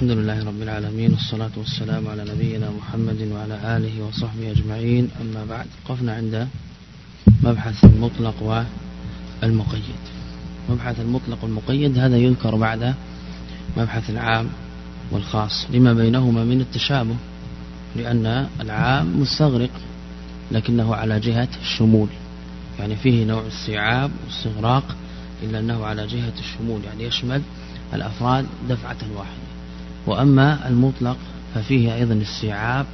الحمد لله رب العالمين والصلاة والسلام على نبينا محمد وعلى آله وصحبه أجمعين. أما بعد قفنا عند مبحث المطلق والمقيد. مبحث المطلق والمقيد هذا يذكر بعد مبحث العام والخاص. لما بينهما من التشابه لأن العام مستغرق لكنه على جهة الشمول. يعني فيه نوع استيعاب واستغراق إلا أنه على جهة الشمول. يعني يشمل الأفراد دفعة واحدة. وأما المطلق ففيه أيضا استيعاب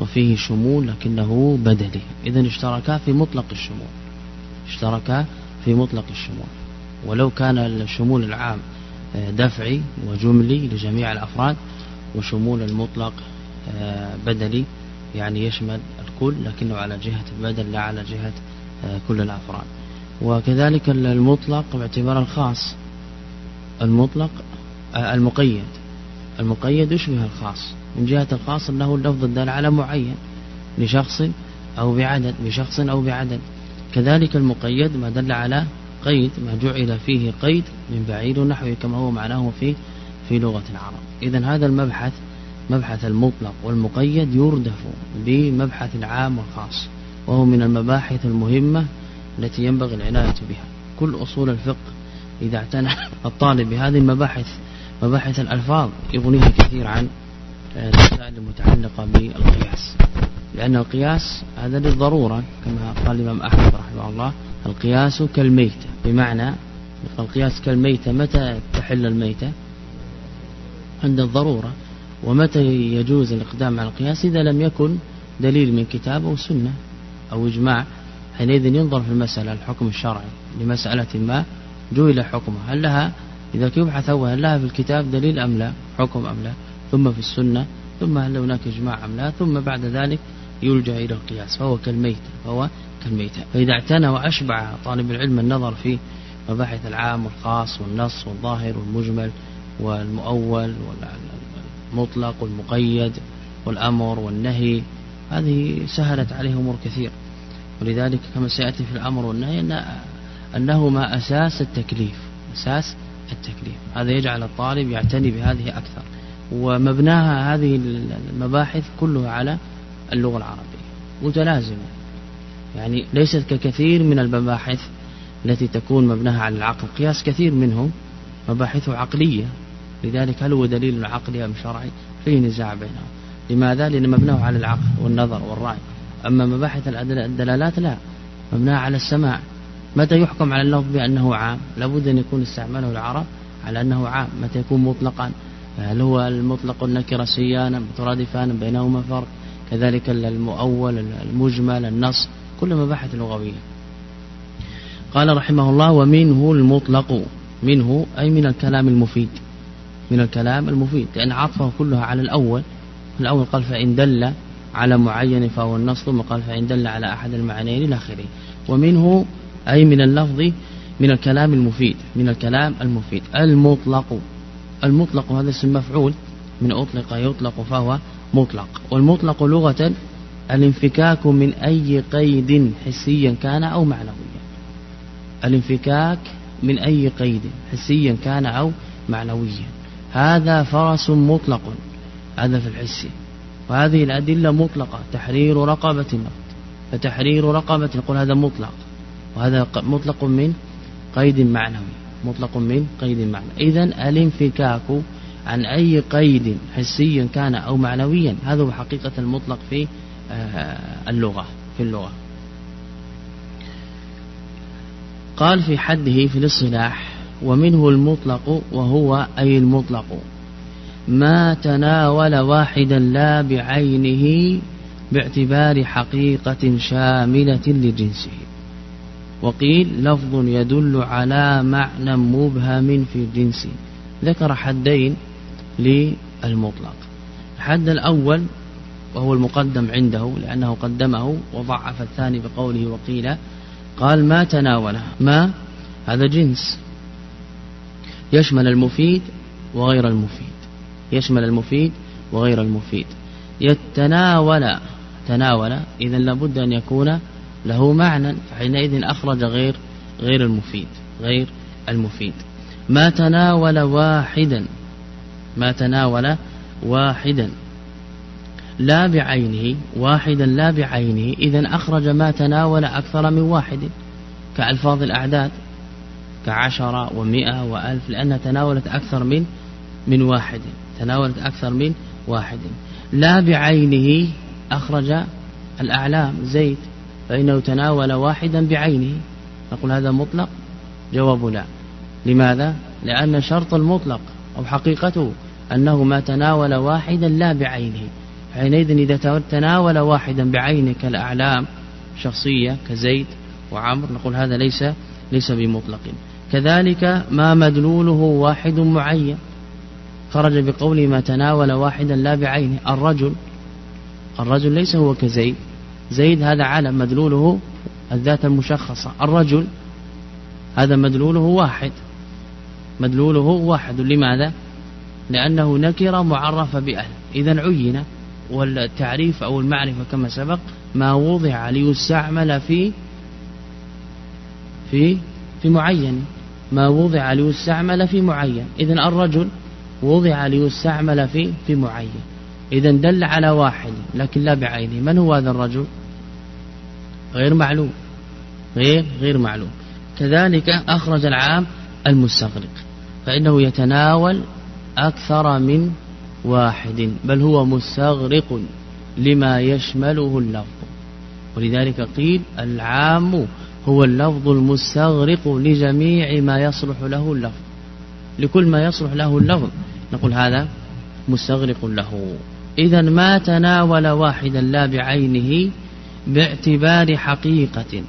وفيه شمول لكنه بدلي إذا اشتركا في مطلق الشمول. اشتركا في مطلق الشمول. ولو كان الشمول العام آه، دفعي وجملي لجميع الأفراد وشمول المطلق آه، بدلي يعني يشمل الكل لكنه على جهة البدل لا على جهة آه، كل الأفراد. وكذلك المطلق باعتبار الخاص. المطلق المقيد. المقيد يشبه الخاص؟ من جهة الخاص أنه اللفظ الدال على معين لشخص أو بعدد بشخص أو بعدد. كذلك المقيد ما دل على قيد ما جعل فيه قيد من بعيد ونحوه كما هو معناه في في لغة العرب. إذا هذا المبحث مبحث المطلق والمقيد يردف بمبحث العام والخاص وهو من المباحث المهمة التي ينبغي العناية بها. كل أصول الفقه إذا اعتنى الطالب بهذه المباحث مباحث الألفاظ يغنيه كثير عن المسائل المتعلقة بالقياس. لأن القياس هذا للضرورة كما قال الإمام أحمد رحمه الله القياس كالميتة. بمعنى القياس كالميتة متى تحل الميتة؟ عند الضرورة. ومتى يجوز الإقدام على القياس؟ إذا لم يكن دليل من كتاب أو سنة أو إجماع. حينئذ ينظر في المسألة الحكم الشرعي لمسألة ما جويل حكمها. هل لها إذا يبحث أول هل لها في الكتاب دليل أم لا حكم أم لا ثم في السنة ثم هل هناك إجماع أم لا ثم بعد ذلك يلجأ إلى القياس فهو كالميتة فهو كالميتة فإذا اعتنى وأشبع طالب العلم النظر في مباحث العام والخاص والنص والظاهر والمجمل والمؤول والمطلق والمقيد والأمر والنهي هذه سهلت عليه أمور كثير. ولذلك كما سيأتي في الأمر والنهي أن أنهما أساس التكليف أساس التكليف. هذا يجعل الطالب يعتني بهذه أكثر. ومبناها هذه المباحث كلها على اللغة العربية. متلازمة. يعني ليست ككثير من المباحث التي تكون مبناها على العقل. قياس كثير منهم مباحثه عقلية. لذلك هل هو دليل عقلي أم شرعي؟ فيه نزاع بينهم. لماذا؟ لأن مبناه على العقل والنظر والرأي. أما مباحث الدلالات لا. مبناها على السماع. متى يحكم على اللفظ بأنه عام؟ لابد أن يكون استعماله العرب على أنه عام متى يكون مطلقا. هل هو المطلق النكرة سيانا مترادفان بينهما فرق. كذلك المؤول المجمل النص. كل مباحث لغوية. قال رحمه الله ومنه المطلق. منه أي من الكلام المفيد. من الكلام المفيد. لأن عطفه كلها على الأول. الأول قال فإن دل على معين فهو النص ثم قال فإن دل على أحد المعنيين إلى آخره ومنه أي من اللفظ من الكلام المفيد من الكلام المفيد المطلق. المطلق هذا اسم مفعول من أطلق يطلق فهو مطلق. والمطلق لغة الانفكاك من أي قيد حسيا كان أو معنويا. الانفكاك من أي قيد حسيا كان أو معنويا. هذا فرس مطلق هذا في الحسي وهذه الأدلة مطلقة تحرير رقبة فتحرير رقبة نقول هذا مطلق. وهذا مطلق من قيد معنوي. مطلق من قيد معنوي. إذا الانفكاك عن أي قيد حسي كان أو معنويا. هذا هو حقيقة المطلق في آه، اللغة في اللغة. قال في حده في الاصطلاح ومنه المطلق وهو أي المطلق. ما تناول واحدا لا بعينه باعتبار حقيقة شاملة لجنسه. وقيل لفظ يدل على معنى مبهم في الجنس. ذكر حدين للمطلق. الحد الأول وهو المقدم عنده لأنه قدمه وضعف الثاني بقوله وقيل قال ما تناوله؟ ما؟ هذا جنس. يشمل المفيد وغير المفيد. يشمل المفيد وغير المفيد. يتناول. تناول إذا لابد أن يكون له معنى فحينئذ أخرج غير غير المفيد غير المفيد. ما تناول واحدا ما تناول واحدا لا بعينه واحدا لا بعينه إذا أخرج ما تناول أكثر من واحد. كألفاظ الأعداد كعشرة ومئة وألف لأنها تناولت أكثر من من واحد تناولت أكثر من واحد. لا بعينه أخرج الأعلام زيد فإنه تناول واحدا بعينه نقول هذا مطلق؟ جواب لا. لماذا؟ لأن شرط المطلق أو حقيقته أنه ما تناول واحدا لا بعينه. حينئذ إذا تناول واحدا بعينه كالأعلام شخصية كزيد وعمر نقول هذا ليس ليس بمطلق. كذلك ما مدلوله واحد معين. خرج بقوله ما تناول واحدا لا بعينه الرجل الرجل ليس هو كزيد. زيد هذا علم مدلوله الذات المشخصة. الرجل هذا مدلوله واحد. مدلوله واحد لماذا؟ لأنه نكرة معرفة بأهل إذا عين والتعريف أو المعرفة كما سبق ما وضع ليستعمل في في في معين. ما وضع ليستعمل في معين. إذا الرجل وضع ليستعمل في في معين. إذا دل على واحد لكن لا بعينه. من هو هذا الرجل؟ غير معلوم. غير غير معلوم. كذلك أخرج العام المستغرق. فإنه يتناول أكثر من واحد. بل هو مستغرق لما يشمله اللفظ. ولذلك قيل العام هو اللفظ المستغرق لجميع ما يصلح له اللفظ. لكل ما يصلح له اللفظ. نقول هذا مستغرق له. إذا ما تناول واحدا لا بعينه باعتبار حقيقة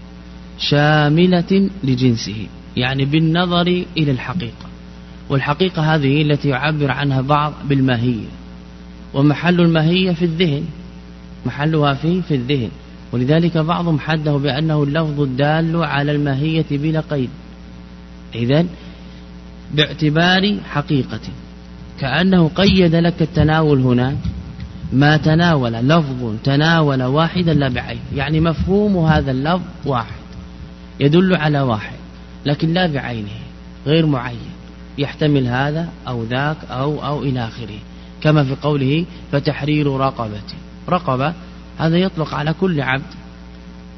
شاملة لجنسه يعني بالنظر إلى الحقيقة. والحقيقة هذه التي يعبر عنها بعض بالماهية. ومحل الماهية في الذهن محلها في في الذهن. ولذلك بعضهم حده بأنه اللفظ الدال على الماهية بلا قيد. إذن باعتبار حقيقة. كأنه قيد لك التناول هنا ما تناول لفظ تناول واحدا لا بعين. يعني مفهوم هذا اللفظ واحد. يدل على واحد لكن لا بعينه غير معين. يحتمل هذا أو ذاك أو أو إلى آخره. كما في قوله فتحرير رقبة. رقبة هذا يطلق على كل عبد.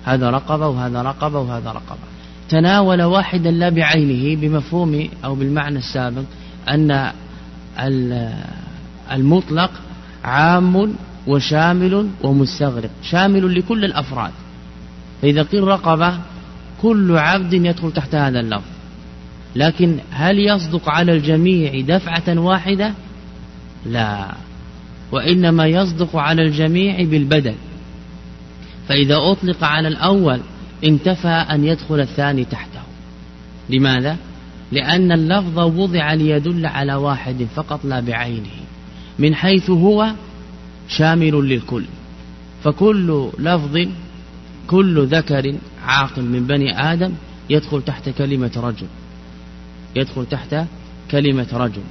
هذا رقبة وهذا رقبة وهذا رقبة. تناول واحدا لا بعينه بمفهوم أو بالمعنى السابق أن المطلق عام وشامل ومستغرق شامل لكل الأفراد. فإذا قيل رقبة كل عبد يدخل تحت هذا اللفظ. لكن هل يصدق على الجميع دفعة واحدة؟ لا. وإنما يصدق على الجميع بالبدل. فإذا أطلق على الأول انتفى أن يدخل الثاني تحته. لماذا؟ لأن اللفظ وضع ليدل على واحد فقط لا بعينه. من حيث هو شامل للكل. فكل لفظ كل ذكر عاقل من بني آدم يدخل تحت كلمة رجل. يدخل تحت كلمة رجل.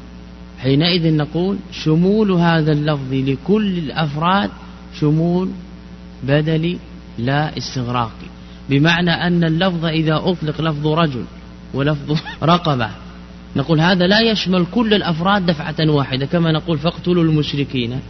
حينئذ نقول شمول هذا اللفظ لكل الأفراد شمول بدلي لا استغراقي بمعنى أن اللفظ إذا أطلق لفظ رجل ولفظ رقبة نقول هذا لا يشمل كل الأفراد دفعة واحدة كما نقول فاقتلوا المشركين.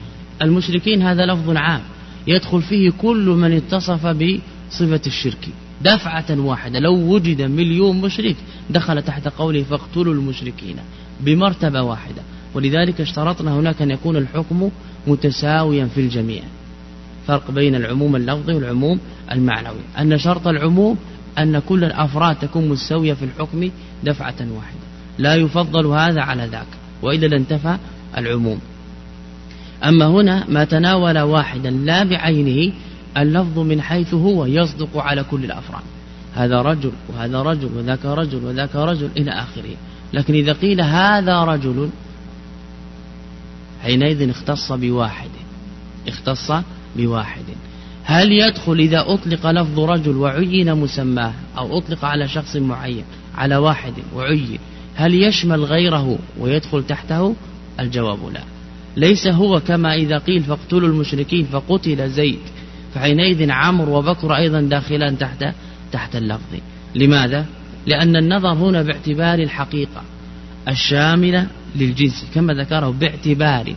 المشركين هذا لفظ عام يدخل فيه كل من اتصف بصفة الشرك. دفعة واحدة لو وجد مليون مشرك دخل تحت قوله فاقتلوا المشركين بمرتبة واحدة. ولذلك اشترطنا هناك أن يكون الحكم متساويا في الجميع. فرق بين العموم اللفظي والعموم المعنوي. أن شرط العموم أن كل الأفراد تكون مستوية في الحكم دفعة واحدة. لا يفضل هذا على ذاك وإذا لانتفى العموم. أما هنا ما تناول واحدا لا بعينه اللفظ من حيث هو يصدق على كل الأفراد. هذا رجل وهذا رجل وذاك رجل وذاك رجل إلى آخره. لكن إذا قيل هذا رجل حينئذ اختص بواحد اختص بواحد. هل يدخل إذا أطلق لفظ رجل وعين مسماه أو أطلق على شخص معين على واحد وعين هل يشمل غيره ويدخل تحته؟ الجواب لا. ليس هو كما إذا قيل فاقتلوا المشركين فقتل زيد. فحينئذ عمر وبكر أيضا داخلان تحت تحت اللفظ. لماذا؟ لأن النظر هنا باعتبار الحقيقة الشاملة للجنس كما ذكره باعتبار.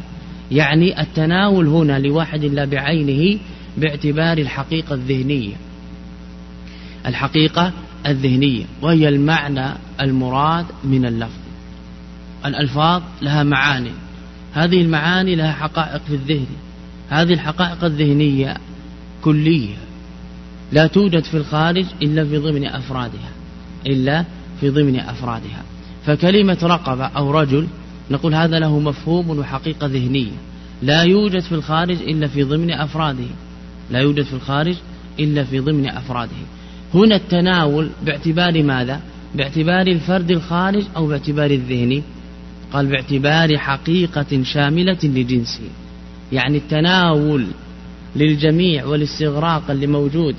يعني التناول هنا لواحد لا بعينه باعتبار الحقيقة الذهنية. الحقيقة الذهنية وهي المعنى المراد من اللفظ. الألفاظ لها معاني هذه المعاني لها حقائق في الذهن. هذه الحقائق الذهنية كلية لا توجد في الخارج إلا في ضمن أفرادها إلا في ضمن أفرادها. فكلمة رقبة أو رجل نقول هذا له مفهوم وحقيقة ذهنية. لا يوجد في الخارج إلا في ضمن أفراده. لا يوجد في الخارج إلا في ضمن أفراده. هنا التناول باعتبار ماذا؟ باعتبار الفرد الخارج أو باعتبار الذهني قال باعتبار حقيقة شاملة لجنسه. يعني التناول للجميع والاستغراق اللي موجود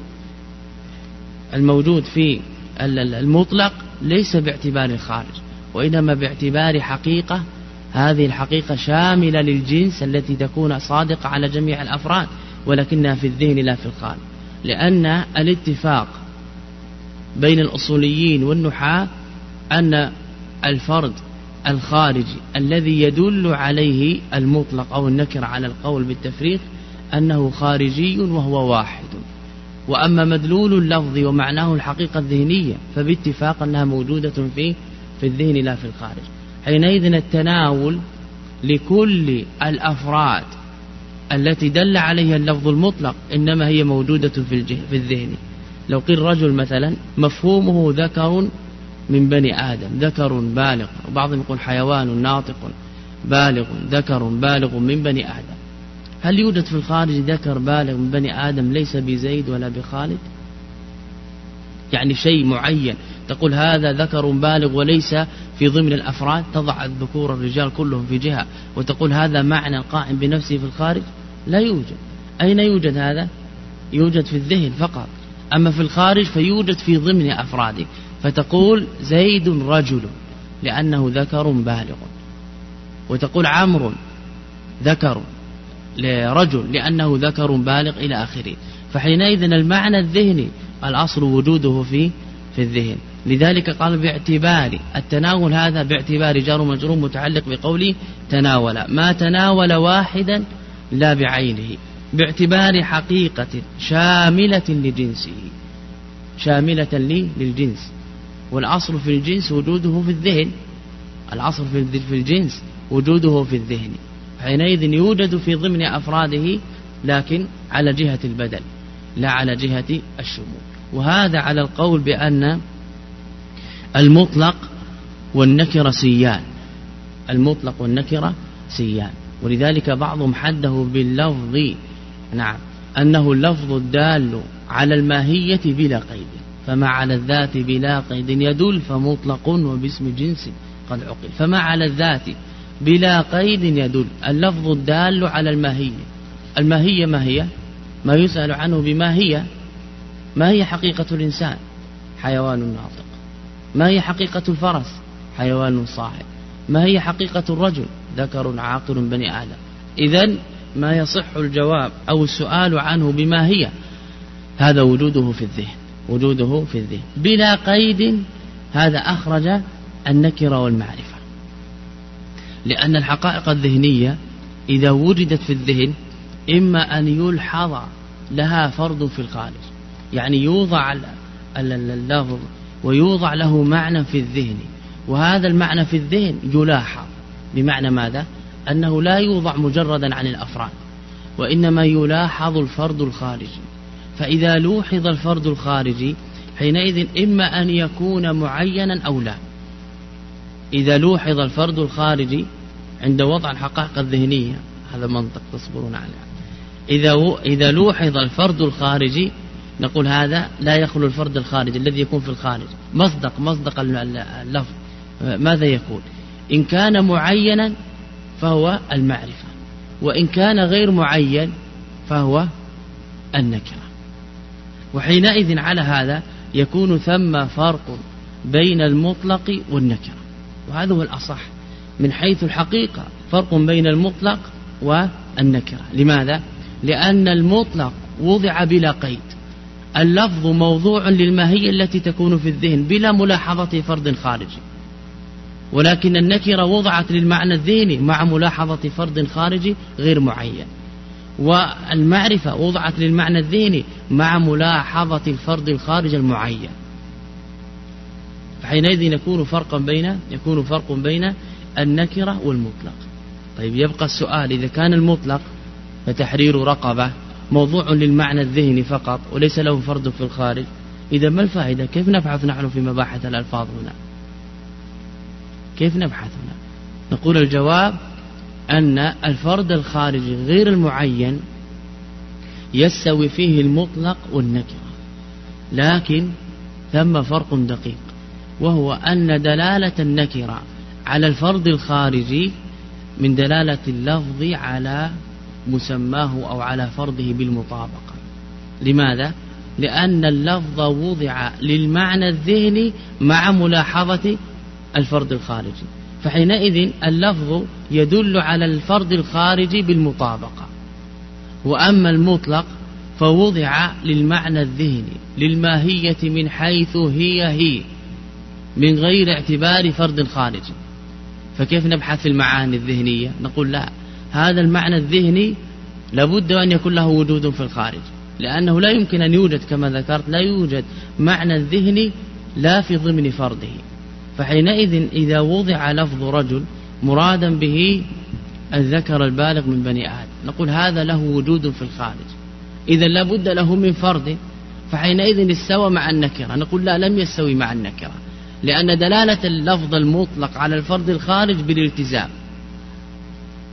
الموجود في المطلق ليس باعتبار الخارج وإنما باعتبار حقيقة. هذه الحقيقة شاملة للجنس التي تكون صادقة على جميع الأفراد ولكنها في الذهن لا في الخارج لأن الاتفاق بين الأصوليين والنحاة أن الفرد الخارجي الذي يدل عليه المطلق أو النكر على القول بالتفريق أنه خارجي وهو واحد. وأما مدلول اللفظ ومعناه الحقيقة الذهنية فباتفاق أنها موجودة في في الذهن لا في الخارج. حينئذ التناول لكل الأفراد التي دل عليها اللفظ المطلق إنما هي موجودة في, في الذهن. لو قيل رجل مثلا مفهومه ذكر من بني آدم ذكر بالغ وبعضهم يقول حيوان ناطق بالغ ذكر بالغ من بني آدم. هل يوجد في الخارج ذكر بالغ من بني آدم ليس بزيد ولا بخالد؟ يعني شيء معين. تقول هذا ذكر بالغ وليس في ضمن الأفراد؟ تضع الذكور الرجال كلهم في جهة وتقول هذا معنى قائم بنفسه في الخارج؟ لا يوجد. أين يوجد هذا؟ يوجد في الذهن فقط. أما في الخارج فيوجد في ضمن أفراده فتقول زيد رجل لأنه ذكر بالغ. وتقول عمرو ذكر لرجل لأنه ذكر بالغ إلى آخره. فحينئذ المعنى الذهني الأصل وجوده في في الذهن. لذلك قال باعتبار التناول هذا باعتبار جار مجرور متعلق بقوله تناول. ما تناول واحدا لا بعينه. باعتبار حقيقة شاملة لجنسه. شاملة لي للجنس. والأصل في الجنس وجوده في الذهن. الأصل في الجنس وجوده في الذهن. حينئذ يوجد في ضمن أفراده لكن على جهة البدل لا على جهة الشمول. وهذا على القول بأن المطلق والنكرة سيان. المطلق والنكرة سيان. ولذلك بعضهم حده باللفظ نعم. أنه اللفظ الدال على الماهية بلا قيد. فما على الذات بلا قيد يدل فمطلق وباسم جنس قد عقل فما على الذات بلا قيد يدل. اللفظ الدال على الماهية. الماهية ما هي؟ ما يسأل عنه بما هي ما هي حقيقة الإنسان؟ حيوان ناطق. ما هي حقيقة الفرس؟ حيوان صاعد. ما هي حقيقة الرجل؟ ذكر عاقل بني آدم. إذا ما يصح الجواب أو السؤال عنه بما هي. هذا وجوده في الذهن وجوده في الذهن. بلا قيد هذا أخرج النكرة والمعرفة. لأن الحقائق الذهنية إذا وجدت في الذهن إما أن يلحظ لها فرض في الخارج يعني يوضع اللفظ ويوضع له معنى في الذهن. وهذا المعنى في الذهن يلاحظ. بمعنى ماذا؟ أنه لا يوضع مجردا عن الأفراد وإنما يلاحظ الفرد الخارجي. فإذا لوحظ الفرد الخارجي حينئذ إما أن يكون معينا أو لا. إذا لوحظ الفرد الخارجي عند وضع الحقائق الذهنية هذا منطق تصبرون عليه. إذا إذا لوحظ الفرد الخارجي نقول هذا لا يخلو الفرد الخارجي الذي يكون في الخارج. مصدق مصدق اللفظ. ماذا يكون إن كان معينا فهو المعرفة. وإن كان غير معين فهو النكرة. وحينئذ على هذا يكون ثم فرق بين المطلق والنكرة. وهذا هو الأصح. من حيث الحقيقة فرق بين المطلق والنكرة. لماذا؟ لأن المطلق وضع بلا قيد. اللفظ موضوع للماهية التي تكون في الذهن بلا ملاحظة فرد خارجي. ولكن النكرة وضعت للمعنى الذهني مع ملاحظة فرد خارجي غير معين. والمعرفة وضعت للمعنى الذهني مع ملاحظة الفرد الخارج المعين. فحينئذ يكون فرقا بين يكون فرق بين النكرة والمطلق. طيب يبقى السؤال إذا كان المطلق فتحرير رقبة موضوع للمعنى الذهني فقط وليس له فرد في الخارج إذا ما الفائدة؟ كيف نبحث نحن في مباحث الألفاظ هنا. كيف نبحث هنا؟ نقول الجواب أن الفرد الخارجي غير المعين يستوي فيه المطلق والنكرة. لكن ثم فرق دقيق وهو أن دلالة النكرة على الفرد الخارجي من دلالة اللفظ على مسماه أو على فرضه بالمطابقة. لماذا؟ لأن اللفظ وضع للمعنى الذهني مع ملاحظة الفرد الخارجي. فحينئذ اللفظ يدل على الفرد الخارجي بالمطابقة. وأما المطلق فوضع للمعنى الذهني للماهية من حيث هي هي من غير اعتبار فرد خارجي. فكيف نبحث في المعاني الذهنية؟ نقول لا هذا المعنى الذهني لابد أن يكون له وجود في الخارج. لأنه لا يمكن أن يوجد كما ذكرت لا يوجد معنى ذهني لا في ضمن فرده. فحينئذ إذا وضع لفظ رجل مرادا به الذكر البالغ من بني آدم. نقول هذا له وجود في الخارج. إذا لابد له من فرد فحينئذ استوى مع النكرة. نقول لا لم يستوي مع النكرة. لأن دلالة اللفظ المطلق على الفرد الخارج بالالتزام.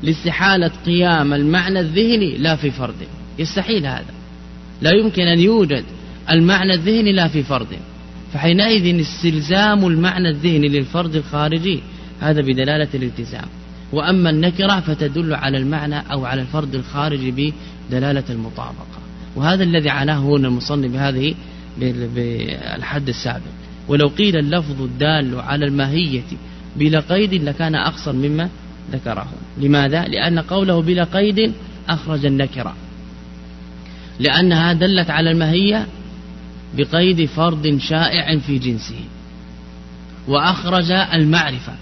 لاستحالة قيام المعنى الذهني لا في فرد. يستحيل هذا. لا يمكن أن يوجد المعنى الذهني لا في فرد. فحينئذ استلزام المعنى الذهني للفرد الخارجي هذا بدلالة الالتزام. وأما النكرة فتدل على المعنى أو على الفرد الخارجي بدلالة المطابقة. وهذا الذي عناه هنا المصنف بهذه بالحد السابق. ولو قيل اللفظ الدال على الماهية بلا قيد لكان أقصر مما ذكره. لماذا؟ لأن قوله بلا قيد أخرج النكرة. لأنها دلت على الماهية بقيد فرد شائع في جنسه. وأخرج المعرفة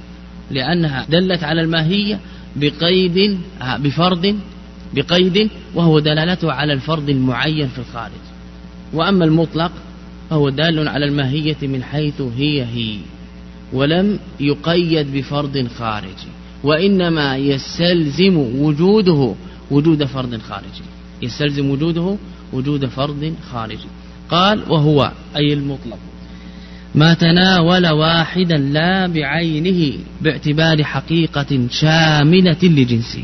لأنها دلت على الماهية بقيد بفرد بقيد وهو دلالته على الفرد المعين في الخارج. وأما المطلق فهو دال على الماهية من حيث هي هي ولم يقيد بفرد خارجي وإنما يستلزم وجوده وجود فرد خارجي يستلزم وجوده وجود فرد خارجي قال وهو أي المطلق. ما تناول واحدا لا بعينه باعتبار حقيقة شاملة لجنسه.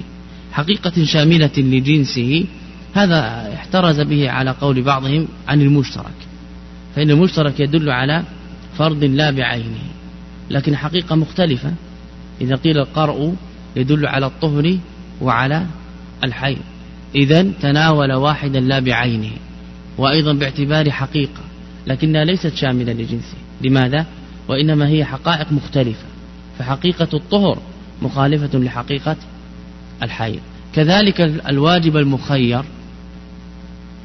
حقيقة شاملة لجنسه هذا احترز به على قول بعضهم عن المشترك. فإن المشترك يدل على فرد لا بعينه. لكن حقيقة مختلفة. إذا قيل القرء يدل على الطهر وعلى الحي إذا تناول واحدا لا بعينه. وأيضا باعتبار حقيقة لكنها ليست شاملة لجنسه لماذا؟ وإنما هي حقائق مختلفة. فحقيقة الطهر مخالفة لحقيقة الحي كذلك الواجب المخير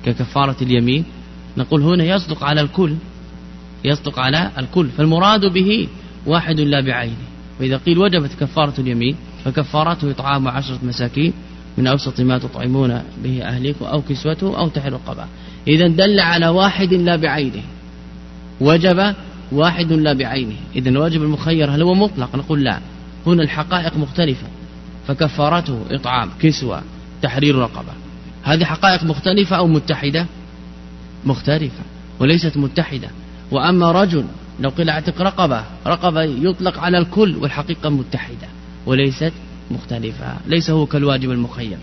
ككفارة اليمين نقول هنا يصدق على الكل يصدق على الكل. فالمراد به واحد لا بعينه. وإذا قيل وجبت كفارة اليمين فكفارته إطعام عشرة مساكين من أوسط ما تطعمون به أهليكم أو كسوته أو تحر القبع إذا دل على واحد لا بعينه. وجب واحد لا بعينه. إذا الواجب المخير هل هو مطلق؟ نقول لا. هنا الحقائق مختلفة. فكفارته إطعام كسوة تحرير رقبة. هذه حقائق مختلفة أو متحدة؟ مختلفة وليست متحدة. وأما رجل لو قيل اعتق رقبة رقبة يطلق على الكل والحقيقة متحدة وليست مختلفة. ليس هو كالواجب المخير.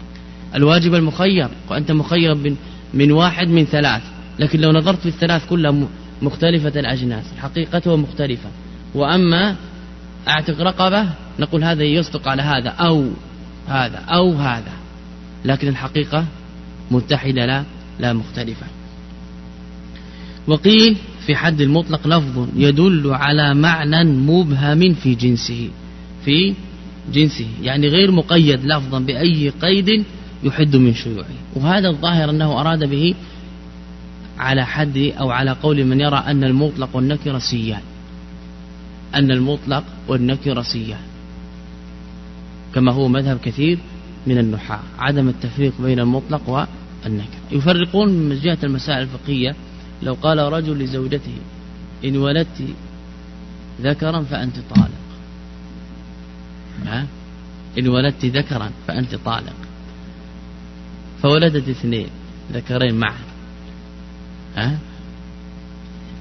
الواجب المخير وأنت مخير من, واحد من ثلاث. لكن لو نظرت في الثلاث كلها مختلفة الأجناس حقيقته مختلفة. وأما أعتق رقبة نقول هذا يصدق على هذا أو هذا أو هذا. لكن الحقيقة متحدة لا لا مختلفة. وقيل في حد المطلق لفظ يدل على معنى مبهم في جنسه في جنسه. يعني غير مقيد لفظا بأي قيد يحد من شيوعه. وهذا الظاهر أنه أراد به على حد أو على قول من يرى أن المطلق والنكرة سيان. أن المطلق والنكرة سيان. كما هو مذهب كثير من النحاة. عدم التفريق بين المطلق والنكرة يفرقون من جهة المسائل الفقهية. لو قال رجل لزوجته إن ولدت ذكرا فأنت طالق. ها؟ إن ولدت ذكرا فأنت طالق. فولدت اثنين ذكرين معا؟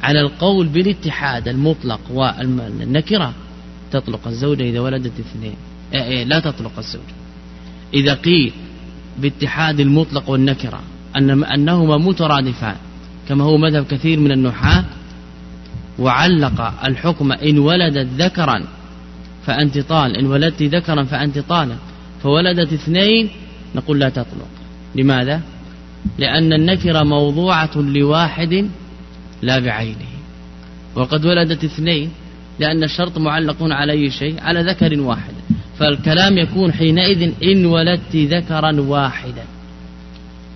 على القول بالاتحاد المطلق والنكرة تطلق الزوجة إذا ولدت اثنين. إيه، إيه، لا تطلق الزوجة. إذا قيل باتحاد المطلق والنكرة أن أنهما مترادفان كما هو مذهب كثير من النحاة وعلق الحكم إن ولدت ذكرا فأنت طال إن ولدت ذكرا فأنت طالق. فولدت اثنين نقول لا تطلق. لماذا؟ لأن النكرة موضوعة لواحد لا بعينه. وقد ولدت اثنين لأن الشرط معلق على أي شيء؟ على ذكر واحد. فالكلام يكون حينئذ إن ولدت ذكرا واحدا.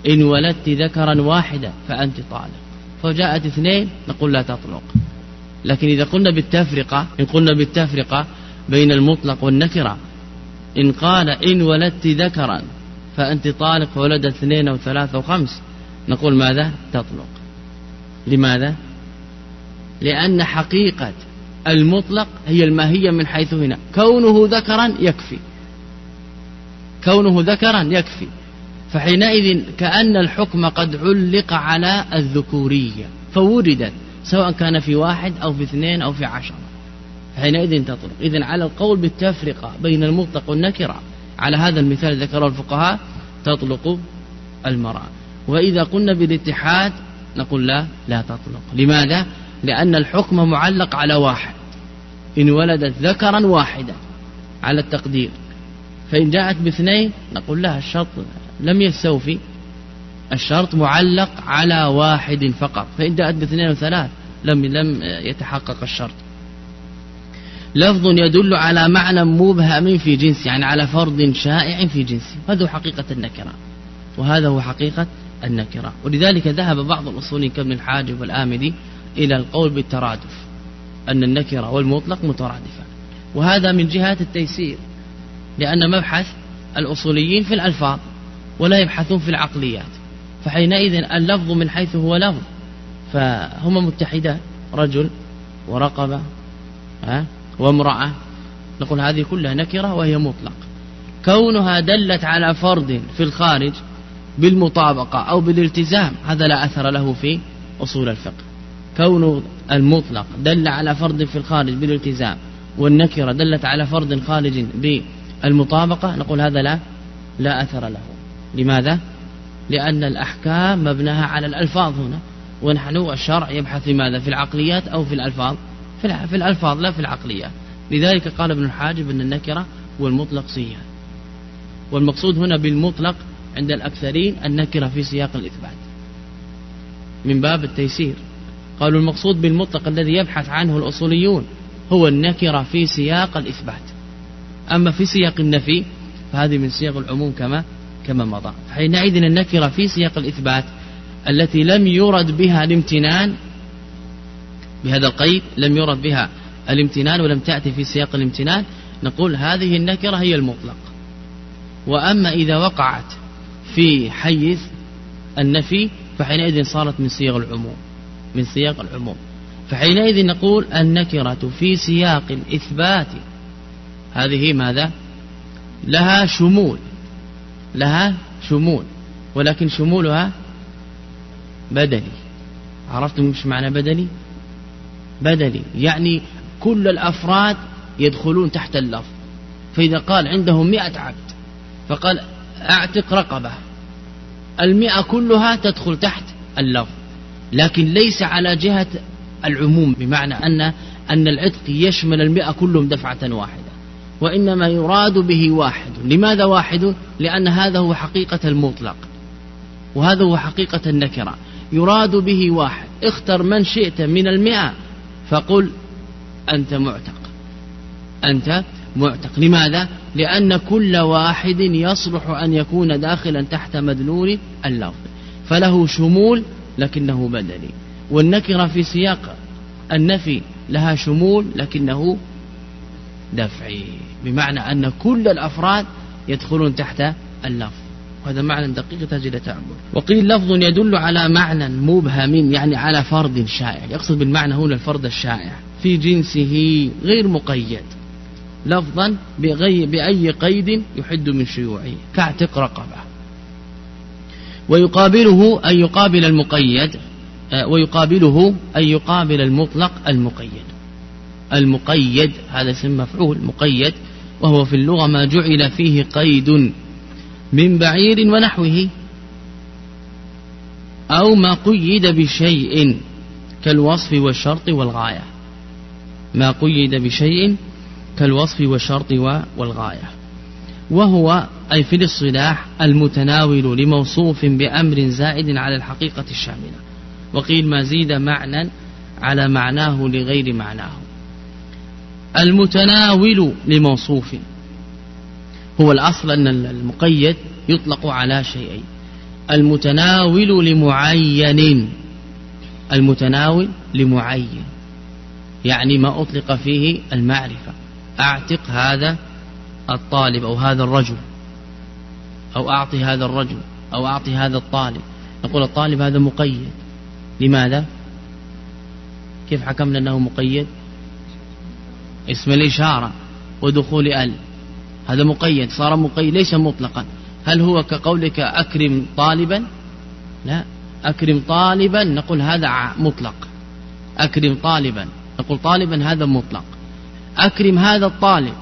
إن ولدت ذكرا واحدا فأنت طالق. فجاءت اثنين نقول لا تطلق. لكن إذا قلنا بالتفرقة إن قلنا بالتفرقة بين المطلق والنكرة إن قال إن ولدت ذكرا فأنت طالق فولد اثنين أو ثلاثة أو خمس. نقول ماذا؟ تطلق. لماذا؟ لأن حقيقة المطلق هي الماهية من حيث هنا. كونه ذكرا يكفي. كونه ذكرا يكفي. فحينئذ كأن الحكم قد علق على الذكورية. فوردت سواء كان في واحد أو في اثنين أو في عشرة. حينئذ تطلق. إذن على القول بالتفرقة بين المطلق والنكرة. على هذا المثال ذكره الفقهاء تطلق المرأة. وإذا قلنا بالاتحاد نقول لا لا تطلق. لماذا؟ لأن الحكم معلق على واحد. إن ولدت ذكرا واحدا على التقدير. فإن جاءت باثنين نقول لها الشرط لم يستوفي. الشرط معلق على واحد فقط. فإن جاءت باثنين وثلاث لم لم يتحقق الشرط. لفظ يدل على معنى مبهم في جنس يعني على فرض شائع في جنسه هذا حقيقة النكرة. وهذا هو حقيقة النكرة. ولذلك ذهب بعض الأصوليين كابن الحاجب والآمدي إلى القول بالترادف أن النكرة والمطلق مترادفة. وهذا من جهة التيسير لأن مبحث الأصوليين في الألفاظ ولا يبحثون في العقليات. فحينئذ اللفظ من حيث هو لفظ فهما متحدان رجل ورقبة ها؟ وامرأة. نقول هذه كلها نكرة وهي مطلق. كونها دلت على فرد في الخارج بالمطابقة أو بالالتزام هذا لا أثر له في أصول الفقه. كون المطلق دل على فرد في الخارج بالالتزام والنكرة دلت على فرد خارج بالمطابقة نقول هذا لا لا أثر له. لماذا؟ لأن الأحكام مبناها على الألفاظ هنا ونحن الشرع يبحث لماذا في العقليات أو في الألفاظ. في الألفاظ لا في العقليات لذلك قال ابن الحاجب أن النكرة والمطلق صيان والمقصود هنا بالمطلق عند الأكثرين النكرة في سياق الإثبات. من باب التيسير. قالوا المقصود بالمطلق الذي يبحث عنه الأصوليون هو النكرة في سياق الإثبات. أما في سياق النفي فهذه من سياق العموم كما كما مضى. حينئذ النكرة في سياق الإثبات التي لم يرد بها الامتنان بهذا القيد لم يرد بها الامتنان ولم تأتي في سياق الامتنان نقول هذه النكرة هي المطلق. وأما إذا وقعت في حيز النفي فحينئذ صارت من صيغ العموم من سياق العموم. فحينئذ نقول النكرة في سياق الإثبات هذه ماذا؟ لها شمول لها شمول ولكن شمولها بدلي عرفتم مش معنى بدلي بدلي يعني كل الأفراد يدخلون تحت اللفظ فإذا قال عنده مئة عبد فقال أعتق رقبة. المئة كلها تدخل تحت اللفظ لكن ليس على جهة العموم بمعنى أن أن العتق يشمل المئة كلهم دفعة واحدة. وإنما يراد به واحد. لماذا واحد؟ لأن هذا هو حقيقة المطلق. وهذا هو حقيقة النكرة. يراد به واحد. اختر من شئت من المئة فقل أنت معتق. أنت معتق. لماذا؟ لأن كل واحد يصلح أن يكون داخلا تحت مدلول اللفظ. فله شمول لكنه بدلي والنكرة في سياق النفي لها شمول لكنه دفعي. بمعنى أن كل الأفراد يدخلون تحت اللفظ. وهذا معنى دقيق يحتاج إلى تعبر وقيل لفظ يدل على معنى مبهم يعني على فرد شائع. يقصد بالمعنى هنا الفرد الشائع. في جنسه غير مقيد. لفظا بأي قيد يحد من شيوعه. كاعتق رقبة ويقابله أن يقابل المقيد آه، ويقابله أن يقابل المطلق المقيد. المقيد هذا اسم مفعول مقيد. وهو في اللغة ما جعل فيه قيد. من بعير ونحوه أو ما قيد بشيء كالوصف والشرط والغاية. ما قيد بشيء كالوصف والشرط والغاية. وهو أي في الاصطلاح المتناول لموصوف بأمر زائد على الحقيقة الشاملة. وقيل ما زيد معنى على معناه لغير معناه. المتناول لموصوف هو الأصل أن المقيد يطلق على شيئين. المتناول لمعين. المتناول لمعين. يعني ما أطلق فيه المعرفة. أعتق هذا الطالب أو هذا الرجل. أو أعطي هذا الرجل. أو أعطي هذا الطالب. نقول الطالب هذا مقيد. لماذا؟ كيف حكمنا أنه مقيد؟ اسم الإشارة ودخول ال. هذا مقيد صار مقيد ليس مطلقا. هل هو كقولك أكرم طالبا؟ لا. أكرم طالبا نقول هذا مطلق. أكرم طالبا نقول طالبا هذا مطلق. أكرم هذا الطالب.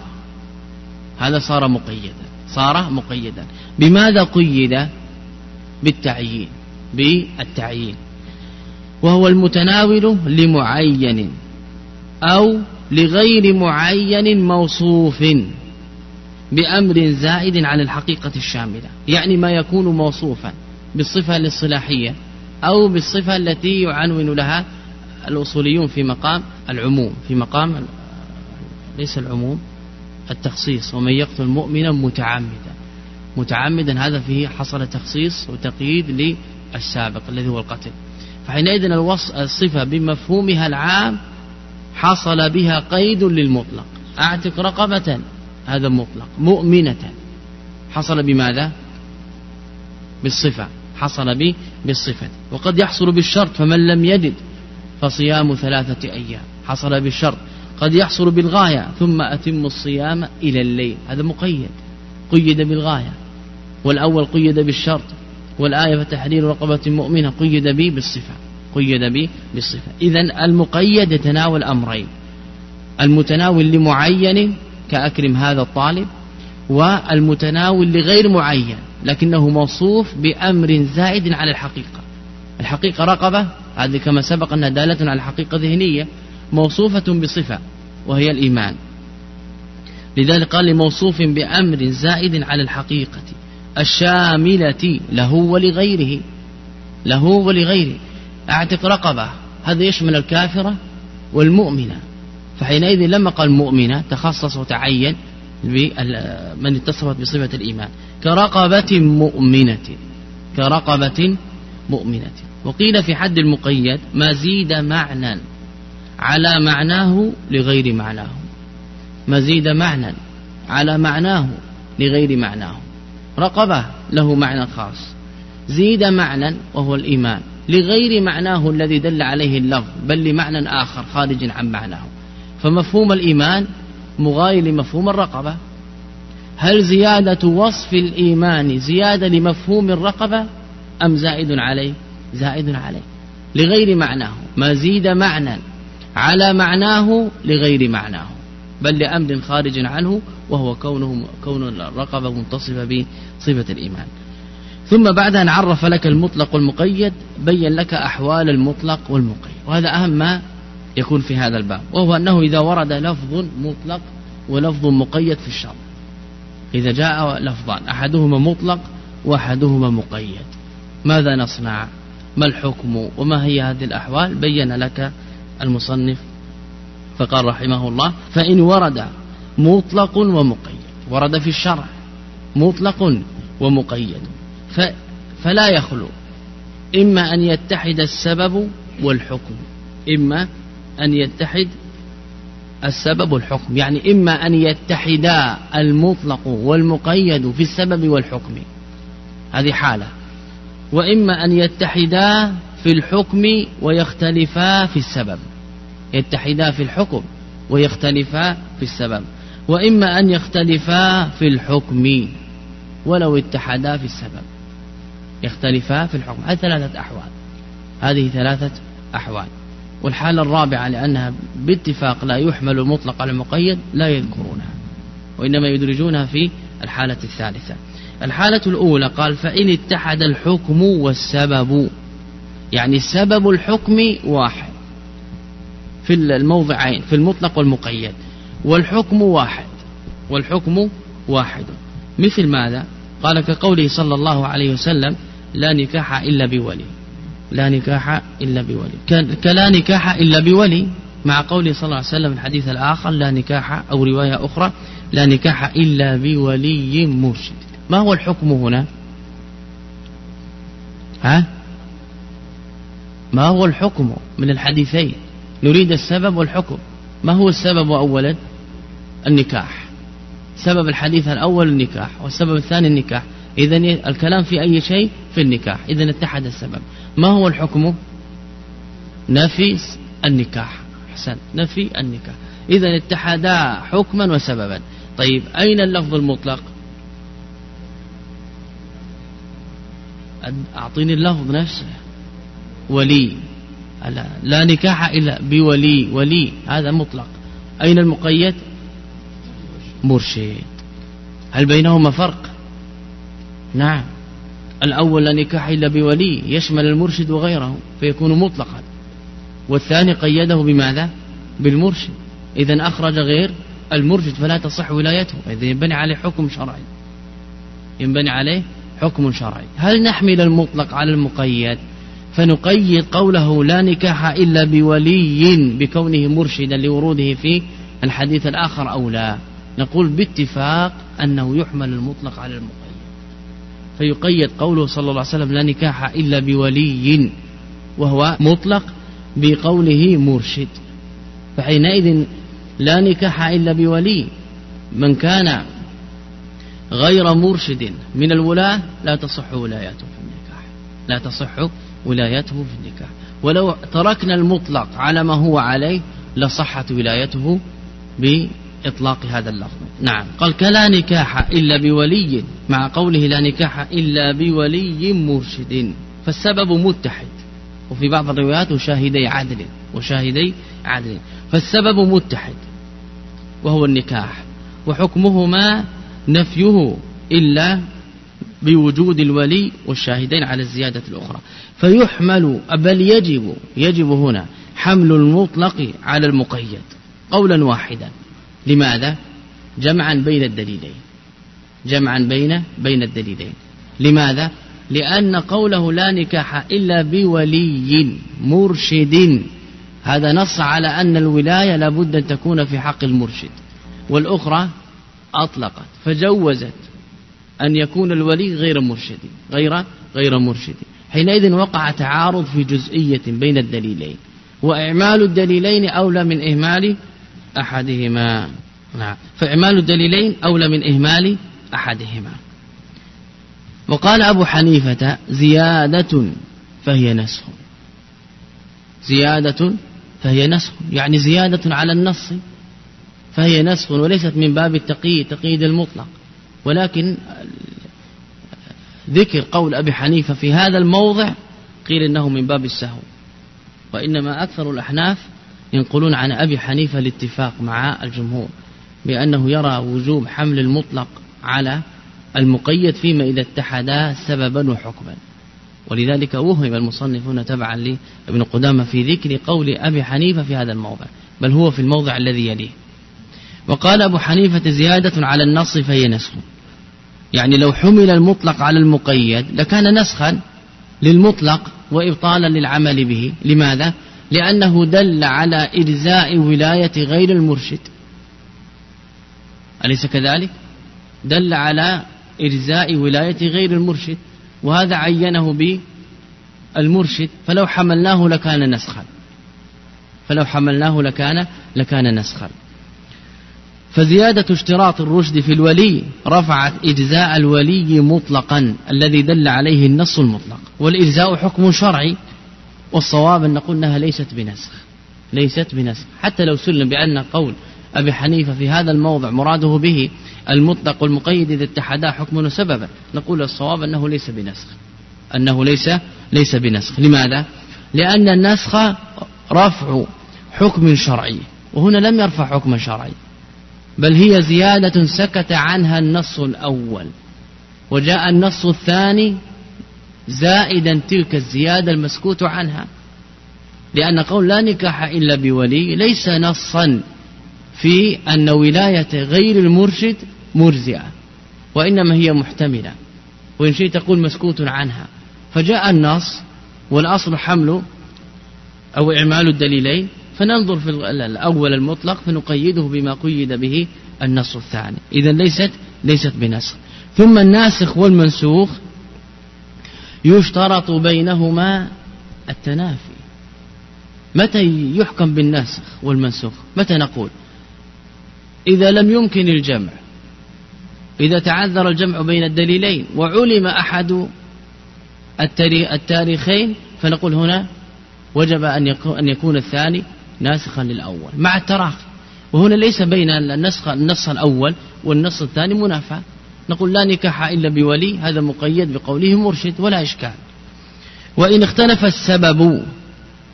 هذا صار مقيدا صار مقيدا. بماذا قيد؟ بالتعيين بالتعيين. وهو المتناول لمعين أو لغير معين موصوف. بأمر زائد عن الحقيقة الشاملة يعني ما يكون موصوفا بالصفة الاصطلاحية أو بالصفة التي يعنون لها الأصوليون في مقام العموم في مقام ليس العموم التخصيص. ومن يقتل مؤمنا متعمدا. متعمدا هذا فيه حصل تخصيص وتقييد للسابق الذي هو القتل. فحينئذ الصفة بمفهومها العام حصل بها قيد للمطلق. أعتق رقبة هذا مطلق. مؤمنة. حصل بماذا؟ بالصفة. حصل به بالصفة. وقد يحصل بالشرط فمن لم يجد فصيام ثلاثة أيام. حصل بالشرط. قد يحصل بالغاية ثم أتم الصيام إلى الليل. هذا مقيد. قيد بالغاية. والأول قيد بالشرط. والآية فتحرير رقبة مؤمنة قيد به بالصفة. قيد به بالصفة. إذا المقيد يتناول أمرين. المتناول لمعين كأكرم هذا الطالب والمتناول لغير معين لكنه موصوف بأمر زائد على الحقيقة. الحقيقة رقبة هذه كما سبق أنها دالة على حقيقة ذهنية موصوفة بصفة وهي الإيمان. لذلك قال لموصوف بأمر زائد على الحقيقة الشاملة له ولغيره له ولغيره. أعتق رقبة هذا يشمل الكافرة والمؤمنة. فحينئذ لما قال مؤمنة تخصص وتعين من اتصفت بصفة الإيمان. كرقبة مؤمنة. كرقبة مؤمنة. وقيل في حد المقيد ما زيد معنى. على معناه لغير معناه. مزيد معنى. على معناه لغير معناه. رقبة له معنى خاص. زيد معنى وهو الإيمان. لغير معناه الذي دل عليه اللفظ بل لمعنى آخر خارج عن معناه. فمفهوم الإيمان مغاير لمفهوم الرقبة. هل زيادة وصف الإيمان زيادة لمفهوم الرقبة أم زائد عليه؟ زائد عليه. لغير معناه. ما زيد معنى على معناه لغير معناه. بل لأمر خارج عنه وهو كونه كون الرقبة منتصفة بصفة الإيمان. ثم بعد أن عرف لك المطلق والمقيد بين لك أحوال المطلق والمقيد. وهذا أهم ما يكون في هذا الباب وهو أنه إذا ورد لفظ مطلق ولفظ مقيد في الشرع. إذا جاء لفظان أحدهما مطلق وأحدهما مقيد. ماذا نصنع؟ ما الحكم؟ وما هي هذه الأحوال؟ بين لك المصنف فقال رحمه الله فإن ورد مطلق ومقيد ورد في الشرع مطلق ومقيد فلا يخلو. إما أن يتحد السبب والحكم إما أن يتحد السبب والحكم. يعني إما أن يتحدا المطلق والمقيد في السبب والحكم. هذه حالة. وإما أن يتحدا في الحكم ويختلفا في السبب. يتحدا في الحكم ويختلفا في السبب. وإما أن يختلفا في الحكم ولو اتحدا في السبب. يختلفا في الحكم. هذه ثلاثة أحوال. هذه ثلاثة أحوال. والحالة الرابعة لأنها باتفاق لا يحمل المطلق على المقيد لا يذكرونها وإنما يدرجونها في الحالة الثالثة. الحالة الأولى قال فإن اتحد الحكم والسبب يعني سبب الحكم واحد في الموضعين في المطلق والمقيد والحكم واحد والحكم واحد. مثل ماذا؟ قال كقوله صلى الله عليه وسلم لا نكاح إلا بولي. لا نكاح إلا بولي. كلا نكاح إلا بولي. مع قوله صلى الله عليه وسلم الحديث الآخر لا نكاح أو رواية أخرى لا نكاح إلا بولي مرشد. ما هو الحكم هنا؟ ها؟ ما هو الحكم من الحديثين؟ نريد السبب والحكم. ما هو السبب أولا؟ النكاح. سبب الحديث الأول النكاح والسبب الثاني النكاح. إذا الكلام في أي شيء؟ في النكاح. إذا اتحد السبب. ما هو الحكم؟ نفي النكاح. أحسن. نفي النكاح. إذا اتحدا حكما وسببا. طيب أين اللفظ المطلق؟ أعطيني اللفظ نفسه. ولي. لا, لا نكاح إلا بولي. ولي هذا مطلق. أين المقيد؟ مرشد. هل بينهما فرق؟ نعم. الأول لا نكاح إلا بولي يشمل المرشد وغيره فيكون مطلقا. والثاني قيده بماذا؟ بالمرشد. إذا أخرج غير المرشد فلا تصح ولايته. إذا ينبني عليه حكم شرعي. ينبني عليه حكم شرعي. هل نحمل المطلق على المقيد؟ فنقيد قوله لا نكاح إلا بولي بكونه مرشدا لوروده في الحديث الآخر أو لا. نقول باتفاق أنه يحمل المطلق على المقيد. فيقيد قوله صلى الله عليه وسلم لا نكاح إلا بولي وهو مطلق بقوله مرشد. فحينئذ لا نكاح إلا بولي. من كان غير مرشد من الولاة لا تصح ولايته في النكاح. لا تصح ولايته في النكاح. ولو تركنا المطلق على ما هو عليه لصحت ولايته بإطلاق هذا اللفظ. نعم. قال كلا نكاح إلا بولي مع قوله لا نكاح إلا بولي مرشد فالسبب متحد. وفي بعض الروايات وشاهدي عدل وشاهدي عدل. فالسبب متحد. وهو النكاح. وحكمهما نفيه إلا بوجود الولي والشاهدين على الزيادة الأخرى. فيحمل بل يجب يجب هنا حمل المطلق على المقيد. قولا واحدا. لماذا؟ جمعا بين الدليلين. جمعا بين بين الدليلين. لماذا؟ لأن قوله لا نكاح إلا بولي مرشد. هذا نص على أن الولاية لابد أن تكون في حق المرشد. والأخرى أطلقت فجوزت أن يكون الولي غير مرشد غير غير مرشد. حينئذ وقع تعارض في جزئية بين الدليلين. وإعمال الدليلين أولى من إهمال أحدهما. نعم. فإعمال الدليلين أولى من إهمال أحدهما. وقال أبو حنيفة زيادة فهي نسخ. زيادة فهي نسخ. يعني زيادة على النص فهي نسخ وليست من باب التقييد تقييد المطلق. ولكن ذكر قول أبي حنيفة في هذا الموضع قيل إنه من باب السهو. وإنما أكثر الأحناف ينقلون عن أبي حنيفة الاتفاق مع الجمهور بأنه يرى وجوب حمل المطلق على المقيد فيما إذا اتحدا سببا وحكما. ولذلك وهم المصنفون تبعا لابن قدامة في ذكر قول أبي حنيفة في هذا الموضع بل هو في الموضع الذي يليه. وقال أبو حنيفة زيادة على النص فهي نسخ. يعني لو حمل المطلق على المقيد لكان نسخا للمطلق وإبطالا للعمل به. لماذا؟ لأنه دل على إجزاء ولاية غير المرشد. أليس كذلك؟ دل على إجزاء ولاية غير المرشد. وهذا عينه بالمرشد. فلو حملناه لكان نسخا. فلو حملناه لكان لكان نسخا. فزيادة اشتراط الرشد في الولي رفعت إجزاء الولي مطلقا الذي دل عليه النص المطلق. والإجزاء حكم شرعي. والصواب أن نقول أنها ليست بنسخ. ليست بنسخ. حتى لو سلم بأن قول أبي حنيفة في هذا الموضع مراده به المطلق والمقيد إذا اتحدا حكما وسببا نقول الصواب أنه ليس بنسخ. أنه ليس ليس بنسخ. لماذا؟ لأن النسخ رفع حكم شرعي. وهنا لم يرفع حكما شرعي. بل هي زيادة سكت عنها النص الأول. وجاء النص الثاني زائدا تلك الزيادة المسكوت عنها. لأن قول لا نكاح إلا بولي ليس نصا في أن ولاية غير المرشد مرزئة وإنما هي محتملة وإن شئت تقول مسكوت عنها. فجاء النص والأصل حمل أو إعمال الدليلين. فننظر في الأول المطلق فنقيده بما قيد به النص الثاني. إذا ليست ليست بنسخ ثم الناسخ والمنسوخ يشترط بينهما التنافي. متى يحكم بالناسخ والمنسوخ؟ متى نقول؟ إذا لم يمكن الجمع إذا تعذر الجمع بين الدليلين وعلم أحد التاريخين فنقول هنا وجب أن يكون الثاني ناسخا للأول مع التراخي. وهنا ليس بين النسخ النص الأول والنص الثاني منافاة. نقول لا نكاح إلا بولي هذا مقيد بقوله مرشد ولا إشكال. وإن اختلف السبب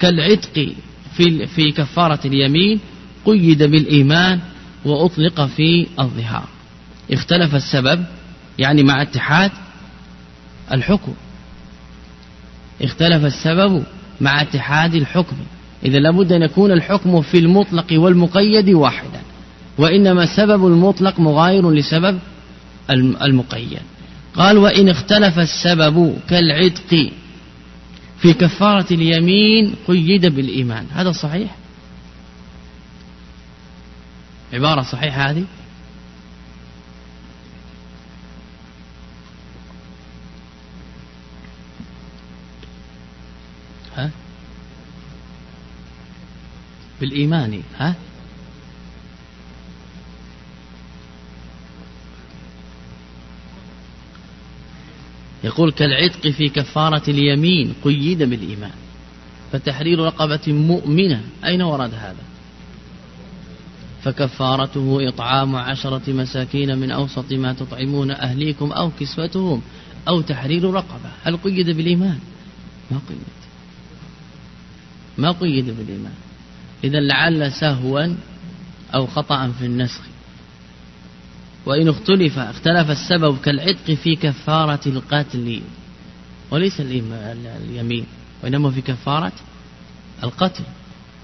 كالعتق في في كفارة اليمين قيد بالإيمان وأطلق في الظهار. اختلف السبب يعني مع اتحاد الحكم. اختلف السبب مع اتحاد الحكم. إذا لابد أن يكون الحكم في المطلق والمقيد واحدا. وإنما سبب المطلق مغاير لسبب المقيد. قال وإن اختلف السبب كالعتق في كفارة اليمين قيد بالإيمان. هذا صحيح؟ عبارة صحيحة هذه؟ ها؟ بالإيمان ها؟ يقول كالعتق في كفارة اليمين قيد بالإيمان. فتحرير رقبة مؤمنة أين ورد هذا؟ فكفارته إطعام عشرة مساكين من أوسط ما تطعمون أهليكم أو كسوتهم أو تحرير رقبة. هل قيد بالإيمان؟ ما قيد. ما قيد بالإيمان. إذا لعل سهوا أو خطأ في النسخ. وإن اختلف اختلف السبب كالعتق في كفارة القتل وليس اليمين وإنما في كفارة القتل.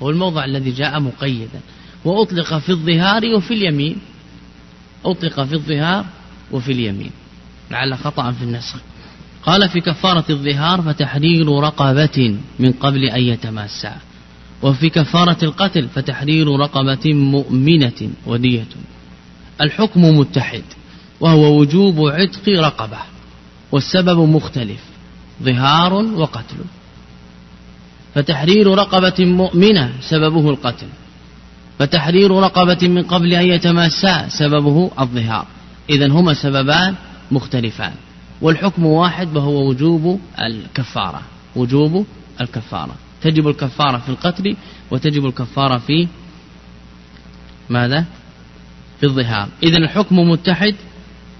هو الموضع الذي جاء مقيدا. وأطلق في الظهار وفي اليمين. أطلق في الظهار وفي اليمين. لعل خطأ في النسخ. قال في كفارة الظهار فتحرير رقبة من قبل أن يتماسا. وفي كفارة القتل فتحرير رقبة مؤمنة ودية. الحكم متحد وهو وجوب عتق رقبة والسبب مختلف ظهار وقتل. فتحرير رقبة مؤمنة سببه القتل فتحرير رقبة من قبل أن يتماسا سببه الظهار. إذا هما سببان مختلفان والحكم واحد وهو وجوب الكفارة وجوب الكفارة. تجب الكفارة في القتل وتجب الكفارة في ماذا؟ في الظهار. إذا الحكم متحد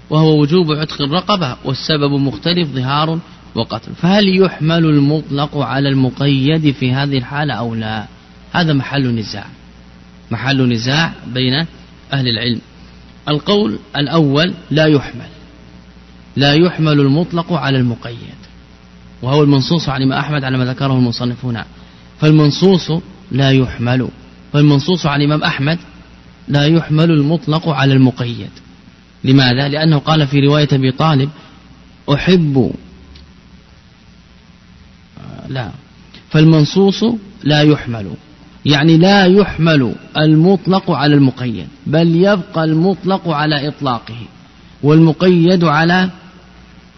وهو وجوب عتق الرقبة والسبب مختلف ظهار وقتل. فهل يحمل المطلق على المقيد في هذه الحالة أو لا؟ هذا محل نزاع. محل نزاع بين أهل العلم. القول الأول لا يحمل. لا يحمل المطلق على المقيد. وهو المنصوص عن الإمام أحمد على ما ذكره المصنف هنا فالمنصوص لا يحمل. فالمنصوص عن الإمام أحمد لا يحمل المطلق على المقيد. لماذا؟ لأنه قال في رواية أبي طالب أحب. لا. فالمنصوص لا يحمل. يعني لا يحمل المطلق على المقيد بل يبقى المطلق على إطلاقه والمقيد على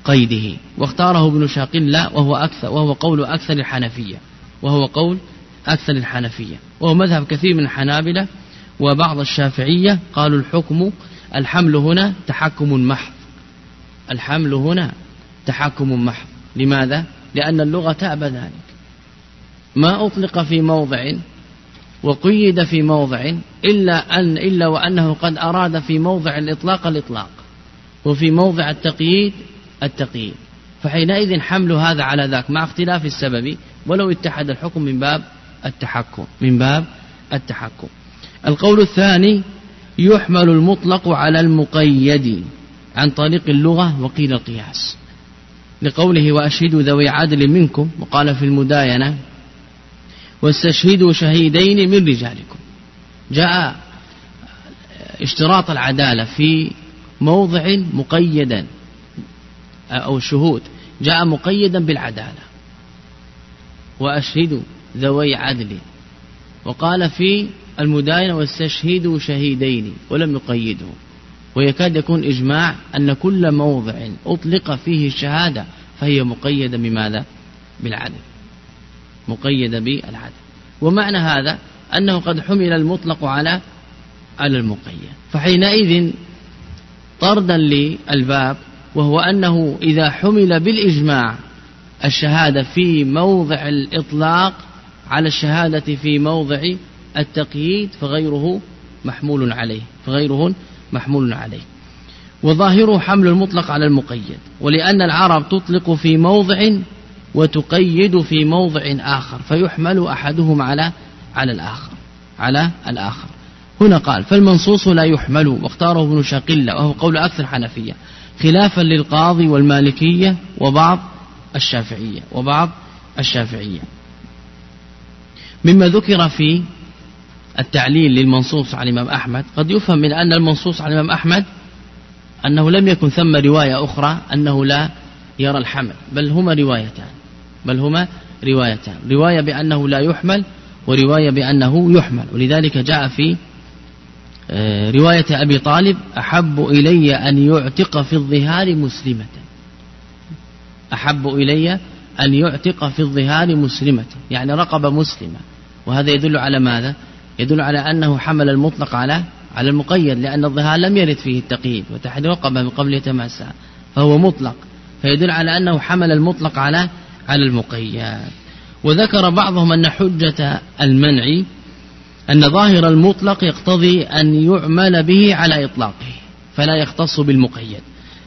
قيده. واختاره ابن شاقلة وهو أكثر وهو قول أكثر الحنفية وهو قول أكثر الحنفية. وهو مذهب كثير من الحنابلة وبعض الشافعية قالوا الحكم الحمل هنا تحكم محض. الحمل هنا تحكم محض. لماذا؟ لأن اللغة تأبى ذلك. ما أطلق في موضع وقيد في موضع إلا أن إلا وأنه قد أراد في موضع الإطلاق الإطلاق وفي موضع التقييد التقييد. فحينئذ حمل هذا على ذاك مع اختلاف السبب ولو اتحد الحكم من باب التحكم من باب التحكم. القول الثاني يحمل المطلق على المقيد عن طريق اللغة وقيل القياس. لقوله وأشهدوا ذوي عدل منكم وقال في المداينة واستشهدوا شهيدين من رجالكم. جاء اشتراط العدالة في موضع مقيدا أو شهود جاء مقيدا بالعدالة. وأشهدوا ذوي عدل وقال في المداينة واستشهدوا شهيدين ولم يقيده. ويكاد يكون إجماع أن كل موضع أطلق فيه الشهادة فهي مقيدة بماذا؟ بالعدل. مقيدة بالعدل. ومعنى هذا أنه قد حمل المطلق على على المقيد. فحينئذ طردا للباب وهو أنه إذا حمل بالإجماع الشهادة في موضع الإطلاق على الشهادة في موضع التقييد فغيره محمول عليه فغيره محمول عليه. وظاهره حمل المطلق على المقيد ولأن العرب تطلق في موضع وتقيد في موضع آخر فيحمل أحدهما على على الآخر على الآخر. هنا قال فالمنصوص لا يحمل واختاره ابن شاقلة وهو قول أكثر حنفية خلافا للقاضي والمالكية وبعض الشافعية وبعض الشافعية. مما ذكر في التعليل للمنصوص على الإمام أحمد قد يفهم من أن المنصوص على الإمام أحمد أنه لم يكن ثم رواية أخرى أنه لا يرى الحمل بل هما روايتان بل هما روايتان رواية بأنه لا يحمل ورواية بأنه يحمل ولذلك جاء في آه، رواية أبي طالب أحب إلي أن يعتق في الظهار مسلمة. أحب إلي أن يعتق في الظهار مسلمة يعني رقب مسلمة وهذا يدل على ماذا؟ يدل على أنه حمل المطلق على على المقيد لأن الظهار لم يرد فيه التقييد وتحرير رقبة من قبل يتماسى فهو مطلق فيدل على أنه حمل المطلق على على المقيد. وذكر بعضهم أن حجة المنع أن ظاهر المطلق يقتضي أن يعمل به على إطلاقه فلا يختص بالمقيد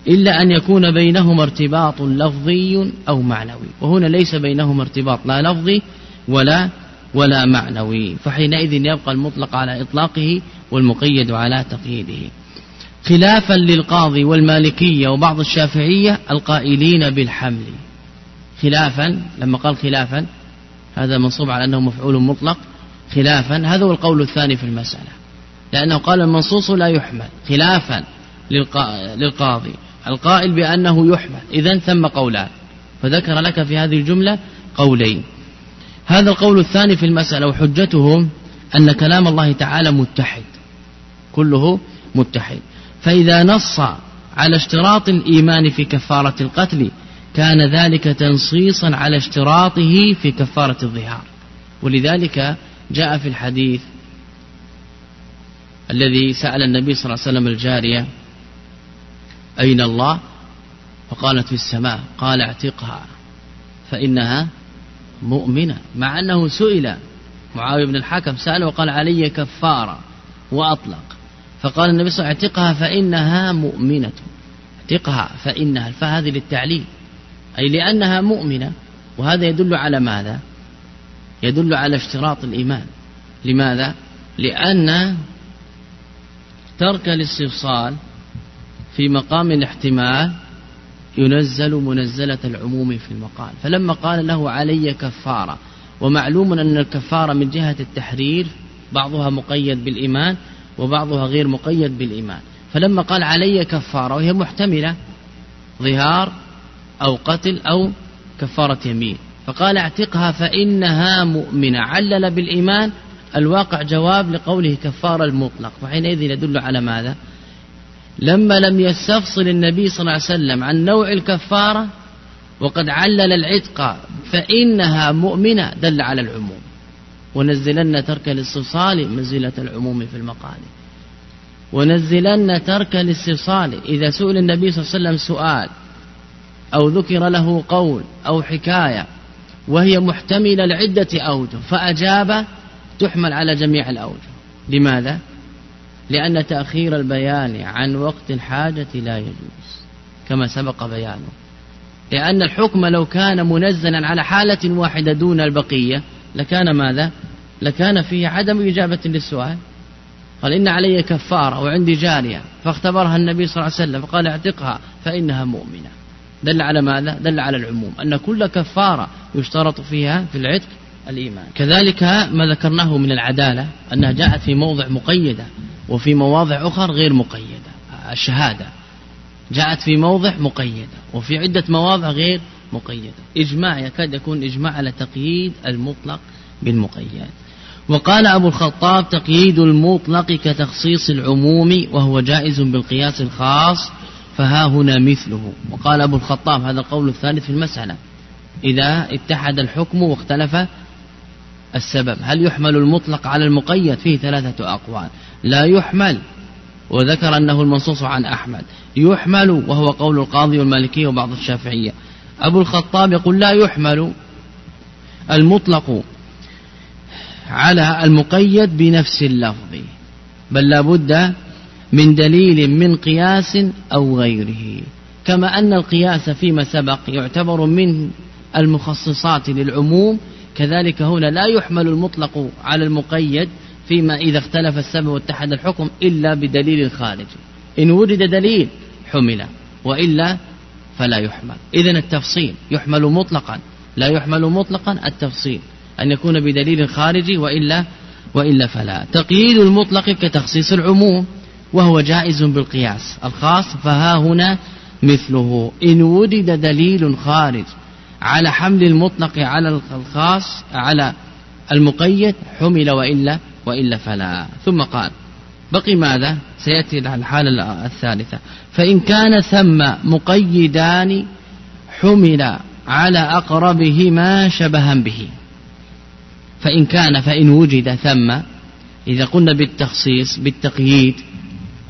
إلا أن يكون بينهما ارتباط لفظي أو معنوي وهنا ليس بينهما ارتباط لا لفظي ولا ولا معنوي فحينئذ يبقى المطلق على إطلاقه والمقيد على تقييده. خلافا للقاضي والمالكية وبعض الشافعية القائلين بالحمل. خلافا لما قال خلافا هذا منصوب على أنه مفعول مطلق. خلافا هذا هو القول الثاني في المسألة. لأنه قال المنصوص لا يحمل. خلافا للقاضي. القائل بأنه يحمل. إذا ثم قولان. فذكر لك في هذه الجملة قولين. هذا القول الثاني في المسألة وحجتهم أن كلام الله تعالى متحد كله متحد. فإذا نص على اشتراط الإيمان في كفارة القتل كان ذلك تنصيصا على اشتراطه في كفارة الظهار. ولذلك جاء في الحديث الذي سأل النبي صلى الله عليه وسلم الجارية أين الله؟ فقالت في السماء قال اعتقها فإنها مؤمنة مع أنه سئل معاوية بن الحكم سأل وقال علي كفارة وأطلق. فقال النبي صلى الله عليه وسلم اعتقها فإنها مؤمنة. اعتقها فإنها فهذه للتعليل. أي لأنها مؤمنة وهذا يدل على ماذا؟ يدل على اشتراط الإيمان. لماذا؟ لأن ترك الاستفصال في مقام الاحتمال ينزل منزلة العموم في المقال. فلما قال له علي كفارة ومعلوم أن الكفارة من جهة التحرير بعضها مقيد بالإيمان وبعضها غير مقيد بالإيمان. فلما قال علي كفارة وهي محتملة ظهار أو قتل أو كفارة يمين. فقال اعتقها فإنها مؤمنة. علل بالإيمان الواقع جواب لقوله كفارة المطلق. فحينئذ يدل على ماذا؟ لما لم يستفصل النبي صلى الله عليه وسلم عن نوع الكفارة وقد علل العتق فإنها مؤمنة دل على العموم. ونزلن ترك الاستفصال منزلة العموم في المقال. ونزلن ترك الاستفصال إذا سئل النبي صلى الله عليه وسلم سؤال أو ذكر له قول أو حكاية وهي محتملة لعدة أوجه فأجاب تحمل على جميع الأوجه. لماذا؟ لأن تأخير البيان عن وقت الحاجة لا يجوز كما سبق بيانه لأن الحكم لو كان منزلا على حالة واحدة دون البقية لكان ماذا؟ لكان فيه عدم إجابة للسؤال قال إن علي كفارة وعندي جارية فاختبرها النبي صلى الله عليه وسلم فقال اعتقها فإنها مؤمنة دل على ماذا؟ دل على العموم أن كل كفارة يشترط فيها في العتق الإيمان. كذلك ما ذكرناه من العدالة أنها جاءت في موضع مقيدة وفي مواضع أخرى غير مقيدة الشهادة. جاءت في موضع مقيدة وفي عدة مواضع غير مقيدة. إجماع يكاد يكون إجماع على تقييد المطلق بالمقيد. وقال أبو الخطاب تقييد المطلق كتخصيص العموم وهو جائز بالقياس الخاص فها هنا مثله. وقال أبو الخطاب هذا القول الثالث في المسألة إذا اتحد الحكم واختلف السبب. هل يحمل المطلق على المقيد؟ فيه ثلاثة أقوال. لا يحمل وذكر أنه المنصوص عن أحمد. يحمل وهو قول القاضي والمالكي وبعض الشافعية. أبو الخطاب يقول لا يحمل المطلق على المقيد بنفس اللفظ بل لا بد من دليل من قياس أو غيره. كما أن القياس فيما سبق يعتبر من المخصصات للعموم كذلك هنا لا يحمل المطلق على المقيد فيما إذا اختلف السبب واتحد الحكم إلا بدليل خارجي إن وجد دليل حمل وإلا فلا يحمل. إذن التفصيل يحمل مطلقا. لا يحمل مطلقا التفصيل. أن يكون بدليل خارجي وإلا وإلا فلا. تقييد المطلق كتخصيص العموم وهو جائز بالقياس الخاص فها هنا مثله. إن وجد دليل خارج على حمل المطلق على الخاص على المقيد حمل وإلا وإلا فلا. ثم قال بقي ماذا؟ سيأتي الحالة الثالثة. فإن كان ثم مقيدان حمل على أقربهما شبها به. فإن كان فإن وجد ثم إذا قلنا بالتخصيص بالتقييد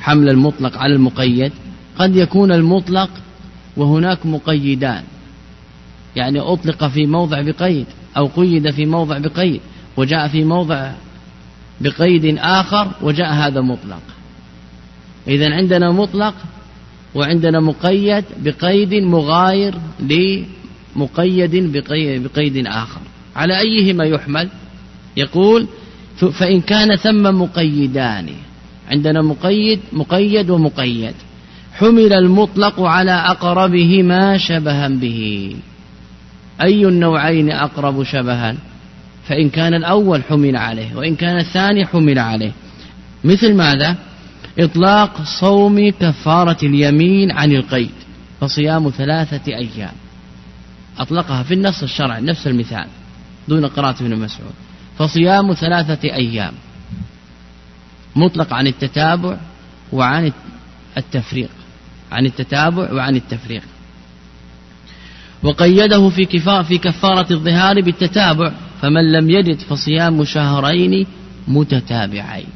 حمل المطلق على المقيد قد يكون المطلق وهناك مقيدان. يعني أطلق في موضع بقيد أو قيد في موضع بقيد وجاء في موضع بقيد آخر وجاء هذا مطلق. إذا عندنا مطلق وعندنا مقيد بقيد مغاير لمقيد بقيد آخر. على أيهما يحمل؟ يقول فإن كان ثم مقيدان. عندنا مقيد مقيد ومقيد. حمل المطلق على أقربهما شبها به. أي النوعين أقرب شبها؟ فإن كان الأول حمل عليه وإن كان الثاني حمل عليه. مثل ماذا؟ إطلاق صوم كفارة اليمين عن القيد فصيام ثلاثة أيام. أطلقها في النص الشرعي نفس المثال دون قراءة ابن مسعود. فصيام ثلاثة أيام. مطلق عن التتابع وعن التفريق عن التتابع وعن التفريق. وقيده في كفارة في كفارة الظهار بالتتابع فمن لم يجد فصيام شهرين متتابعين.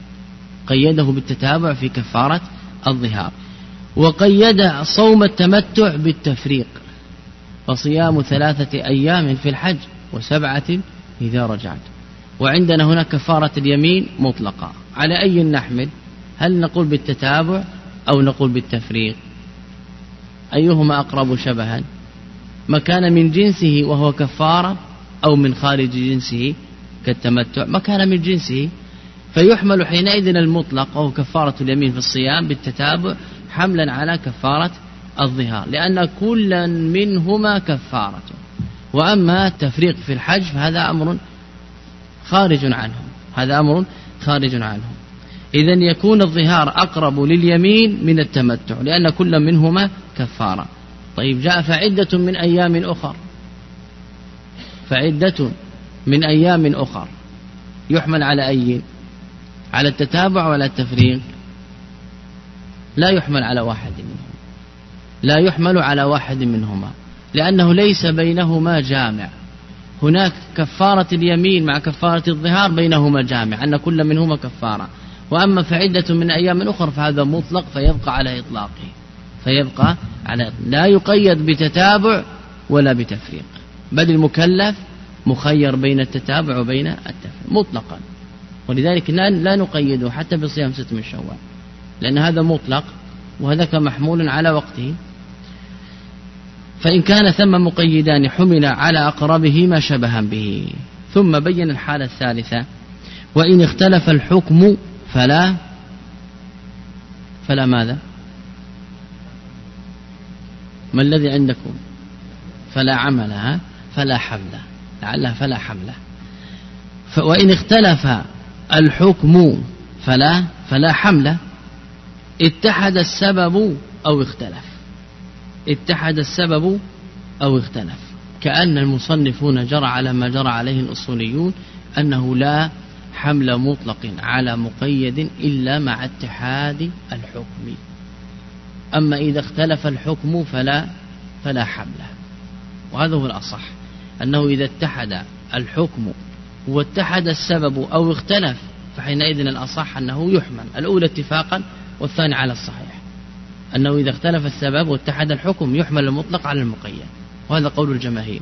قيده بالتتابع في كفارة الظهار. وقيد صوم التمتع بالتفريق. فصيام ثلاثة أيام في الحج وسبعة إذا رجعت. وعندنا هنا كفارة اليمين مطلقة. على أي نحمل؟ هل نقول بالتتابع أو نقول بالتفريق؟ أيهما أقرب شبها؟ ما كان من جنسه وهو كفارة أو من خارج جنسه كالتمتع ما كان من جنسه. فيحمل حينئذ المطلق وهو كفارة اليمين في الصيام بالتتابع حملا على كفارة الظهار لأن كلا منهما كفارة. وأما التفريق في الحج فهذا أمر خارج عنهم هذا أمر خارج عنهم. إذا يكون الظهار أقرب لليمين من التمتع لأن كل منهما كفارة. طيب جاء فعدة من أيام أخر. فعدة من أيام أخر. يحمل على أي؟ على التتابع ولا التفريق؟ لا يحمل على واحد منهم لا يحمل على واحد منهما لأنه ليس بينهما جامع. هناك كفارة اليمين مع كفارة الظهار بينهما جامع أن كل منهما كفارة. وأما فعدة من أيام أخرى فهذا مطلق فيبقى على إطلاقه. فيبقى على لا يقيد بتتابع ولا بتفريق. بل المكلف مخير بين التتابع وبين التفريق مطلقا. ولذلك لا نقيده حتى بصيام ست من شوال لأن هذا مطلق وهذاك محمول على وقته. فإن كان ثم مقيدان حمل على أقربهما شبها به. ثم بين الحالة الثالثة وإن اختلف الحكم فلا فلا ماذا؟ ما الذي عندكم؟ فلا عمل فلا حمل. لعلها فلا حمل. وإن اختلف الحكم فلا فلا حمل. اتحد السبب أو اختلف. اتحد السبب أو اختلف. كأن المصنفون جرى على ما جرى عليه الأصوليون أنه لا حمل مطلق على مقيد إلا مع اتحاد الحكم. أما إذا اختلف الحكم فلا فلا حمل. وهذا هو الأصح أنه إذا اتحد الحكم واتحد السبب أو اختلف فحينئذ الأصح أنه يحمل. الأولى اتفاقا والثاني على الصحيح. أنه إذا اختلف السبب واتحد الحكم يحمل المطلق على المقيد. وهذا قول الجماهير.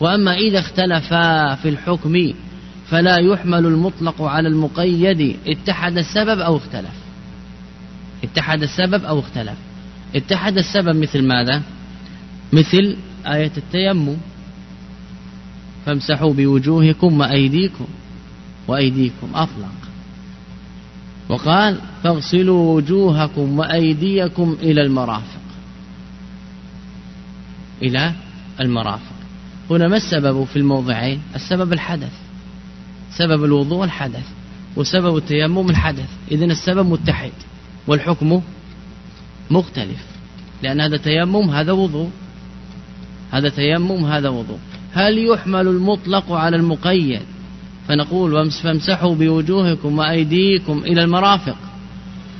وأما إذا اختلفا في الحكم فلا يحمل المطلق على المقيد اتحد السبب أو اختلف. اتحد السبب أو اختلف. اتحد السبب مثل ماذا؟ مثل آية التيمم. فامسحوا بوجوهكم وأيديكم وأيديكم أطلق وقال فاغسلوا وجوهكم وأيديكم إلى المرافق. إلى المرافق. هنا ما السبب في الموضعين؟ السبب الحدث. سبب الوضوء الحدث وسبب التيمم الحدث. إذن السبب متحد والحكم مختلف. لأن هذا تيمم هذا وضوء. هذا تيمم هذا وضوء. هل يحمل المطلق على المقيد؟ فنقول فامسحوا بوجوهكم وأيديكم إلى المرافق.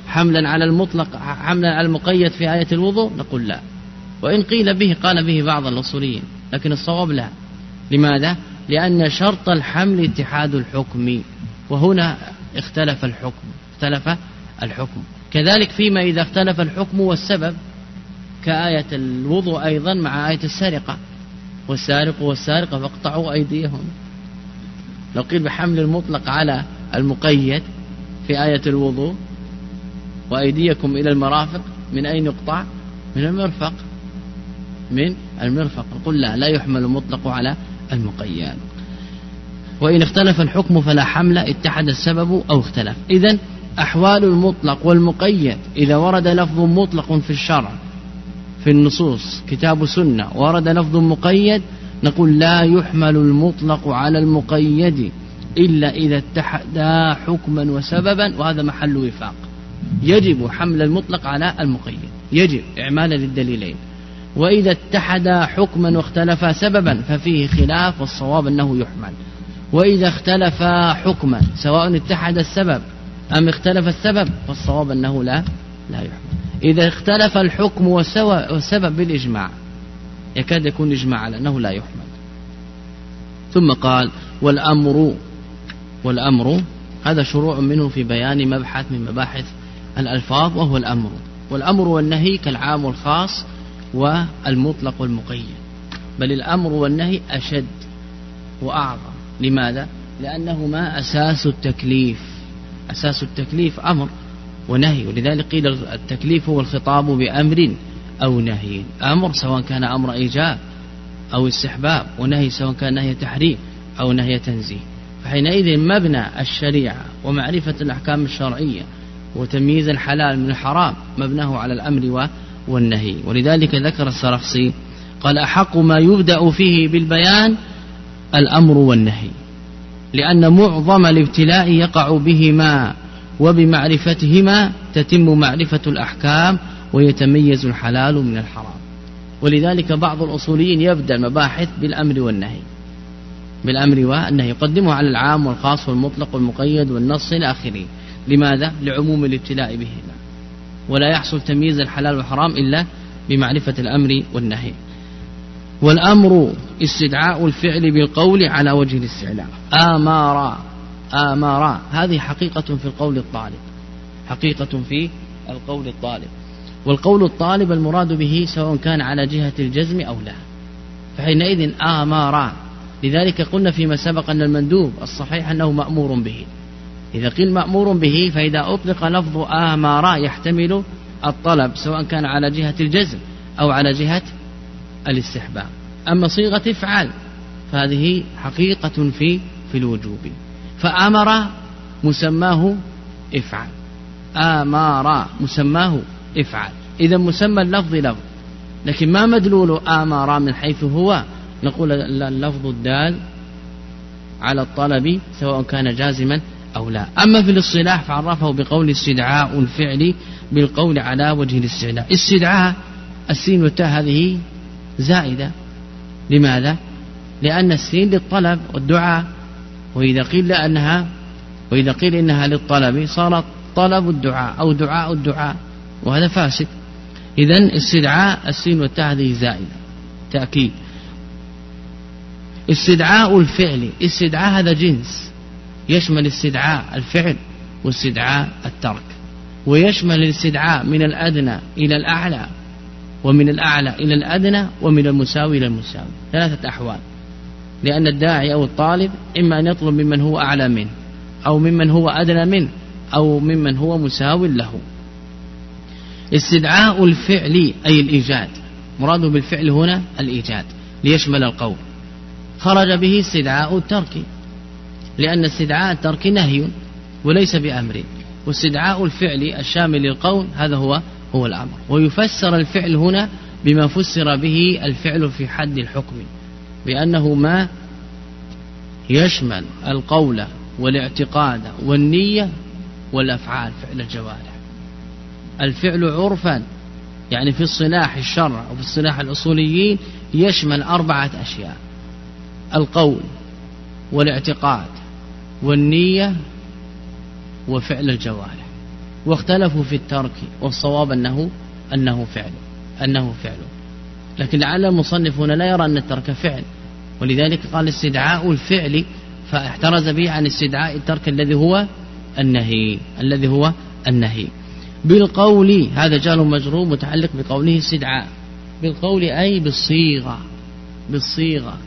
حملا على المطلق حملا على المقيد في آية الوضوء؟ نقول لا. وإن قيل به قال به بعض الأصوليين لكن الصواب لا. لماذا؟ لأن شرط الحمل اتحاد الحكم وهنا اختلف الحكم اختلف الحكم. كذلك فيما إذا اختلف الحكم والسبب كآية الوضوء أيضا مع آية السرقة والسارق والسارقة فاقطعوا أيديهم. لو قيل بحمل المطلق على المقيد في آية الوضوء وأيديكم إلى المرافق من أين يقطع؟ من المرفق. من المرفق. نقول لا لا يحمل المطلق على المقيد. وإن اختلف الحكم فلا حمل اتحد السبب أو اختلف. إذا أحوال المطلق والمقيد إذا ورد لفظ مطلق في الشرع في النصوص كتاب سنة ورد لفظ مقيد نقول لا يحمل المطلق على المقيد إلا إذا اتحدا حكما وسببا وهذا محل وفاق. يجب حمل المطلق على المقيد. يجب إعمالا للدليلين. وإذا اتحدا حكما واختلفا سببا ففيه خلاف والصواب أنه يحمل. وإذا اختلفا حكما سواء اتحد السبب أم اختلف السبب؟ فالصواب أنه لا لا يحمل إذا اختلف الحكم والسبب بالإجماع يكاد يكون إجماع على أنه لا يحمل ثم قال والأمر والأمر هذا شروع منه في بيان مبحث من مباحث الألفاظ وهو الأمر. والأمر والنهي كالعام والخاص والمطلق والمقيد. بل الأمر والنهي أشد وأعظم. لماذا؟ لأنهما أساس التكليف. أساس التكليف أمر ونهي ولذلك قيل التكليف هو الخطاب بأمر أو نهي. أمر سواء كان أمر إيجاب أو استحباب ونهي سواء كان نهي تحريم أو نهي تنزيه. فحينئذ مبنى الشريعة ومعرفة الأحكام الشرعية وتمييز الحلال من الحرام مبناه على الأمر والنهي. ولذلك ذكر السرخسي قال أحق ما يبدأ فيه بالبيان الأمر والنهي. لأن معظم الابتلاء يقع بهما وبمعرفتهما تتم معرفة الأحكام ويتميز الحلال من الحرام. ولذلك بعض الأصوليين يبدأ المباحث بالأمر والنهي. بالأمر والنهي يقدمه على العام والخاص والمطلق والمقيد والنص إلى آخره. لماذا؟ لعموم الابتلاء بهما. ولا يحصل تمييز الحلال والحرام إلا بمعرفة الأمر والنهي. والأمر استدعاء الفعل بالقول على وجه الاستعلاء. آمارا آمارا هذه حقيقة في القول الطالب. حقيقة في القول الطالب. والقول الطالب المراد به سواء كان على جهة الجزم أو لا. فحينئذ آمارا لذلك قلنا فيما سبق أن المندوب الصحيح أنه مأمور به. إذا قيل مأمور به فإذا أطلق لفظ آمارا يحتمل الطلب سواء كان على جهة الجزم أو على جهة الاستحباب. أما صيغة افعل فهذه حقيقة في في الوجوب. فأمر مسماه افعل آمار مسماه افعل إذا مسمى اللفظ لفظ لكن ما مدلول آمار من حيث هو. نقول اللفظ الدال على الطلب سواء كان جازما أو لا. أما في الاصطلاح فعرفه بقول استدعاء الفعل بالقول على وجه الاستعلاء استدعاء السين والتاء هذه زائدة. لماذا؟ لأن السين للطلب والدعاء وإذا قيل لأنها وإذا قيل إنها للطلب صارت طلب الدعاء أو دعاء الدعاء وهذا فاسد. إذا استدعاء السين والتاء هذه زائدة. تأكيد. استدعاء الفعل استدعاء هذا جنس. يشمل استدعاء الفعل واستدعاء الترك ويشمل الاستدعاء من الأدنى إلى الأعلى. ومن الأعلى إلى الأدنى ومن المساوي إلى المساوي. ثلاثة أحوال. لأن الداعي أو الطالب إما أن يطلب ممن هو أعلى منه أو ممن هو أدنى منه أو ممن هو مساو له. استدعاء الفعل أي الإيجاد. مراده بالفعل هنا الإيجاد ليشمل القول. خرج به استدعاء الترك لأن استدعاء الترك نهي وليس بأمر. واستدعاء الفعل الشامل للقول هذا هو هو الأمر. ويفسر الفعل هنا بما فسر به الفعل في حد الحكم بأنه ما يشمل القول والاعتقاد والنية والأفعال فعل الجوارح. الفعل عرفا يعني في الصلاح الشرع وفي الصلاح الأصوليين يشمل أربعة أشياء القول والاعتقاد والنية وفعل الجوارح. واختلفوا في الترك والصواب أنه أنه فعل أنه فعل. لكن لعل المصنف هنا لا يرى أن الترك فعل. ولذلك قال استدعاء الفعل فاحترز به عن استدعاء الترك الذي هو النهي الذي هو النهي. بالقول هذا جار مجرور متعلق بقوله استدعاء. بالقول أي بالصيغة بالصيغة.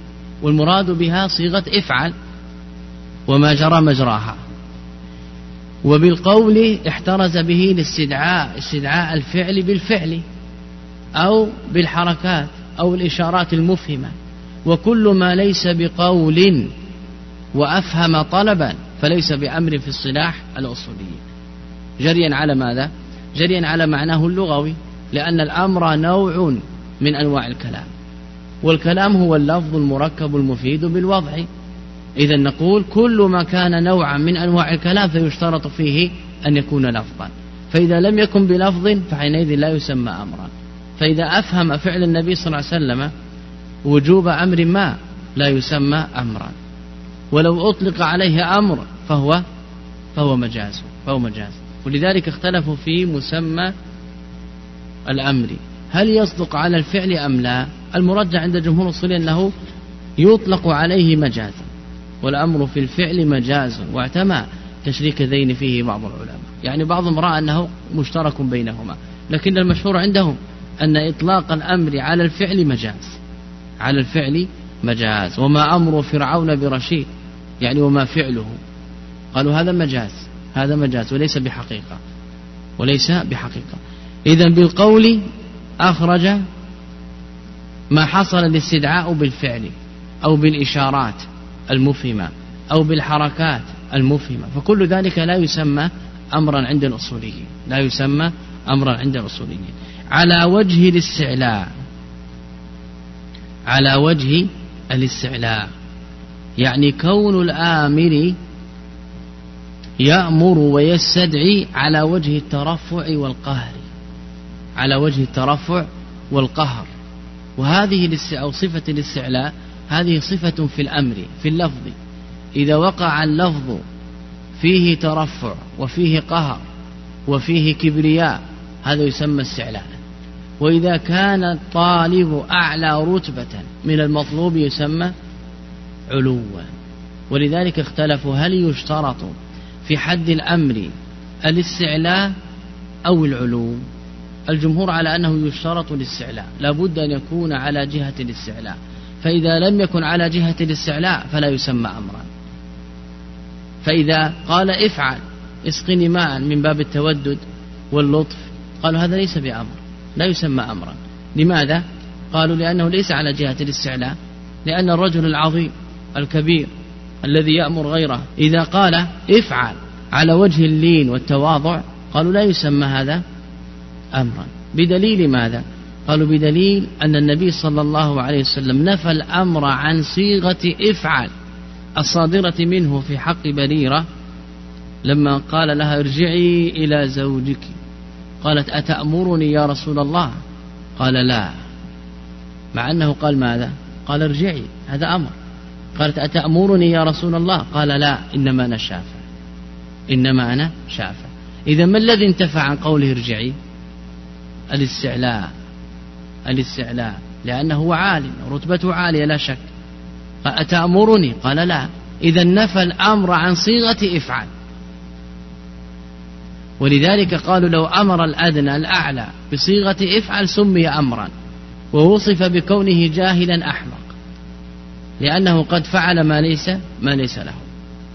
والمراد بها صيغة افعل وما جرى مجراها. وبالقول احترز به الاستدعاء استدعاء الفعل بالفعل أو بالحركات أو الإشارات المفهمة. وكل ما ليس بقول وأفهم طلبا فليس بأمر في الصلاح الأصولي جريا على ماذا؟ جريا على معناه اللغوي لأن الأمر نوع من أنواع الكلام. والكلام هو اللفظ المركب المفيد بالوضع. إذا نقول كل ما كان نوعا من أنواع الكلام فيشترط فيه أن يكون لفظا. فإذا لم يكن بلفظ فحينئذ لا يسمى أمرا. فإذا أفهم فعل النبي صلى الله عليه وسلم وجوب أمر ما لا يسمى أمرا. ولو أطلق عليه أمر فهو فهو مجاز فهو مجاز. ولذلك اختلفوا في مسمى الأمر. هل يصدق على الفعل أم لا؟ المرجع عند جمهور الصلي أنه يطلق عليه مجازا. والأمر في الفعل مجاز واعتمى تشريك ذين فيه بعض العلماء. يعني بعضهم رأى أنه مشترك بينهما لكن المشهور عندهم أن إطلاق الأمر على الفعل مجاز. على الفعل مجاز. وما أمر فرعون برشيد يعني وما فعله. قالوا هذا مجاز هذا مجاز وليس بحقيقة. وليس بحقيقة. إذا بالقول أخرج ما حصل الاستدعاء بالفعل أو بالإشارات. المفهمة أو بالحركات المفهمة. فكل ذلك لا يسمى أمرا عند الأصوليين. لا يسمى أمرا عند الأصوليين. على وجه الاستعلاء. على وجه الاستعلاء. يعني كون الآمر يأمر ويستدعي على وجه الترفع والقهر. على وجه الترفع والقهر. وهذه أو صفة الاستعلاء هذه صفة في الأمر في اللفظ. إذا وقع اللفظ فيه ترفع وفيه قهر وفيه كبرياء هذا يسمى استعلاء. وإذا كان الطالب أعلى رتبة من المطلوب يسمى علوا. ولذلك اختلفوا هل يشترط في حد الأمر الاستعلاء أو العلو. الجمهور على أنه يشترط الاستعلاء لابد أن يكون على جهة الاستعلاء. فإذا لم يكن على جهة الاستعلاء فلا يسمى أمرا. فإذا قال افعل اسقني ماء من باب التودد واللطف قالوا هذا ليس بأمر لا يسمى أمرا. لماذا؟ قالوا لأنه ليس على جهة الاستعلاء لأن الرجل العظيم الكبير الذي يأمر غيره إذا قال افعل على وجه اللين والتواضع قالوا لا يسمى هذا أمرا. بدليل ماذا؟ قالوا بدليل أن النبي صلى الله عليه وسلم نفى الأمر عن صيغة إفعل الصادرة منه في حق بريرة لما قال لها ارجعي إلى زوجك قالت أتأمرني يا رسول الله قال لا مع أنه قال ماذا قال ارجعي هذا أمر قالت أتأمرني يا رسول الله قال لا إنما أنا شافع إنما أنا شافع إذا ما الذي انتفع عن قوله ارجعي؟ الاستعلاء الاستعلاء لأنه هو عالم رتبته عالية لا شك. أتأمرني قال لا. إذا نفى الأمر عن صيغة افعل ولذلك قالوا لو أمر الأدنى الأعلى بصيغة إفعل سمي أمرا ووصف بكونه جاهلا أحمق. لأنه قد فعل ما ليس ما ليس له.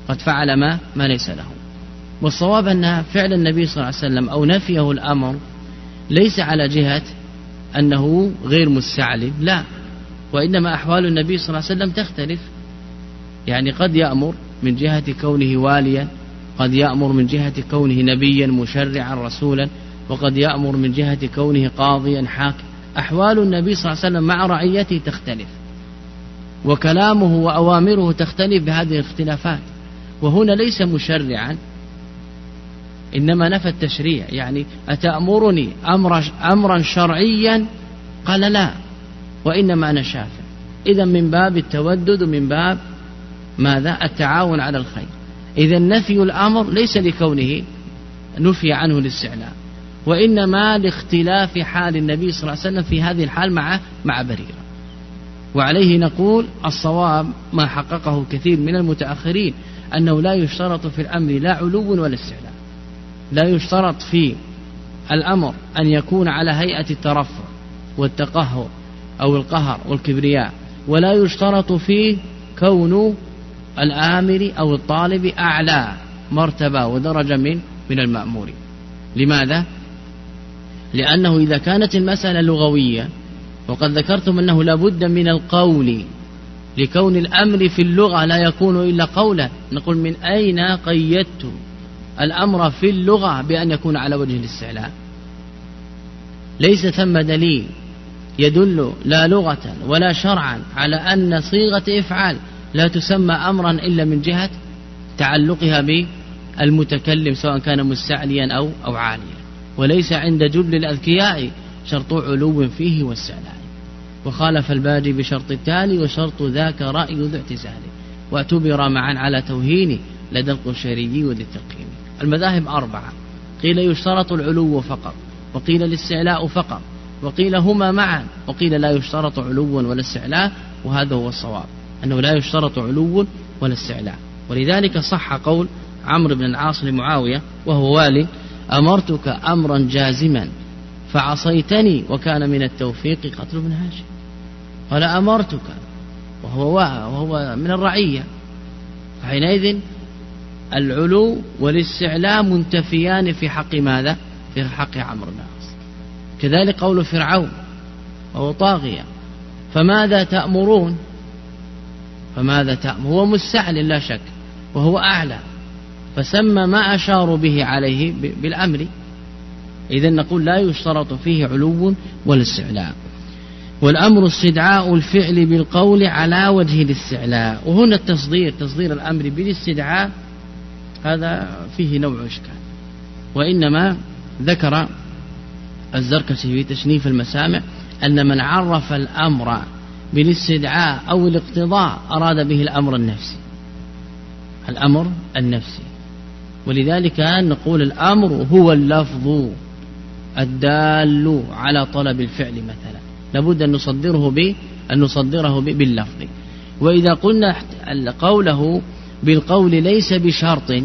قد فعل ما ما ليس له. والصواب أن فعل النبي صلى الله عليه وسلم أو نفيه الأمر ليس على جهة أنه غير مستعلم لا. وإنما أحوال النبي صلى الله عليه وسلم تختلف. يعني قد يأمر من جهة كونه واليا قد يأمر من جهة كونه نبيا مشرعا رسولا وقد يأمر من جهة كونه قاضيا حاكم. أحوال النبي صلى الله عليه وسلم مع رعيته تختلف. وكلامه وأوامره تختلف بهذه الاختلافات. وهنا ليس مشرعا إنما نفى التشريع يعني أتأمرني أمر أمرا شرعيا؟ قال لا وإنما أنا شافع. إذا من باب التودد ومن باب ماذا؟ التعاون على الخير. إذا نفي الأمر ليس لكونه نفي عنه الاستعلاء وإنما لاختلاف حال النبي صلى الله عليه وسلم في هذه الحال مع مع بريرة. وعليه نقول الصواب ما حققه كثير من المتأخرين أنه لا يشترط في الأمر لا علو ولا استعلاء. لا يشترط في الأمر أن يكون على هيئة الترفع والتقهر أو القهر والكبرياء ولا يشترط فيه كون الآمر أو الطالب أعلى مرتبة ودرجة من من المأمور لماذا؟ لأنه إذا كانت المسألة لغوية وقد ذكرتم أنه لابد من القول لكون الأمر في اللغة لا يكون إلا قولا نقول من أين قيدت الأمر في اللغة بأن يكون على وجه الاستعلاء. ليس ثم دليل يدل لا لغة ولا شرعا على أن صيغة إفعال لا تسمى أمرا إلا من جهة تعلقها بالمتكلم سواء كان مستعليا أو أو عاليا. وليس عند جل الأذكياء شرط علو فيه واستعلاء. وخالف الباجي بشرط التالي وشرط ذاك رأي ذو اعتزال. واعتبر معا على توهين لدى القشيري التقييم المذاهب أربعة. قيل يشترط العلو فقط وقيل الاستعلاء فقط وقيل هما معا وقيل لا يشترط علو ولا استعلاء وهذا هو الصواب أنه لا يشترط علو ولا استعلاء. ولذلك صح قول عمرو بن العاص لمعاوية وهو والي أمرتك أمرا جازما فعصيتني وكان من التوفيق قتل ابن هاشم. قال أمرتك وهو وهو من الرعية. فحينئذ العلو والاستعلاء منتفيان في حق ماذا؟ في حق عمرو بن العاص كذلك قول فرعون وهو طاغية فماذا تأمرون؟ فماذا تأمر؟ هو مستعل لا شك وهو أعلى فسمى ما أشاروا به عليه بالأمر إذا نقول لا يشترط فيه علو ولا استعلاء والأمر استدعاء الفعل بالقول على وجه الاستعلاء وهنا التصدير تصدير الأمر بالاستدعاء هذا فيه نوع إشكال. وإنما ذكر الزركشي في تشنيف المسامع أن من عرف الأمر بالاستدعاء أو الاقتضاء أراد به الأمر النفسي. الأمر النفسي. ولذلك نقول الأمر هو اللفظ الدال على طلب الفعل مثلا. لابد أن نصدره ب أن نصدره باللفظ. وإذا قلنا قوله بالقول ليس بشرط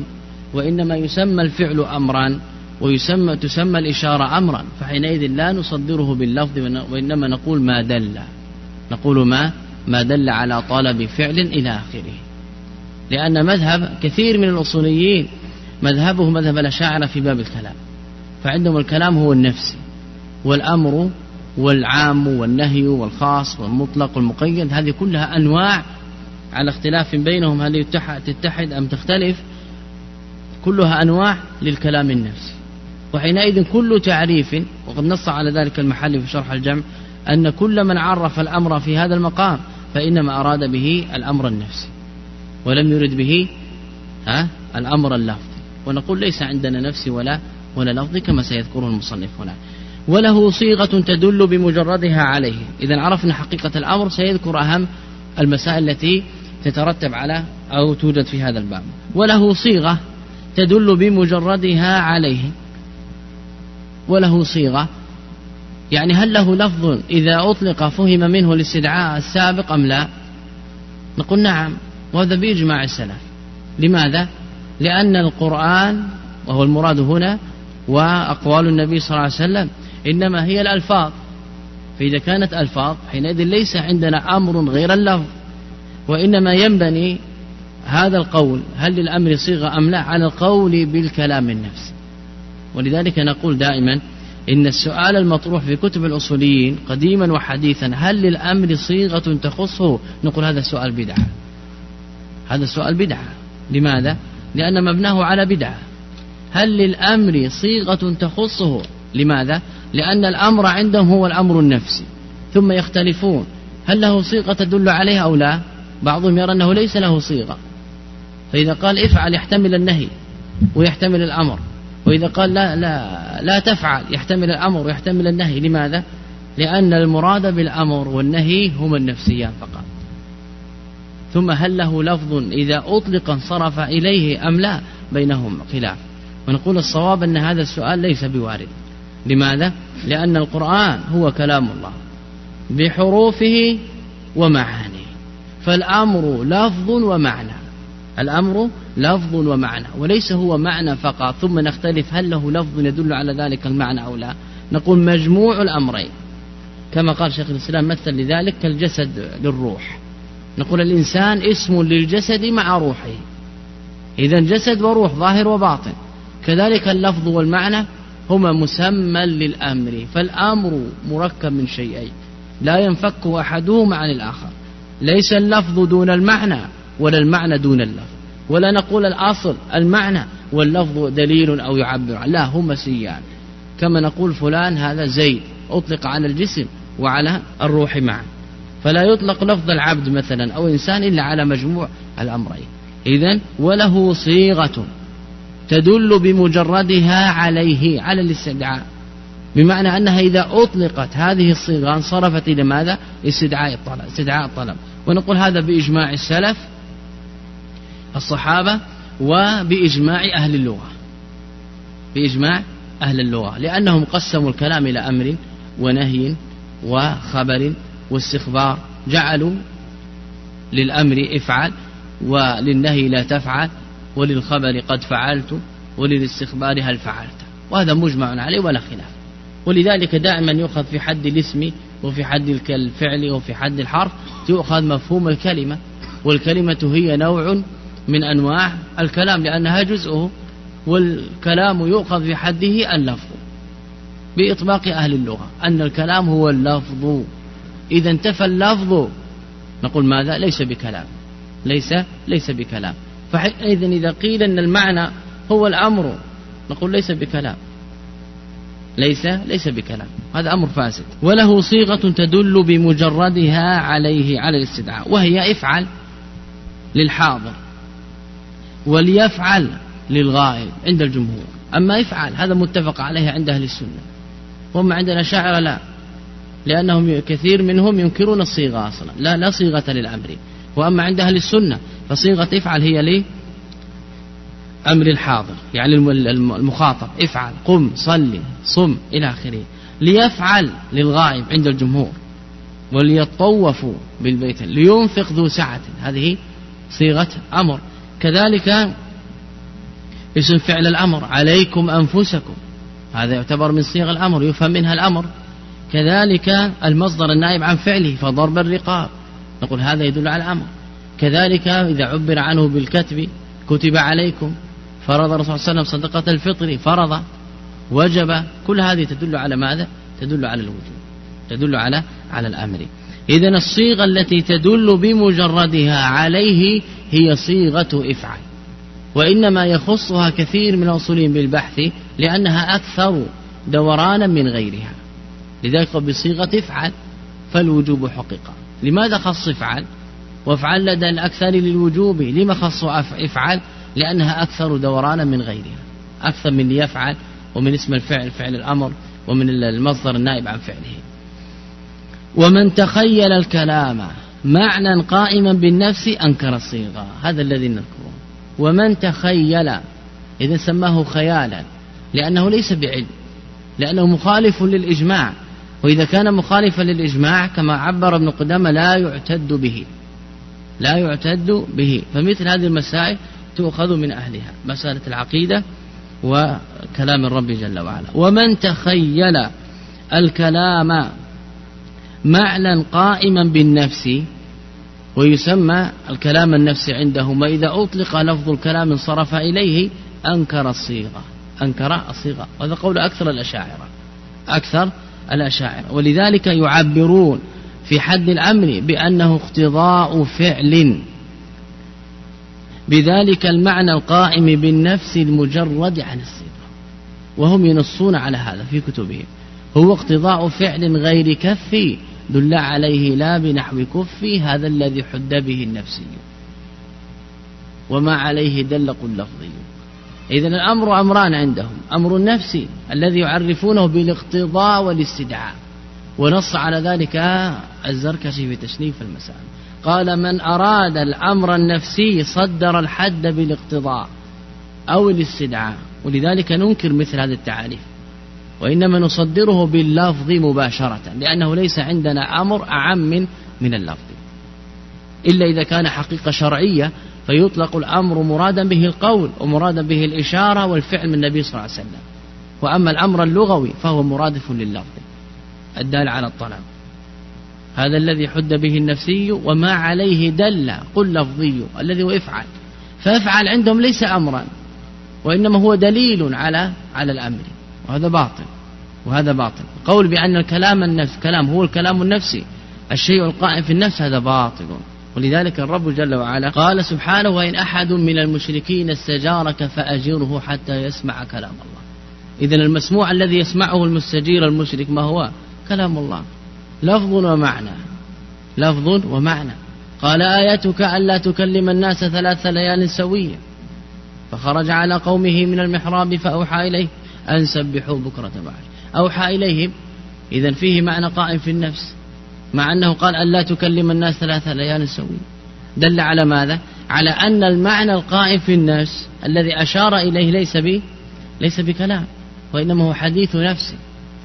وإنما يسمى الفعل أمرا ويسمى تسمى الإشارة أمرا فحينئذ لا نصدره باللفظ وإنما نقول ما دل. نقول ما ما دل على طلب فعل إلى آخره. لأن مذهب كثير من الأصوليين مذهبه مذهب الأشاعرة في باب الكلام. فعندهم الكلام هو النفسي والأمر والعام والنهي والخاص والمطلق والمقيد هذه كلها أنواع على اختلاف بينهم هل تتحد أم تختلف كلها أنواع للكلام النفسي. وحينئذ كل تعريف وقد نص على ذلك المحل في شرح الجمع أن كل من عرف الأمر في هذا المقام فإنما أراد به الأمر النفسي. ولم يرد به ها الأمر اللفظي. ونقول ليس عندنا نفسي ولا ولا لفظي كما سيذكره المصنف هنا. وله صيغة تدل بمجردها عليه. إذا عرفنا حقيقة الأمر سيذكر أهم المسائل التي تترتب على أو توجد في هذا الباب. وله صيغة تدل بمجردها عليه. وله صيغة يعني هل له لفظ إذا أطلق فهم منه الاستدعاء السابق أم لا؟ نقول نعم وهذا بإجماع السلف. لماذا؟ لأن القرآن وهو المراد هنا وأقوال النبي صلى الله عليه وسلم إنما هي الألفاظ. فإذا كانت ألفاظ حينئذ ليس عندنا أمر غير اللفظ. وإنما ينبني هذا القول هل للأمر صيغة أم لا؟ على القول بالكلام النفسي. ولذلك نقول دائما إن السؤال المطروح في كتب الأصوليين قديما وحديثا هل للأمر صيغة تخصه؟ نقول هذا السؤال بدعة. هذا السؤال بدعة. لماذا؟ لأن مبناه على بدعة. هل للأمر صيغة تخصه؟ لماذا؟ لأن الأمر عندهم هو الأمر النفسي. ثم يختلفون هل له صيغة تدل عليها أو لا؟ بعضهم يرى أنه ليس له صيغة. فإذا قال افعل يحتمل النهي ويحتمل الأمر. وإذا قال لا لا لا تفعل يحتمل الأمر ويحتمل النهي. لماذا؟ لأن المراد بالأمر والنهي هما النفسيان فقط. ثم هل له لفظ إذا أطلق انصرف إليه أم لا؟ بينهم خلاف. ونقول الصواب أن هذا السؤال ليس بوارد. لماذا؟ لأن القرآن هو كلام الله بحروفه ومعانيه. فالأمر لفظ ومعنى. الأمر لفظ ومعنى وليس هو معنى فقط. ثم نختلف هل له لفظ يدل على ذلك المعنى أو لا. نقول مجموع الأمرين. كما قال شيخ الإسلام مثل لذلك كالجسد للروح. نقول الإنسان اسم للجسد مع روحه. إذا جسد وروح ظاهر وباطن. كذلك اللفظ والمعنى هما مسمى للأمر. فالأمر مركب من شيئين. لا ينفك أحدهما عن الآخر. ليس اللفظ دون المعنى ولا المعنى دون اللفظ. ولا نقول الأصل المعنى واللفظ دليل أو يعبر لا هما سيان. كما نقول فلان هذا زيد. أطلق على الجسم وعلى الروح معا. فلا يطلق لفظ العبد مثلا أو إنسان إلا على مجموع الأمرين. إذا وله صيغة تدل بمجردها عليه على الاستدعاء. بمعنى أنها إذا أطلقت هذه الصيغة انصرفت إلى ماذا؟ استدعاء الطلب استدعاء الطلب. ونقول هذا بإجماع السلف الصحابة وبإجماع أهل اللغة. بإجماع أهل اللغة لأنهم قسموا الكلام إلى أمر ونهي وخبر واستخبار. جعلوا للأمر افعل وللنهي لا تفعل وللخبر قد فعلت وللاستخبار هل فعلت. وهذا مجمع عليه ولا خلاف. ولذلك دائما يؤخذ في حد الاسم وفي حد الفعل وفي حد الحرف يؤخذ مفهوم الكلمة والكلمة هي نوع من أنواع الكلام لأنها جزءه والكلام يؤخذ في حده اللفظ بإطلاق أهل اللغة أن الكلام هو اللفظ. إذا انتفى اللفظ نقول ماذا؟ ليس بكلام ليس ليس بكلام. فحينئذ إذا قيل أن المعنى هو الأمر نقول ليس بكلام. ليس ليس بكلام. هذا أمر فاسد. وله صيغة تدل بمجردها عليه على الاستدعاء وهي افعل للحاضر وليفعل للغائب عند الجمهور. أما افعل هذا متفق عليه عند أهل السنة. وهم عندنا شاعر لا لأنهم كثير منهم ينكرون الصيغة أصلا. لا لا صيغة للأمر. وأما عند أهل السنة فصيغة افعل هي لي أمر الحاضر يعني المخاطب افعل قم صل صم إلى آخره ليفعل للغائب عند الجمهور وليطوفوا بالبيت لينفق ذو سعة هذه صيغة أمر. كذلك اسم فعل الأمر عليكم أنفسكم هذا يعتبر من صيغ الأمر يفهم منها الأمر. كذلك المصدر النائب عن فعله فضرب الرقاب نقول هذا يدل على الأمر. كذلك إذا عبر عنه بالكتب كتب عليكم فرض الرسول صلى الله عليه وسلم صدقة الفطر فرض وجب. كل هذه تدل على ماذا؟ تدل على الوجوب تدل على على الأمر. إذا الصيغة التي تدل بمجردها عليه هي صيغة افعل وإنما يخصها كثير من الأصولين بالبحث لأنها أكثر دورانا من غيرها. لذلك بصيغة افعل فالوجوب حقق لماذا خص افعل وافعل لدى الأكثر للوجوب. لما خص افعل لأنها أكثر دورانا من غيرها أكثر من ليفعل ومن اسم الفعل فعل الأمر ومن المصدر النائب عن فعله. ومن تخيل الكلام معنى قائما بالنفس أنكر الصيغة هذا الذي نذكره. ومن تخيل إذا سماه خيالا لأنه ليس بعلم لأنه مخالف للإجماع. وإذا كان مخالفا للإجماع كما عبر ابن قدامة لا يعتد به لا يعتد به. فمثل هذه المسائل تؤخذ من أهلها مسألة العقيدة وكلام الرب جل وعلا. ومن تخيل الكلام معنى قائما بالنفس ويسمى الكلام النفسي عندهم وإذا أطلق لفظ الكلام انصرف إليه أنكر الصيغة أنكر الصيغة. وهذا قول أكثر الأشاعرة أكثر الأشاعرة. ولذلك يعبرون في حد الأمر بأنه اقتضاء فعل. بذلك المعنى القائم بالنفس المجرد عن الصيغة وهم ينصون على هذا في كتبهم. هو اقتضاء فعل غير كفي دل عليه لا بنحو كفي هذا الذي حد به النفسي. وما عليه دل قل لفظي إذا الأمر أمران عندهم. أمر النفسي الذي يعرفونه بالاقتضاء والاستدعاء. ونص على ذلك الزركشي في تشنيف المسائل. قال من أراد الأمر النفسي صدر الحد بالاقتضاء أو الاستدعاء ولذلك ننكر مثل هذه التعاريف. وإنما نصدره باللفظ مباشرة لأنه ليس عندنا أمر أعم من من اللفظ. إلا إذا كان حقيقة شرعية فيطلق الأمر مرادا به القول ومرادا به الإشارة والفعل من النبي صلى الله عليه وسلم. وأما الأمر اللغوي فهو مرادف لللفظ. الدال على الطلب. هذا الذي حد به النفسي وما عليه دل قل لفظي الذي هو افعل. فافعل عندهم ليس أمرا وإنما هو دليل على على الأمر. وهذا باطل وهذا باطل. قول بأن الكلام النفس كلام هو الكلام النفسي الشيء القائم في النفس هذا باطل. ولذلك الرب جل وعلا قال سبحانه وإن أحد من المشركين استجارك فأجره حتى يسمع كلام الله. إذا المسموع الذي يسمعه المستجير المشرك ما هو؟ كلام الله. لفظ ومعنى. لفظ ومعنى. قال آيتك ألا تكلم الناس ثلاث ليال سوية فخرج على قومه من المحراب فأوحى إليه أن سبحوا بكرة بعد. أوحى إليهم. إذا فيه معنى قائم في النفس. مع أنه قال أن لا تكلم الناس ثلاثة ليال سوية دل على ماذا؟ على أن المعنى القائم في النفس الذي أشار إليه ليس به ليس بكلام وإنما هو حديث نفس.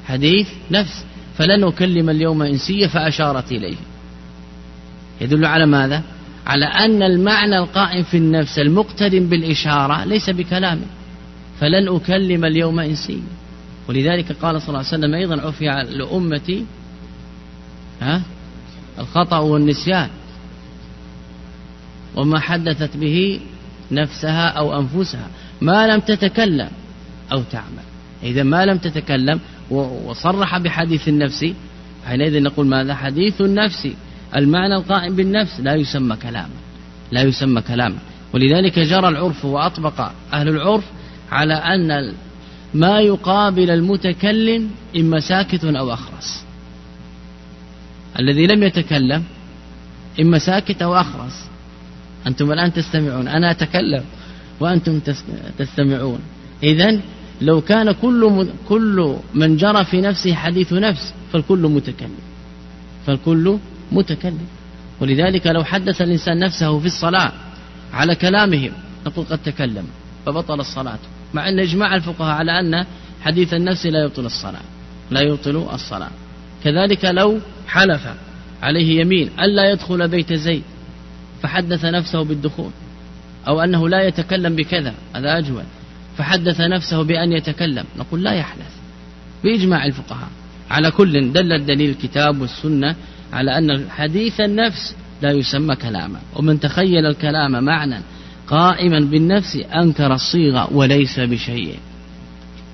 حديث نفس. فلن أكلم اليوم إنسية فأشارت إليه. يدل على ماذا؟ على أن المعنى القائم في النفس المقترن بالإشارة ليس بكلام فلن أكلم اليوم إنسيا ولذلك قال صلى الله عليه وسلم أيضا عفي لأمتي ها؟ الخطأ والنسيان. وما حدثت به نفسها أو أنفسها. ما لم تتكلم أو تعمل. إذا ما لم تتكلم وصرح بحديث النفس حينئذ نقول ماذا؟ حديث النفس. المعنى القائم بالنفس لا يسمى كلاما لا يسمى كلاما. ولذلك جرى العرف وأطبق أهل العرف على أن ما يقابل المتكلم إما ساكت أو أخرس. الذي لم يتكلم إما ساكت أو أخرس. أنتم الآن تستمعون أنا أتكلم وأنتم تستمعون. إذا لو كان كل كل من جرى في نفسه حديث نفس فالكل متكلم. فالكل متكلم. ولذلك لو حدث الإنسان نفسه في الصلاة على كلامهم نقول قد تكلم فبطل الصلاة. مع أن إجماع الفقهاء على أن حديث النفس لا يبطل الصلاة لا يبطل الصلاة. كذلك لو حلف عليه يمين ألا يدخل بيت زيد فحدث نفسه بالدخول أو أنه لا يتكلم بكذا هذا أجود. فحدث نفسه بأن يتكلم. نقول لا يحدث. بإجماع الفقهاء. على كل دل الدليل الكتاب والسنة على أن حديث النفس لا يسمى كلاما. ومن تخيل الكلام معنى قائما بالنفس أنكر الصيغة وليس بشيء.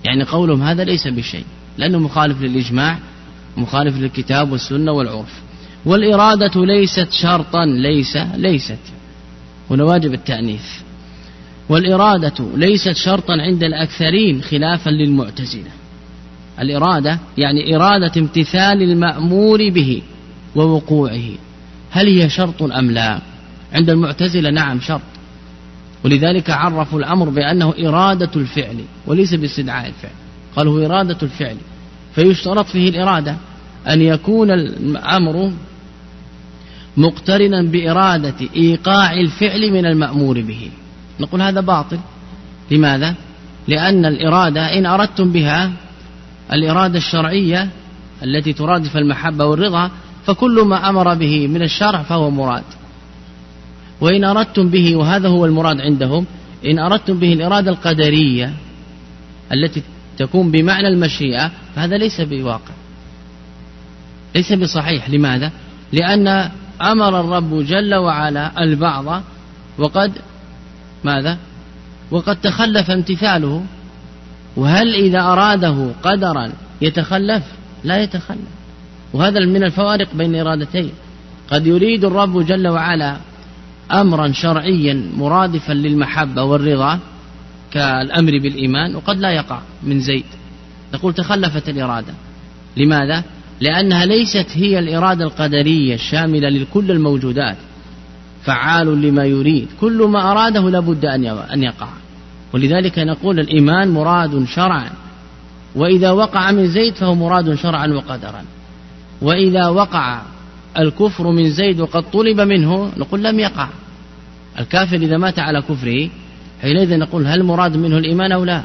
يعني قولهم هذا ليس بشيء. لأنه مخالف للإجماع مخالف للكتاب والسنة والعرف. والإرادة ليست شرطا ليس ليست. هنا واجب التأنيث. والإرادة ليست شرطا عند الأكثرين خلافا للمعتزلة. الإرادة يعني إرادة امتثال المأمور به ووقوعه. هل هي شرط أم لا؟ عند المعتزلة نعم شرط. ولذلك عرفوا الأمر بأنه إرادة الفعل وليس باستدعاء الفعل. قالوا إرادة الفعل. فيشترط فيه الإرادة أن يكون الأمر مقترنا بإرادة إيقاع الفعل من المأمور به. نقول هذا باطل لماذا؟ لأن الإرادة إن أردتم بها الإرادة الشرعية التي ترادف المحبة والرضا فكل ما أمر به من الشرع فهو مراد وإن أردتم به وهذا هو المراد عندهم إن أردتم به الإرادة القدرية التي تكون بمعنى المشيئة فهذا ليس بواقع ليس بصحيح لماذا؟ لأن أمر الرب جل وعلا البعض وقد ماذا؟ وقد تخلف امتثاله. وهل إذا أراده قدرا يتخلف؟ لا يتخلف. وهذا من الفوارق بين إرادتين. قد يريد الرب جل وعلا أمرا شرعيا مرادفا للمحبة والرضا كالأمر بالإيمان وقد لا يقع من زيد. نقول تخلفت الإرادة. لماذا؟ لأنها ليست هي الإرادة القدرية الشاملة لكل الموجودات. فعال لما يريد. كل ما أراده لابد أن يقع. ولذلك نقول الإيمان مراد شرعا. وإذا وقع من زيد فهو مراد شرعا وقدرا. وإذا وقع الكفر من زيد وقد طلب منه نقول لم يقع. الكافر إذا مات على كفره حينئذ نقول هل مراد منه الإيمان أو لا؟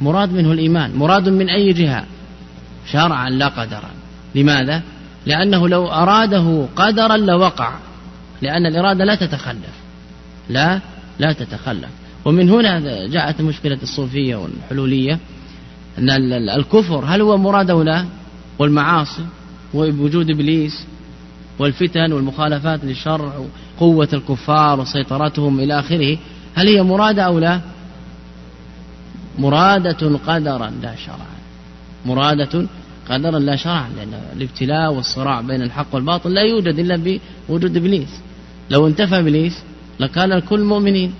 مراد منه الإيمان. مراد من أي جهة؟ شرعا لا قدرا. لماذا؟ لأنه لو أراده قدرا لوقع. لأن الإرادة لا تتخلف. لا لا تتخلف. ومن هنا جاءت مشكلة الصوفية والحلولية. أن الكفر هل هو مراد أو لا؟ والمعاصي ووجود إبليس والفتن والمخالفات للشرع وقوة الكفار وسيطرتهم إلى آخره هل هي مرادة أو لا؟ مرادة قدرا لا شرعا. مرادة قدرا لا شرعا لأن الابتلاء والصراع بين الحق والباطل لا يوجد إلا بوجود إبليس. لو انتفى إبليس لكان الكل مؤمنين.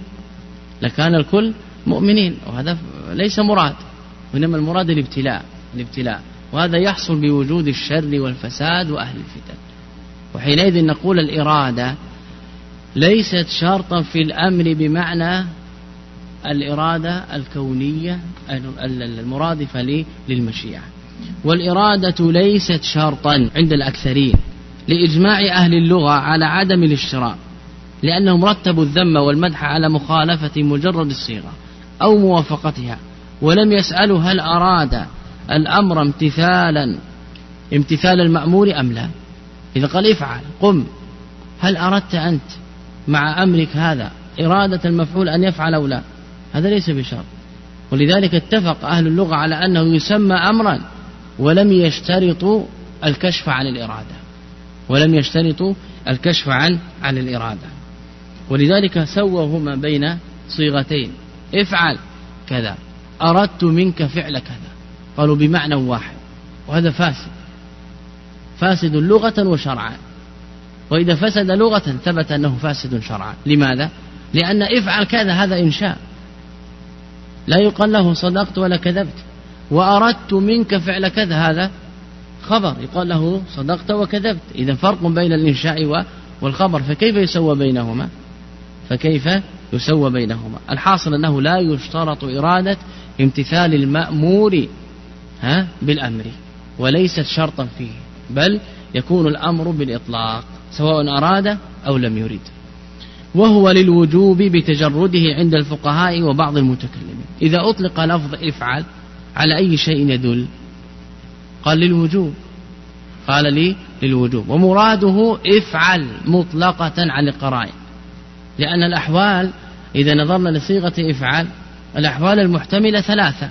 لكان الكل مؤمنين. وهذا ليس مراد وإنما المراد الابتلاء الابتلاء. وهذا يحصل بوجود الشر والفساد وأهل الفتن. وحينئذ نقول الإرادة ليست شرطا في الأمر بمعنى الإرادة الكونية المرادفة للمشيئة والإرادة ليست شرطا عند الأكثرين. لإجماع أهل اللغة على عدم الاشتراط لأنهم رتبوا الذم والمدح على مخالفة مجرد الصيغة أو موافقتها ولم يسألوا هل أراد الأمر امتثالا امتثال المأمور أم لا. إذا قال افعل قم. هل أردت أنت مع أمرك هذا إرادة المفعول أن يفعل أو لا؟ هذا ليس بشرط. ولذلك اتفق أهل اللغة على أنه يسمى أمرا ولم يشترطوا الكشف عن الإرادة. ولم يشترطوا الكشف عن عن الإرادة. ولذلك سووا بين صيغتين. افعل كذا. أردت منك فعل كذا. قالوا بمعنى واحد. وهذا فاسد. فاسد لغة وشرعا. وإذا فسد لغة ثبت أنه فاسد شرعا. لماذا؟ لأن افعل كذا هذا إنشاء. لا يقال له صدقت ولا كذبت. وأردت منك فعل كذا هذا خبر يقال له صدقت وكذبت. إذا فرق بين الإنشاء والخبر فكيف يسوى بينهما؟ فكيف يسوى بينهما؟ الحاصل أنه لا يشترط إرادة امتثال المأمور ها بالأمر وليست شرطا فيه بل يكون الأمر بالإطلاق سواء أراد أو لم يرد. وهو للوجوب بتجرده عند الفقهاء وبعض المتكلمين. إذا أطلق لفظ افعل على أي شيء يدل؟ قال للوجوب. قال لي للوجوب. ومراده افعل مطلقة عن القرائن. لأن الأحوال إذا نظرنا لصيغة افعل الأحوال المحتملة ثلاثة.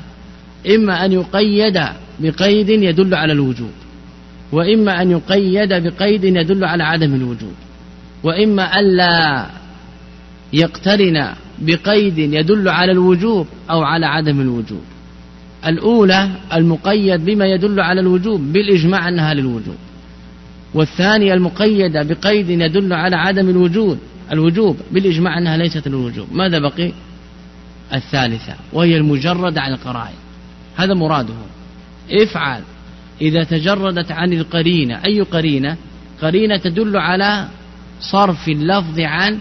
إما أن يقيد بقيد يدل على الوجوب. وإما أن يقيد بقيد يدل على عدم الوجوب. وإما ألا يقترن بقيد يدل على الوجوب أو على عدم الوجوب. الأولى المقيد بما يدل على الوجوب بالإجماع أنها للوجوب. والثانية المقيدة بقيد يدل على عدم الوجود الوجوب بالإجماع أنها ليست للوجوب. ماذا بقي؟ الثالثة وهي المجرد عن القرائن. هذا مراده. افعل. إذا تجردت عن القرينة أي قرينة؟ قرينة تدل على صرف اللفظ عن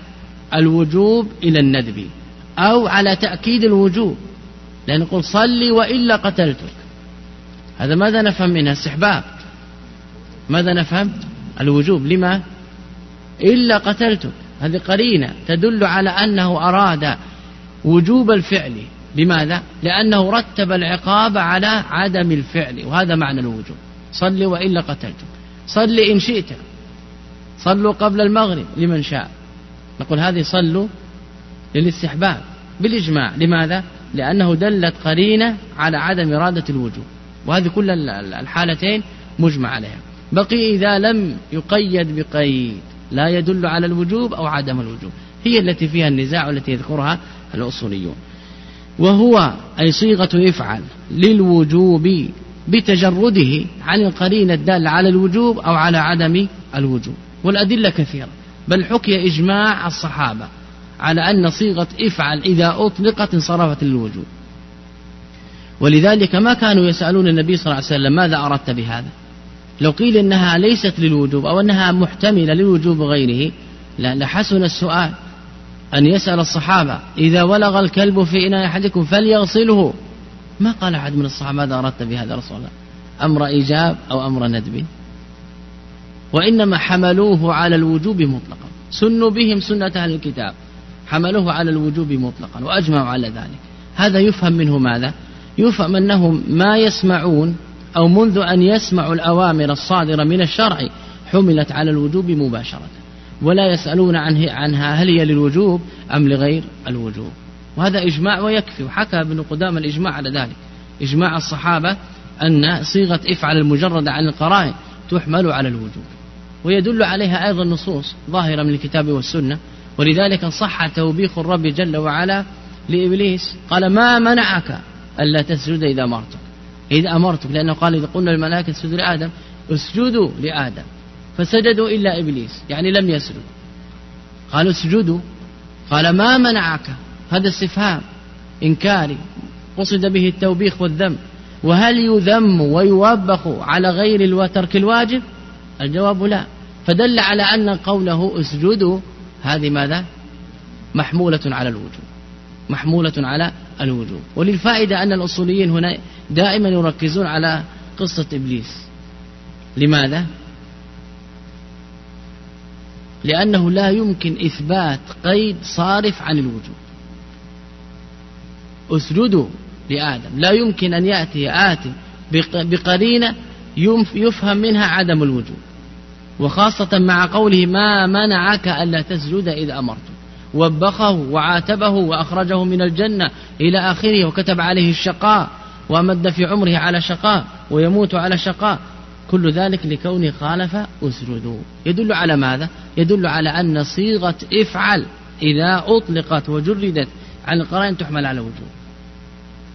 الوجوب إلى الندب أو على تأكيد الوجوب. لأن نقول صلي وإلا قتلتك. هذا ماذا نفهم منها استحباب ماذا نفهم؟ الوجوب. لما؟ إلا قتلتك. هذه قرينة تدل على أنه أراد وجوب الفعل. لماذا؟ لأنه رتب العقاب على عدم الفعل وهذا معنى الوجوب. صل وإلا قتلتك. صل إن شئت. صلوا قبل المغرب لمن شاء. نقول هذه صلوا للاستحباب بالإجماع. لماذا؟ لأنه دلت قرينة على عدم إرادة الوجوب. وهذه كل الحالتين مجمع عليها. بقي إذا لم يقيد بقيد لا يدل على الوجوب أو عدم الوجوب. هي التي فيها النزاع والتي يذكرها الأصوليون. وهو أي صيغة يفعل للوجوب بتجرده عن القرينة الدالة على الوجوب أو على عدم الوجوب. والأدلة كثيرة. بل حكي إجماع الصحابة. على أن صيغة افعل إذا أطلقت انصرفت للوجوب ولذلك ما كانوا يسألون النبي صلى الله عليه وسلم ماذا أردت بهذا؟ لو قيل إنها ليست للوجوب أو أنها محتملة للوجوب غيره لحسن السؤال أن يسأل الصحابة إذا ولغ الكلب في إناء أحدكم فليغسله. ما قال أحد من الصحابة ماذا أردت بهذا رسول الله؟ أمر إيجاب أو أمر ندب. وإنما حملوه على الوجوب مطلقا. سنوا بهم سنة أهل الكتاب. حملوه على الوجوب مطلقا وأجمعوا على ذلك. هذا يفهم منه ماذا؟ يفهم أنهم ما يسمعون أو منذ أن يسمعوا الأوامر الصادرة من الشرع حملت على الوجوب مباشرة. ولا يسألون عنه عنها هل هي للوجوب أم لغير الوجوب. وهذا إجماع ويكفي. وحكى ابن قدام الإجماع على ذلك. إجماع الصحابة أن صيغة افعل المجردة عن القرائن تحمل على الوجوب. ويدل عليها أيضا نصوص ظاهرة من الكتاب والسنة. ولذلك صح توبيخ الرب جل وعلا لإبليس قال ما منعك ألا تسجد إذا أمرتك؟ إذا أمرتك لأنه قال إذا قلنا الملائكة اسجدوا لآدم اسجدوا لآدم. فسجدوا إلا إبليس يعني لم يسجد قالوا اسجدوا. قال ما منعك؟ هذا استفهام إنكاري قصد به التوبيخ والذم. وهل يذم ويوبخ على غير ترك الواجب؟ الجواب لا. فدل على أن قوله اسجدوا هذه ماذا؟ محمولة على الوجوب. محمولة على الوجوب. وللفائدة أن الأصوليين هنا دائما يركزون على قصة إبليس. لماذا؟ لأنه لا يمكن إثبات قيد صارف عن الوجوب. اسجدوا لآدم. لا يمكن أن يأتي آتي بقرينة يفهم منها عدم الوجوب. وخاصة مع قوله ما منعك ألا تسجد إذا أمرت. وبخه وعاتبه وأخرجه من الجنة إلى آخره وكتب عليه الشقاء وأمد في عمره على شقاء ويموت على شقاء. كل ذلك لكونه خالف اسجدوا يدل على ماذا؟ يدل على أن صيغة افعل إذا أطلقت وجردت عن القرائن تحمل على وجوب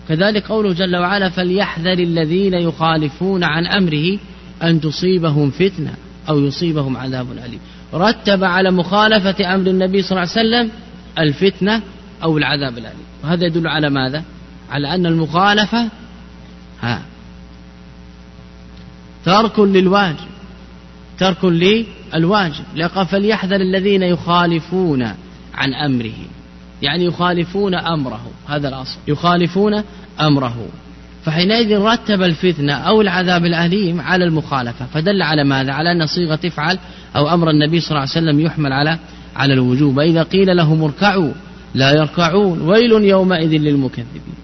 كذلك قوله جل وعلا فليحذر الذين يخالفون عن أمره أن تصيبهم فتنة. أو يصيبهم عذاب أليم. رتب على مخالفة أمر النبي صلى الله عليه وسلم الفتنة أو العذاب الأليم. وهذا يدل على ماذا؟ على أن المخالفة ها ترك للواجب ترك للواجب. لقى فليحذر الذين يخالفون عن أمره. يعني يخالفون أمره هذا الأصل. يخالفون أمره. فحينئذ رتب الفتنة أو العذاب الأليم على المخالفة فدل على ماذا؟ على أن صيغة تفعل أو أمر النبي صلى الله عليه وسلم يحمل على على الوجوب. وإذا قيل لهم اركعوا لا يركعون ويل يومئذ للمكذبين.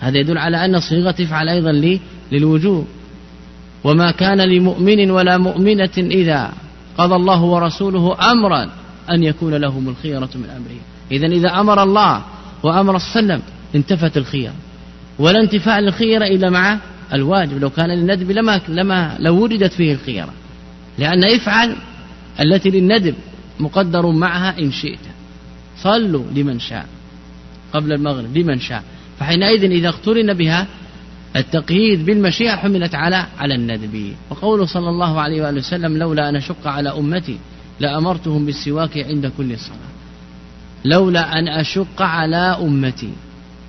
هذا يدل على أن صيغة افعل أيضا للوجوب. وما كان لمؤمن ولا مؤمنة إذا قضى الله ورسوله أمرا أن يكون لهم الخيرة من أمره. إذا إذا أمر الله وأمر السلم انتفت الخيرة. ولا انتفاع للخيرة إلا مع الواجب. لو كان للندب لما لما لو وجدت فيه الخيرة. لأن افعل التي للندب مقدر معها إن شئت. صلوا لمن شاء قبل المغرب لمن شاء. فحينئذ إذا اقترن بها التقييد بالمشيئة حملت على على الندب. وقوله صلى الله عليه وآله وسلم لولا أن أشق على أمتي لأمرتهم بالسواك عند كل صلاة. لولا أن أشق على أمتي.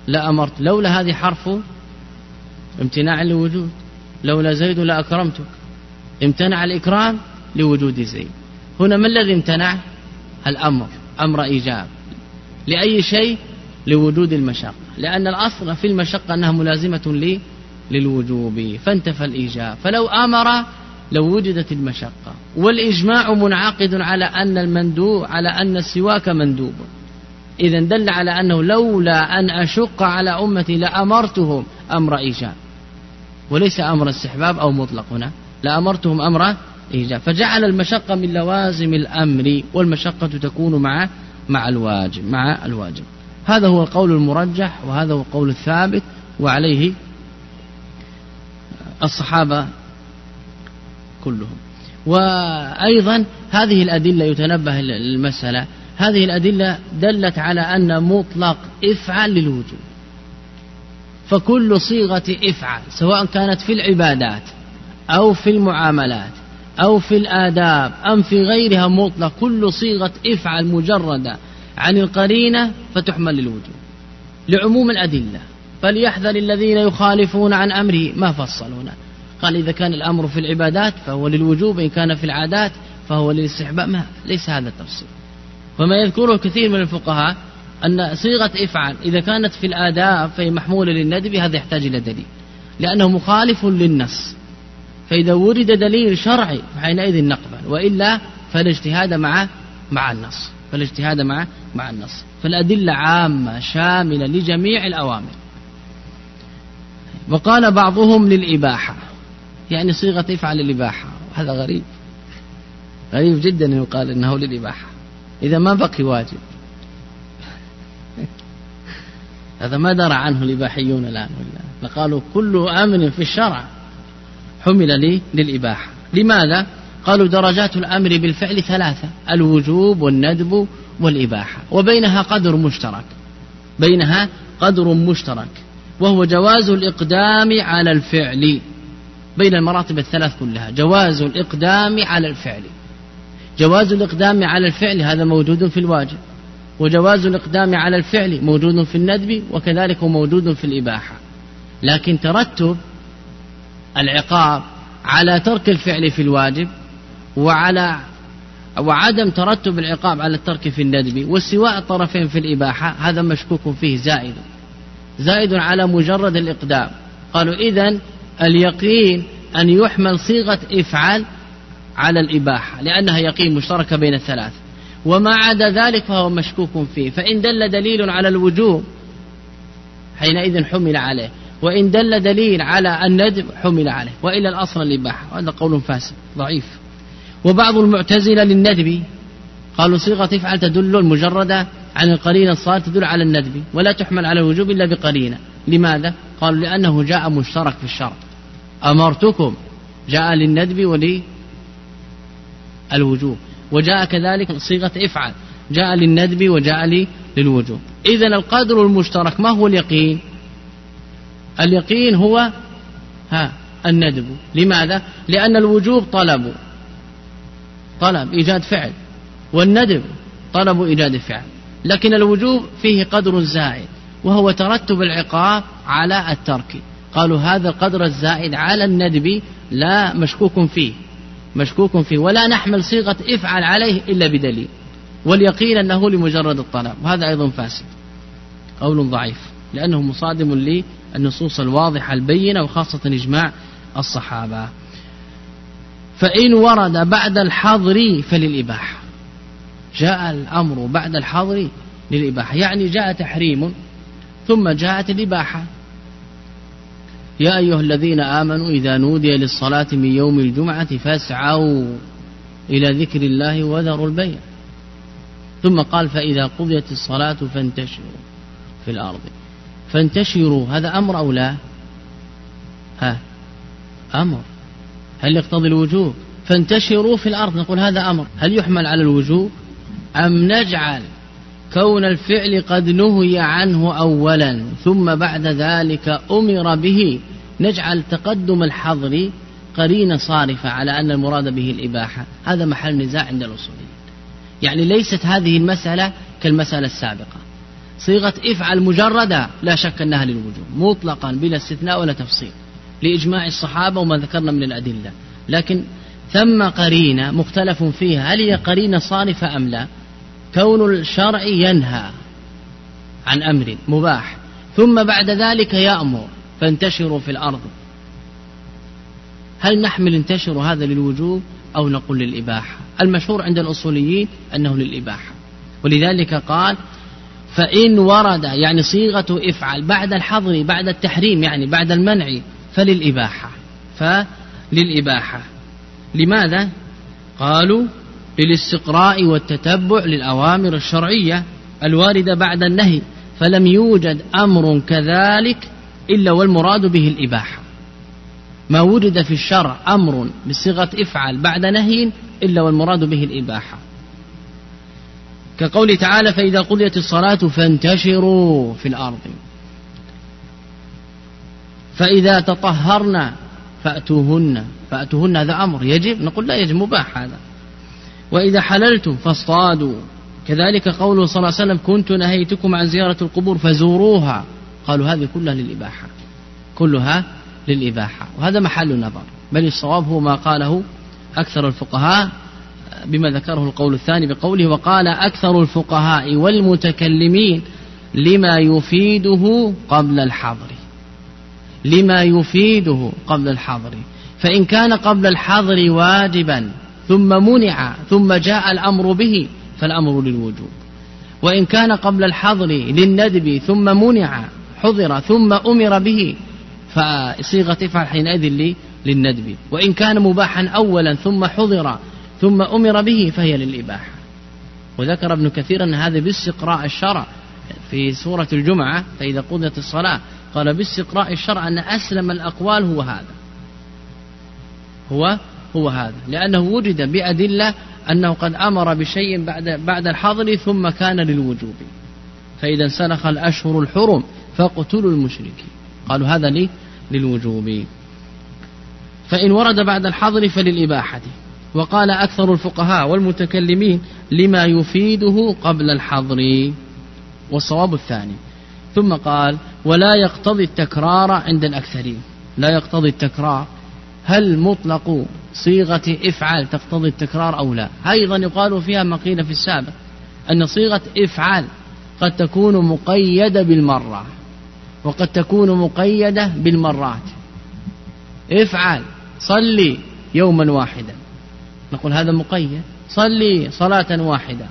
لأمرت لولا هذه حرف امتناع لوجود. لولا زيد لأكرمتك امتنع الإكرام لوجود زيد. هنا ما الذي امتنع؟ الأمر. أمر إيجاب. لأي شيء؟ لوجود المشقة. لأن الأصل في المشقة أنها ملازمة لي للوجوب. فانتفى الإيجاب. فلو أمر لو وجدت المشقة. والإجماع منعقد على أن المندوب على أن السواك مندوب. إذا دل على أنه لولا أن أشق على أمتي لأمرتهم أمر إيجاب. وليس أمر استحباب أو مطلق هنا. لأمرتهم أمر إيجاب. فجعل المشقة من لوازم الأمر والمشقة تكون مع مع الواجب مع الواجب. هذا هو القول المرجح وهذا هو القول الثابت وعليه الصحابة كلهم. وأيضا هذه الأدلة يتنبه للمسألة هذه الأدلة دلت على أن مطلق افعل للوجوب فكل صيغة افعل سواء كانت في العبادات أو في المعاملات أو في الآداب أم في غيرها مطلق كل صيغة افعل مجردة عن القرينة فتحمل للوجوب لعموم الأدلة فليحذر الذين يخالفون عن أمره ما فصلونا؟ قال إذا كان الأمر في العبادات فهو للوجوب إن كان في العادات فهو للاستحباب ما؟ ليس هذا التفصيل وما يذكره كثير من الفقهاء أن صيغة افعل إذا كانت في الآداب فهي محمولة للندب هذا يحتاج إلى دليل. لأنه مخالف للنص. فإذا ورد دليل شرعي فحينئذ نقبل. وإلا فالاجتهاد مع مع النص. فالاجتهاد مع مع النص. فالأدلة عامة شاملة لجميع الأوامر. وقال بعضهم للإباحة. يعني صيغة افعل للإباحة. هذا غريب. غريب جدا يقال أنه للإباحة. إذا ما بقي واجب. هذا ما درى عنه الإباحيون الآن ولا. لقالوا كل أمر في الشرع حمل لي للإباحة. لماذا؟ قالوا درجات الأمر بالفعل ثلاثة الوجوب والندب والإباحة. وبينها قدر مشترك. بينها قدر مشترك. وهو جواز الإقدام على الفعل. بين المراتب الثلاث كلها جواز الإقدام على الفعل. جواز الإقدام على الفعل هذا موجود في الواجب. وجواز الإقدام على الفعل موجود في الندب وكذلك موجود في الإباحة. لكن ترتب العقاب على ترك الفعل في الواجب وعلى وعدم ترتب العقاب على الترك في الندب واستواء الطرفين في الإباحة هذا مشكوك فيه زائد. زائد على مجرد الإقدام. قالوا إذن اليقين أن يحمل صيغة افعل على الإباحة لأنها يقين مشتركة بين الثلاث. وما عدا ذلك فهو مشكوك فيه. فإن دل دليل على الوجوب حينئذ حمل عليه. وإن دل دليل على الندب حمل عليه. وإلى الأصل الإباحة. وهذا قول فاسد ضعيف. وبعض المعتزلة للندب قالوا صيغة افعل تدل المجردة عن القرينة الصالة تدل على الندب ولا تحمل على الوجوب إلا بقرينة. لماذا؟ قالوا لأنه جاء مشترك في الشرط أمرتكم جاء للندب ولي الوجوب. وجاء كذلك صيغة افعل. جاء للندب وجاء لي للوجوب. إذا القدر المشترك ما هو اليقين؟ اليقين هو ها الندب. لماذا؟ لأن الوجوب طلب. طلب إيجاد فعل. والندب طلب إيجاد فعل. لكن الوجوب فيه قدر زائد وهو ترتب العقاب على الترك. قالوا هذا القدر الزائد على الندب لا مشكوك فيه. مشكوك فيه. ولا نحمل صيغة افعل عليه إلا بدليل. واليقين أنه لمجرد الطلب. وهذا أيضا فاسد. قول ضعيف. لأنه مصادم للنصوص الواضحة البينة وخاصة إجماع الصحابة. فإن ورد بعد الحظر فللإباحة. جاء الأمر بعد الحظر للإباحة. يعني جاء تحريم ثم جاءت الإباحة. يا أيها الذين آمنوا إذا نودي للصلاة من يوم الجمعة فاسعوا إلى ذكر الله وذروا البيع. ثم قال فإذا قضيت الصلاة فانتشروا في الأرض. فانتشروا هذا أمر أو لا؟ ها أمر. هل يقتضي الوجوب؟ فانتشروا في الأرض نقول هذا أمر. هل يحمل على الوجوب؟ أم نجعل كون الفعل قد نهي عنه أولا ثم بعد ذلك أمر به. نجعل تقدم الحظر قرينة صارفة على أن المراد به الإباحة. هذا محل نزاع عند الأصوليين. يعني ليست هذه المسألة كالمسألة السابقة. صيغة افعل مجردة لا شك أنها للوجوب مطلقا بلا استثناء ولا تفصيل لإجماع الصحابة وما ذكرنا من الأدلة. لكن ثم قرينة مختلف فيها هل هي قرينة صارفة أم لا؟ كون الشرع ينهى عن أمر مباح. ثم بعد ذلك يأمر فانتشروا في الأرض. هل نحمل انتشروا هذا للوجوب أو نقول للإباحة؟ المشهور عند الأصوليين أنه للإباحة. ولذلك قال فإن ورد يعني صيغة افعل بعد الحظر بعد التحريم يعني بعد المنع فللإباحة. فللإباحة. لماذا؟ قالوا للاستقراء والتتبع للأوامر الشرعية الواردة بعد النهي فلم يوجد أمر كذلك إلا والمراد به الإباحة. ما وجد في الشرع أمر بصيغة افعل بعد نهي إلا والمراد به الإباحة. كقوله تعالى فإذا قضيت الصلاة فانتشروا في الأرض. فإذا تطهرنا فأتوهن. فأتوهن هذا أمر يجب نقول لا يجب مباح هذا. وإذا حللتم فاصطادوا. كذلك قوله صلى الله عليه وسلم كنت نهيتكم عن زيارة القبور فزوروها. قالوا هذه كلها للإباحة. كلها للإباحة. وهذا محل نظر. بل الصواب هو ما قاله أكثر الفقهاء بما ذكره القول الثاني بقوله وقال أكثر الفقهاء والمتكلمين لما يفيده قبل الحظر. لما يفيده قبل الحظر. فإن كان قبل الحظر واجبا ثم منع ثم جاء الأمر به فالأمر للوجوب. وإن كان قبل الحظر للندب ثم منع حضر ثم أمر به فصيغة افعل حينئذ للندب. وإن كان مباحا أولا ثم حضر ثم أمر به فهي للإباحة. وذكر ابن كثير أن هذا باستقراء الشرع في سورة الجمعة فإذا قضيت الصلاة قال باستقراء الشرع أن أسلم الأقوال هو هذا. هو هو هذا. لأنه وجد بأدلة أنه قد أمر بشيء بعد بعد الحظر ثم كان للوجوب. فإذا انسلخ الأشهر الحرم فاقتلوا المشركين. قالوا هذا لي للوجوب. فإن ورد بعد الحظر فللإباحة. وقال أكثر الفقهاء والمتكلمين لما يفيده قبل الحظر. والصواب الثاني. ثم قال ولا يقتضي التكرار عند الأكثرين. لا يقتضي التكرار هل مطلق صيغة افعل تقتضي التكرار أو لا؟ أيضا يقال فيها ما قيل في السابق أن صيغة افعل قد تكون مقيدة بالمرة وقد تكون مقيدة بالمرات. افعل صلي يوما واحدا. نقول هذا مقيد صلي صلاة واحدة.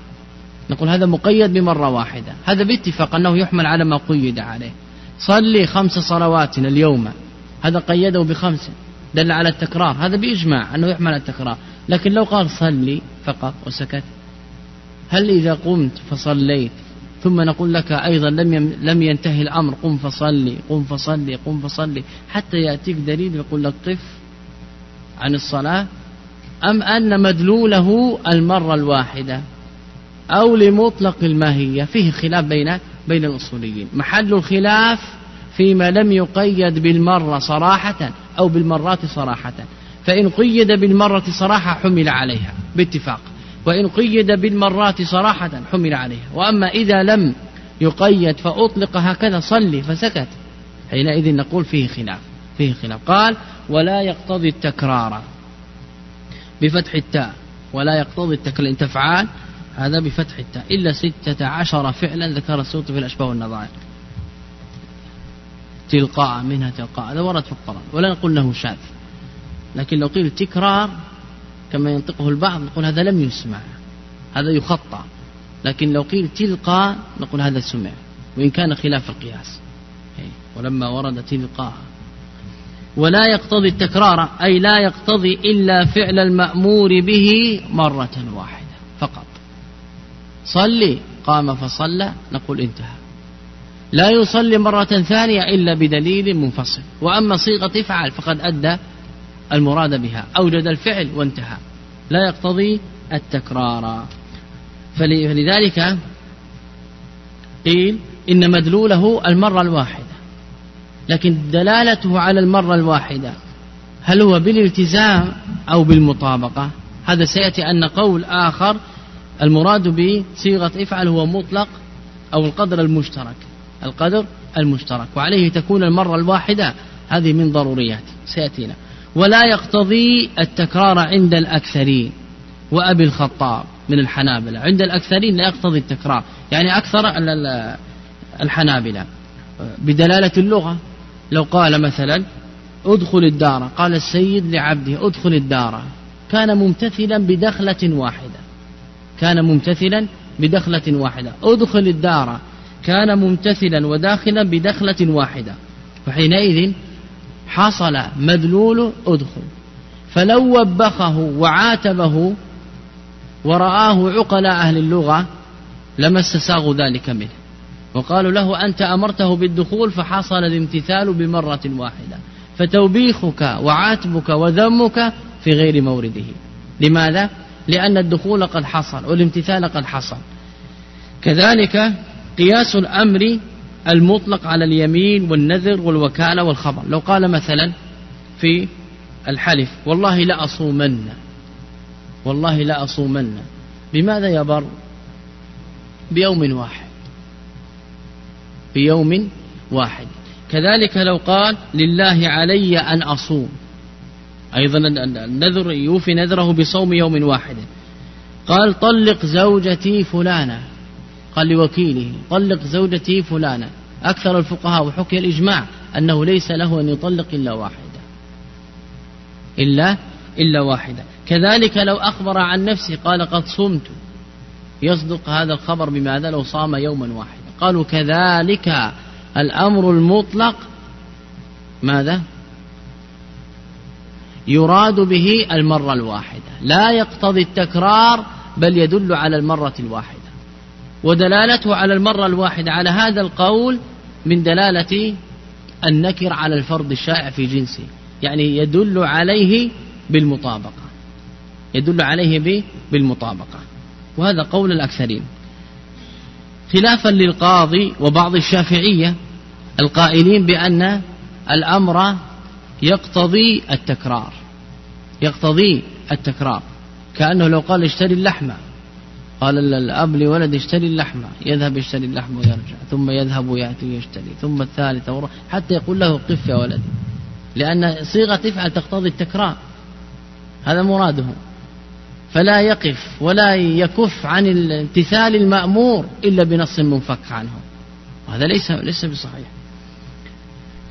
نقول هذا مقيد بمرة واحدة. هذا باتفاق أنه يحمل على ما قيد عليه. صلي خمس صلوات اليوم. هذا قيده بخمس. دل على التكرار. هذا بإجماع أنه يحمل على التكرار. لكن لو قال صلي فقط وسكت. هل إذا قمت فصليت. ثم نقول لك أيضا لم لم ينتهي الأمر. قم فصلي قم فصلي قم فصلي. حتى يأتيك دليل يقول لك قف عن الصلاة. أم أن مدلوله المرة الواحدة. أو لمطلق الماهية. فيه خلاف بين بين الأصوليين. محل الخلاف فيما لم يقيد بالمرة صراحة أو بالمرات صراحة. فإن قيد بالمرة صراحة حمل عليها باتفاق. وإن قيد بالمرات صراحة حمل عليها. وأما إذا لم يقيد فأطلق هكذا صلي فسكت. حينئذ نقول فيه خلاف فيه خلاف. قال ولا يقتضي التكرار بفتح التاء. ولا يقتضي التكرار إن تفعال هذا بفتح التاء. إلا ستة عشر فعلا ذكر السوط في الأشباه والنظائر. تلقاء منها تلقاء هذا ورد في القرآن ولا نقول انه شاذ. لكن لو قيل تكرار كما ينطقه البعض نقول هذا لم يسمع هذا يخطأ. لكن لو قيل تلقى نقول هذا سمع وإن كان خلاف القياس. ولما ورد تلقاء. ولا يقتضي التكرار أي لا يقتضي إلا فعل المأمور به مرة واحدة فقط. صلي قام فصلى نقول انتهى. لا يصلي مرة ثانية إلا بدليل منفصل. وأما صيغة افعل فقد أدى المراد بها. أوجد الفعل وانتهى. لا يقتضي التكرار. فلذلك قيل إن مدلوله المرة الواحدة. لكن دلالته على المرة الواحدة هل هو بالالتزام أو بالمطابقة؟ هذا سيأتي أن قول آخر المراد بصيغة افعل هو مطلق أو القدر المشترك. القدر المشترك وعليه تكون المرة الواحدة هذه من ضروريات سيأتينا. ولا يقتضي التكرار عند الأكثرين وأبي الخطاب من الحنابلة. عند الأكثرين لا يقتضي التكرار يعني أكثر الحنابلة. بدلالة اللغة لو قال مثلا ادخل الدار قال السيد لعبده ادخل الدار. كان ممتثلا بدخلة واحدة. كان ممتثلا بدخلة واحدة. ادخل الدار. كان ممتثلا وداخلا بدخلة واحدة فحينئذ حصل مدلول أدخل فلو وبخه وعاتبه ورآه عقلاء أهل اللغة لما استساغوا ذلك منه وقالوا له أنت أمرته بالدخول فحصل الامتثال بمرة واحدة فتوبيخك وعاتبك وذمك في غير مورده لماذا؟ لأن الدخول قد حصل والامتثال قد حصل كذلك قياس الأمر المطلق على اليمين والنذر والوكالة والخبر. لو قال مثلا في الحلف والله لا أصومن. والله لا أصومن. بماذا يا بر؟ بيوم واحد. بيوم واحد. كذلك لو قال لله علي أن أصوم. أيضا النذر يوفي نذره بصوم يوم واحد. قال طلق زوجتي فلانة. قال لوكيله طلق زوجتي فلانة. أكثر الفقهاء وحكي الإجماع أنه ليس له أن يطلق إلا واحدة. إلا إلا واحدة. كذلك لو أخبر عن نفسه قال قد صمت. يصدق هذا الخبر بماذا؟ لو صام يوما واحدا. قالوا كذلك الأمر المطلق ماذا؟ يراد به المرة الواحدة. لا يقتضي التكرار بل يدل على المرة الواحدة. ودلالته على المرة الواحدة. على هذا القول من دلالة النكر على الفرد الشائع في جنسه. يعني يدل عليه بالمطابقة. يدل عليه بالمطابقة. وهذا قول الأكثرين. خلافا للقاضي وبعض الشافعية القائلين بأن الأمر يقتضي التكرار. يقتضي التكرار. كأنه لو قال اشتري اللحمة. قال الأب لولد اشتري اللحمة يذهب يشتري اللحمة ويرجع ثم يذهب ويأتي يشتري ثم الثالثة حتى يقول له قف يا ولد لأن صيغة افعل تقتضي التكرار. هذا مراده. فلا يقف ولا يكف عن الامتثال المأمور إلا بنص منفك عنه. وهذا ليس ليس بصحيح.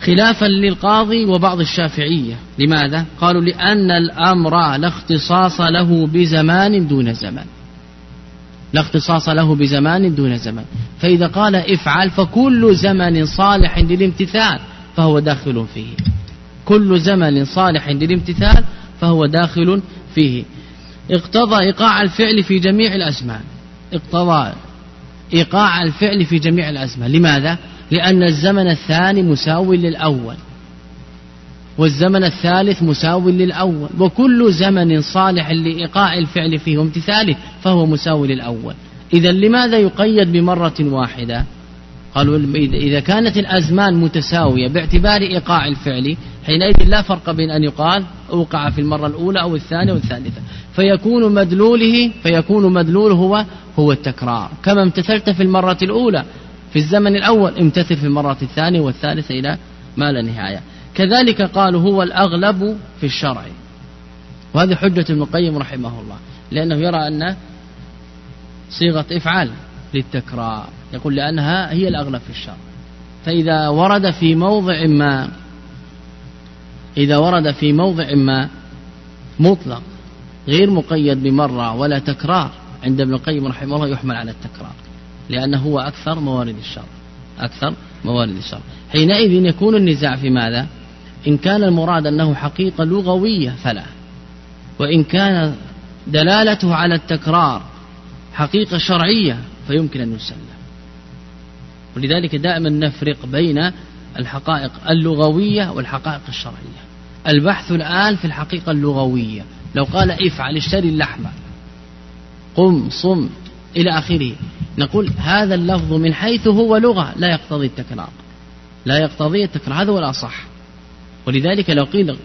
خلافا للقاضي وبعض الشافعية. لماذا؟ قالوا لأن الأمر لا اختصاص له بزمان دون زمان. لا اختصاص له بزمان دون زمان. فإذا قال افعل فكل زمن صالح للامتثال فهو داخل فيه. كل زمن صالح للامتثال فهو داخل فيه. اقتضى إيقاع الفعل في جميع الأزمان. اقتضى إيقاع الفعل في جميع الأزمان. لماذا؟ لأن الزمن الثاني مساو للأول. والزمن الثالث مساو للأول. وكل زمن صالح لإيقاع الفعل فيه وامتثاله فهو مساو للأول. إذا لماذا يقيد بمرة واحدة؟ قالوا إذا كانت الأزمان متساوية باعتبار إيقاع الفعل حينئذ لا فرق بين أن يقال أوقع في المرة الأولى أو الثانية والثالثة. فيكون مدلوله فيكون مدلوله هو هو التكرار. كما امتثلت في المرة الأولى. في الزمن الأول امتثل في المرة الثانية والثالثة إلى ما لا نهاية. كذلك قالوا هو الأغلب في الشرع. وهذه حجة ابن القيم رحمه الله لأنه يرى أن صيغة إفعال للتكرار يقول لأنها هي الأغلب في الشرع. فإذا ورد في موضع ما إذا ورد في موضع ما مطلق غير مقيد بمرة ولا تكرار عند ابن القيم رحمه الله يحمل على التكرار لأنه هو أكثر موارد الشر أكثر موارد الشر حينئذ يكون النزاع في ماذا؟ إن كان المراد أنه حقيقة لغوية فلا. وإن كان دلالته على التكرار حقيقة شرعية فيمكن أن يسلم. ولذلك دائما نفرق بين الحقائق اللغوية والحقائق الشرعية. البحث الآن في الحقيقة اللغوية. لو قال افعل اشتري اللحمة قم صم إلى آخره. نقول هذا اللفظ من حيث هو لغة لا يقتضي التكرار. لا يقتضي التكرار. هذا هو الأصح. ولذلك لو قيل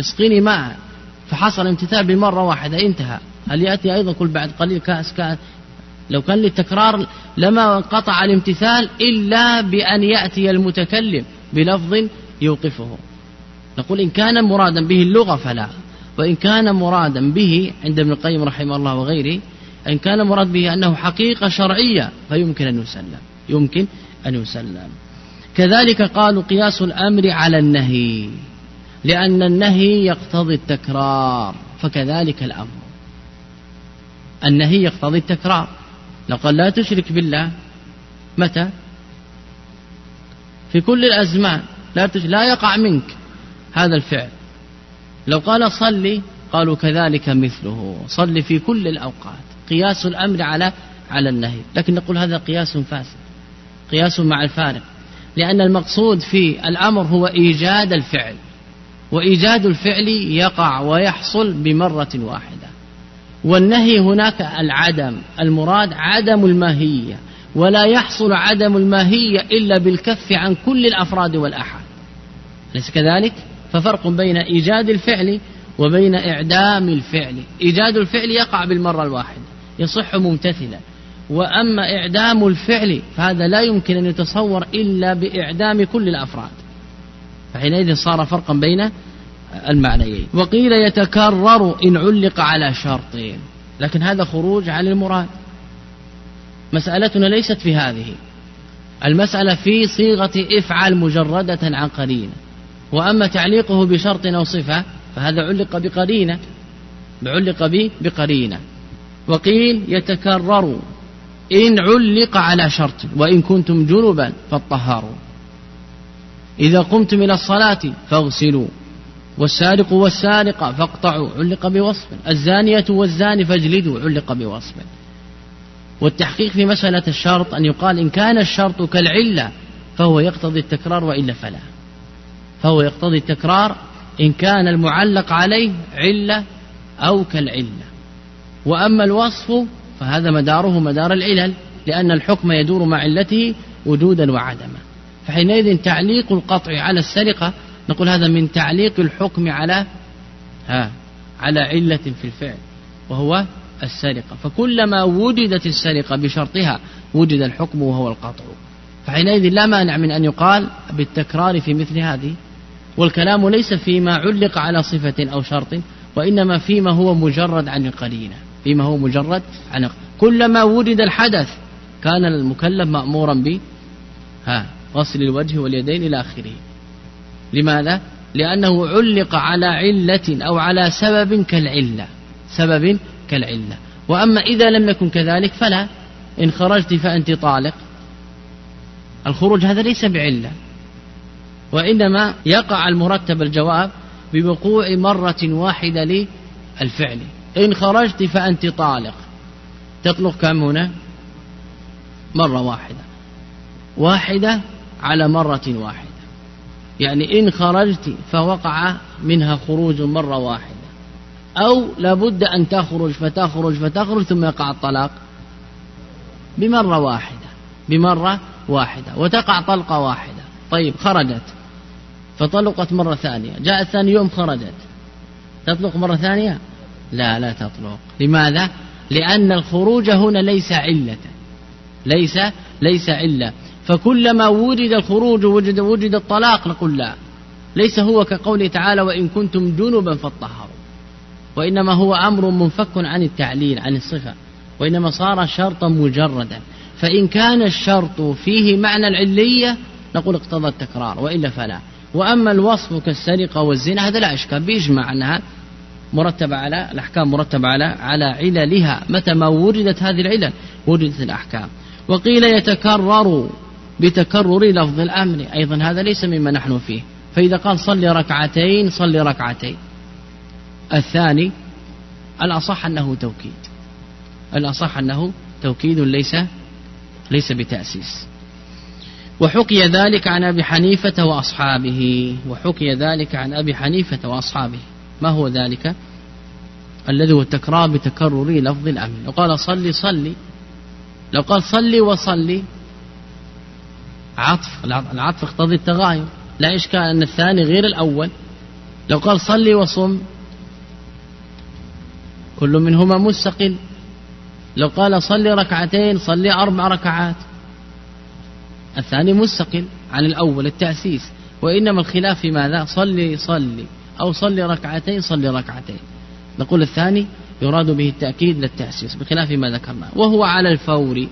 اسقيني ماء فحصل امتثال بمرة واحدة انتهى. هل يأتي أيضا كل بعد قليل؟ كأس كأس. لو كان للتكرار لما انقطع الامتثال إلا بأن يأتي المتكلم بلفظ يوقفه. نقول إن كان مرادا به اللغة فلا وإن كان مرادا به عند ابن القيم رحمه الله وغيره إن كان مراد به أنه حقيقة شرعية فيمكن أن يسلم يمكن أن يسلم. كذلك قالوا قياس الأمر على النهي لأن النهي يقتضي التكرار فكذلك الأمر. النهي يقتضي التكرار. لو قال لا تشرك بالله متى؟ في كل الأزمان. لا, لا يقع منك هذا الفعل. لو قال صلي قالوا كذلك مثله. صلي في كل الأوقات. قياس الأمر على على النهي. لكن نقول هذا قياس فاسد قياس مع الفارق. لأن المقصود في الأمر هو إيجاد الفعل وإيجاد الفعل يقع ويحصل بمرة واحدة. والنهي هناك العدم المراد عدم الماهية ولا يحصل عدم الماهية إلا بالكف عن كل الأفراد والأحد. أليس كذلك؟ ففرق بين إيجاد الفعل وبين إعدام الفعل. إيجاد الفعل يقع بالمرة الواحدة يصح ممتثلا. وأما إعدام الفعل فهذا لا يمكن أن يتصور إلا بإعدام كل الأفراد. فحينئذ صار فرقا بين المعنيين. وقيل يتكرر إن علق على شرطين لكن هذا خروج عن المراد. مسألتنا ليست في هذه. المسألة في صيغة افعل مجردة عن قرينة. وأما تعليقه بشرط أو صفة فهذا علق بقرينة. علق بقرينة. وقيل يتكرر إن علق على شرط وإن كنتم جنبا فاطهروا. إذا قمتم إلى الصلاة فاغسلوا والسارق والسارقة فاقطعوا علق بوصف. الزانية والزاني فاجلدوا علق بوصف. والتحقيق في مسألة الشرط أن يقال إن كان الشرط كالعلة فهو يقتضي التكرار وإلا فلا. فهو يقتضي التكرار إن كان المعلق عليه علة أو كالعلة. وأما الوصف فهذا مداره مدار العلل لأن الحكم يدور مع علته وجودا وعدما. فحينئذ تعليق القطع على السرقة نقول هذا من تعليق الحكم على ها على علة في الفعل وهو السرقة. فكلما وجدت السرقة بشرطها وجد الحكم وهو القطع. فحينئذ لا مانع من أن يقال بالتكرار في مثل هذه. والكلام ليس فيما علق على صفة أو شرط وإنما فيما هو مجرد عن القرينة. فيما هو مجرد عن كلما وجد الحدث كان المكلف مأمورا ب ها غسل الوجه واليدين إلى آخره. لماذا؟ لأنه علق على علة أو على سبب كالعلة. سبب كالعلة. وأما إذا لم يكن كذلك فلا. إن خرجت فأنت طالق. الخروج هذا ليس بعلة. وإنما يقع المرتب الجواب بوقوع مرة واحدة للفعل. إن خرجت فأنت طالق. تطلق كم هنا؟ مرة واحدة. واحدة على مرة واحدة. يعني إن خرجت فوقع منها خروج مرة واحدة. أو لابد أن تخرج فتخرج فتخرج ثم يقع الطلاق بمرة واحدة. بمرة واحدة. وتقع طلقة واحدة. طيب خرجت. فطلقت مرة ثانية. جاء ثاني يوم خرجت. تطلق مرة ثانية؟ لا لا تطلق. لماذا؟ لأن الخروج هنا ليس علة. ليس ليس علة. فكلما وجد الخروج وجد وجد الطلاق نقول لا. ليس هو كقوله تعالى وإن كنتم جنبا فاطهروا. وإنما هو أمر منفك عن التعليل عن الصفة. وإنما صار شرطا مجردا. فإن كان الشرط فيه معنى العلية نقول اقتضى التكرار وإلا فلا. وأما الوصف كالسرقة والزنا هذا لا إشكال. بيجمع أنها مرتبة على الأحكام مرتبة على على عللها. متى ما وجدت هذه العلل؟ وجدت الأحكام. وقيل يتكرر بتكرر لفظ الأمر. أيضا هذا ليس مما نحن فيه. فإذا قال صل ركعتين صل ركعتين. الثاني الأصح أنه توكيد. الأصح أنه توكيد ليس ليس بتأسيس. وحكي ذلك عن أبي حنيفة وأصحابه. وحكي ذلك عن أبي حنيفة وأصحابه. ما هو ذلك؟ الذي هو التكرار بتكرر لفظ الأمر لو قال صلي صلي. لو قال صلي وصلي. عطف. العطف يقتضي التغاير. لا إشكال أن الثاني غير الأول. لو قال صلي وصم. كل منهما مستقل. لو قال صلي ركعتين صلي أربع ركعات. الثاني مستقل عن الأول التأسيس. وإنما الخلاف في ماذا؟ صلي صلي. أو صلي ركعتين صلي ركعتين. نقول الثاني يراد به التأكيد للتأسيس بخلاف ما ذكرنا. وهو على الفور.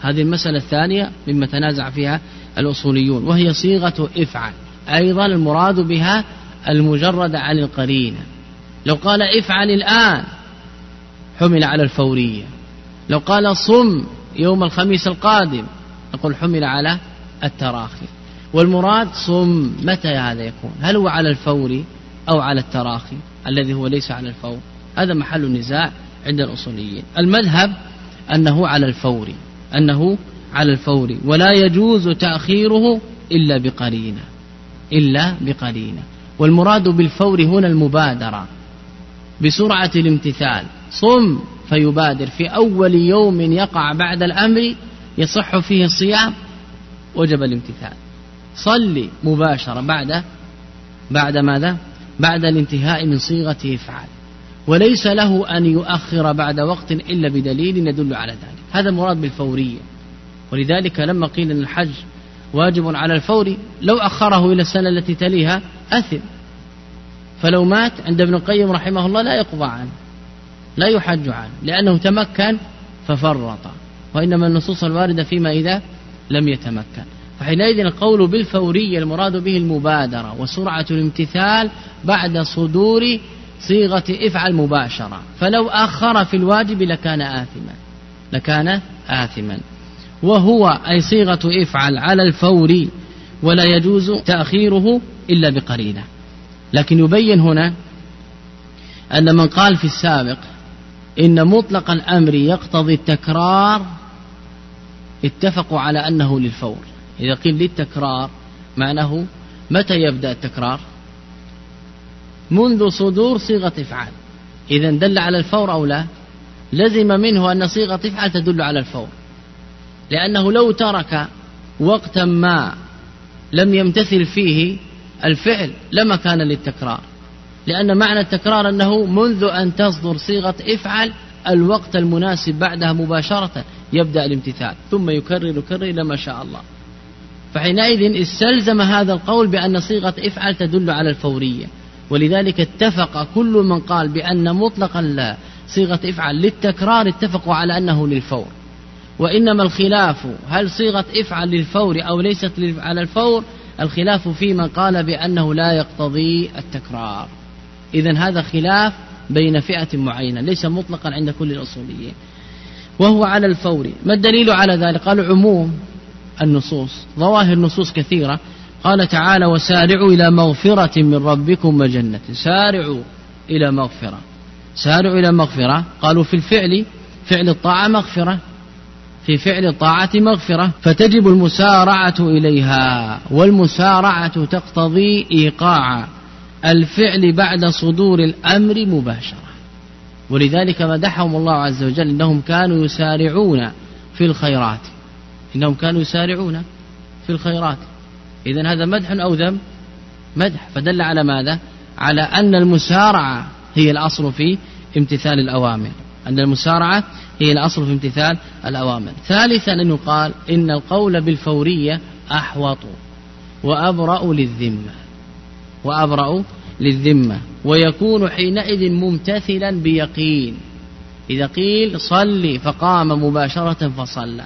هذه المسألة الثانية مما تنازع فيها الأصوليون وهي صيغة إفعل. أيضا المراد بها المجرد عن القرينة لو قال إفعل الآن حمل على الفورية. لو قال صم يوم الخميس القادم نقول حمل على التراخي. والمراد صم متى هذا يكون؟ هل هو على الفور؟ أو على التراخي الذي هو ليس على الفور. هذا محل نزاع عند الأصوليين. المذهب أنه على الفور أنه على الفور ولا يجوز تأخيره إلا بقرينة إلا بقرينة. والمراد بالفور هنا المبادرة بسرعة الامتثال. صم فيبادر في أول يوم يقع بعد الأمر يصح فيه الصيام وجب الامتثال. صلي مباشرة بعد بعد ماذا؟ بعد الانتهاء من صيغة افعل وليس له أن يؤخر بعد وقت إلا بدليل يدل على ذلك. هذا المراد بالفورية. ولذلك لما قيل أن الحج واجب على الفور لو أخره إلى السنة التي تليها أثم. فلو مات عند ابن القيم رحمه الله لا يقضى عنه لا يحج عنه لأنه تمكن ففرط. وإنما النصوص الواردة فيما إذا لم يتمكن. فحينئذ القول بالفورية المراد به المبادرة وسرعة الامتثال بعد صدور صيغة افعل مباشرة. فلو أخر في الواجب لكان آثما. لكان آثما. وهو أي صيغة افعل على الفور ولا يجوز تأخيره إلا بقرينة. لكن يبين هنا أن من قال في السابق إن مطلق الأمر يقتضي التكرار اتفقوا على أنه للفور. إذا قيل للتكرار معناه متى يبدأ التكرار؟ منذ صدور صيغة إفعال. إذا دل على الفور أو لا؟ لزم منه أن صيغة افعل تدل على الفور. لأنه لو ترك وقتا ما لم يمتثل فيه الفعل لما كان للتكرار. لأن معنى التكرار أنه منذ أن تصدر صيغة افعل الوقت المناسب بعدها مباشرة يبدأ الامتثال. ثم يكرر يكرر إلى ما شاء الله. فحينئذ استلزم هذا القول بأن صيغة إفعل تدل على الفورية. ولذلك اتفق كل من قال بأن مطلقا لا. صيغة إفعل للتكرار اتفقوا على أنه للفور. وإنما الخلاف هل صيغة إفعل للفور أو ليست على الفور؟ الخلاف في من قال بأنه لا يقتضي التكرار. إذا هذا خلاف بين فئة معينة ليس مطلقا عند كل الأصوليين. وهو على الفور. ما الدليل على ذلك؟ قالوا عموم النصوص. ظواهر نصوص كثيرة. قال تعالى وسارعوا إلى مغفرة من ربكم وجنة. سارعوا إلى مغفرة. سارعوا إلى مغفرة. قالوا في الفعل فعل الطاعة مغفرة. في فعل الطاعة مغفرة. فتجب المسارعة إليها والمسارعة تقتضي إيقاع الفعل بعد صدور الأمر مباشرة. ولذلك مدحهم الله عز وجل إنهم كانوا يسارعون في الخيرات. إنهم كانوا يسارعون في الخيرات. إذا هذا مدح أو ذم؟ مدح. فدل على ماذا؟ على أن المسارعة هي الأصل في امتثال الأوامر. أن المسارعة هي الأصل في امتثال الأوامر. ثالثا أن يقال إن القول بالفورية أحوط وأبرأ للذمة. وأبرأ للذمة. ويكون حينئذ ممتثلا بيقين. إذا قيل صلي فقام مباشرة فصلى.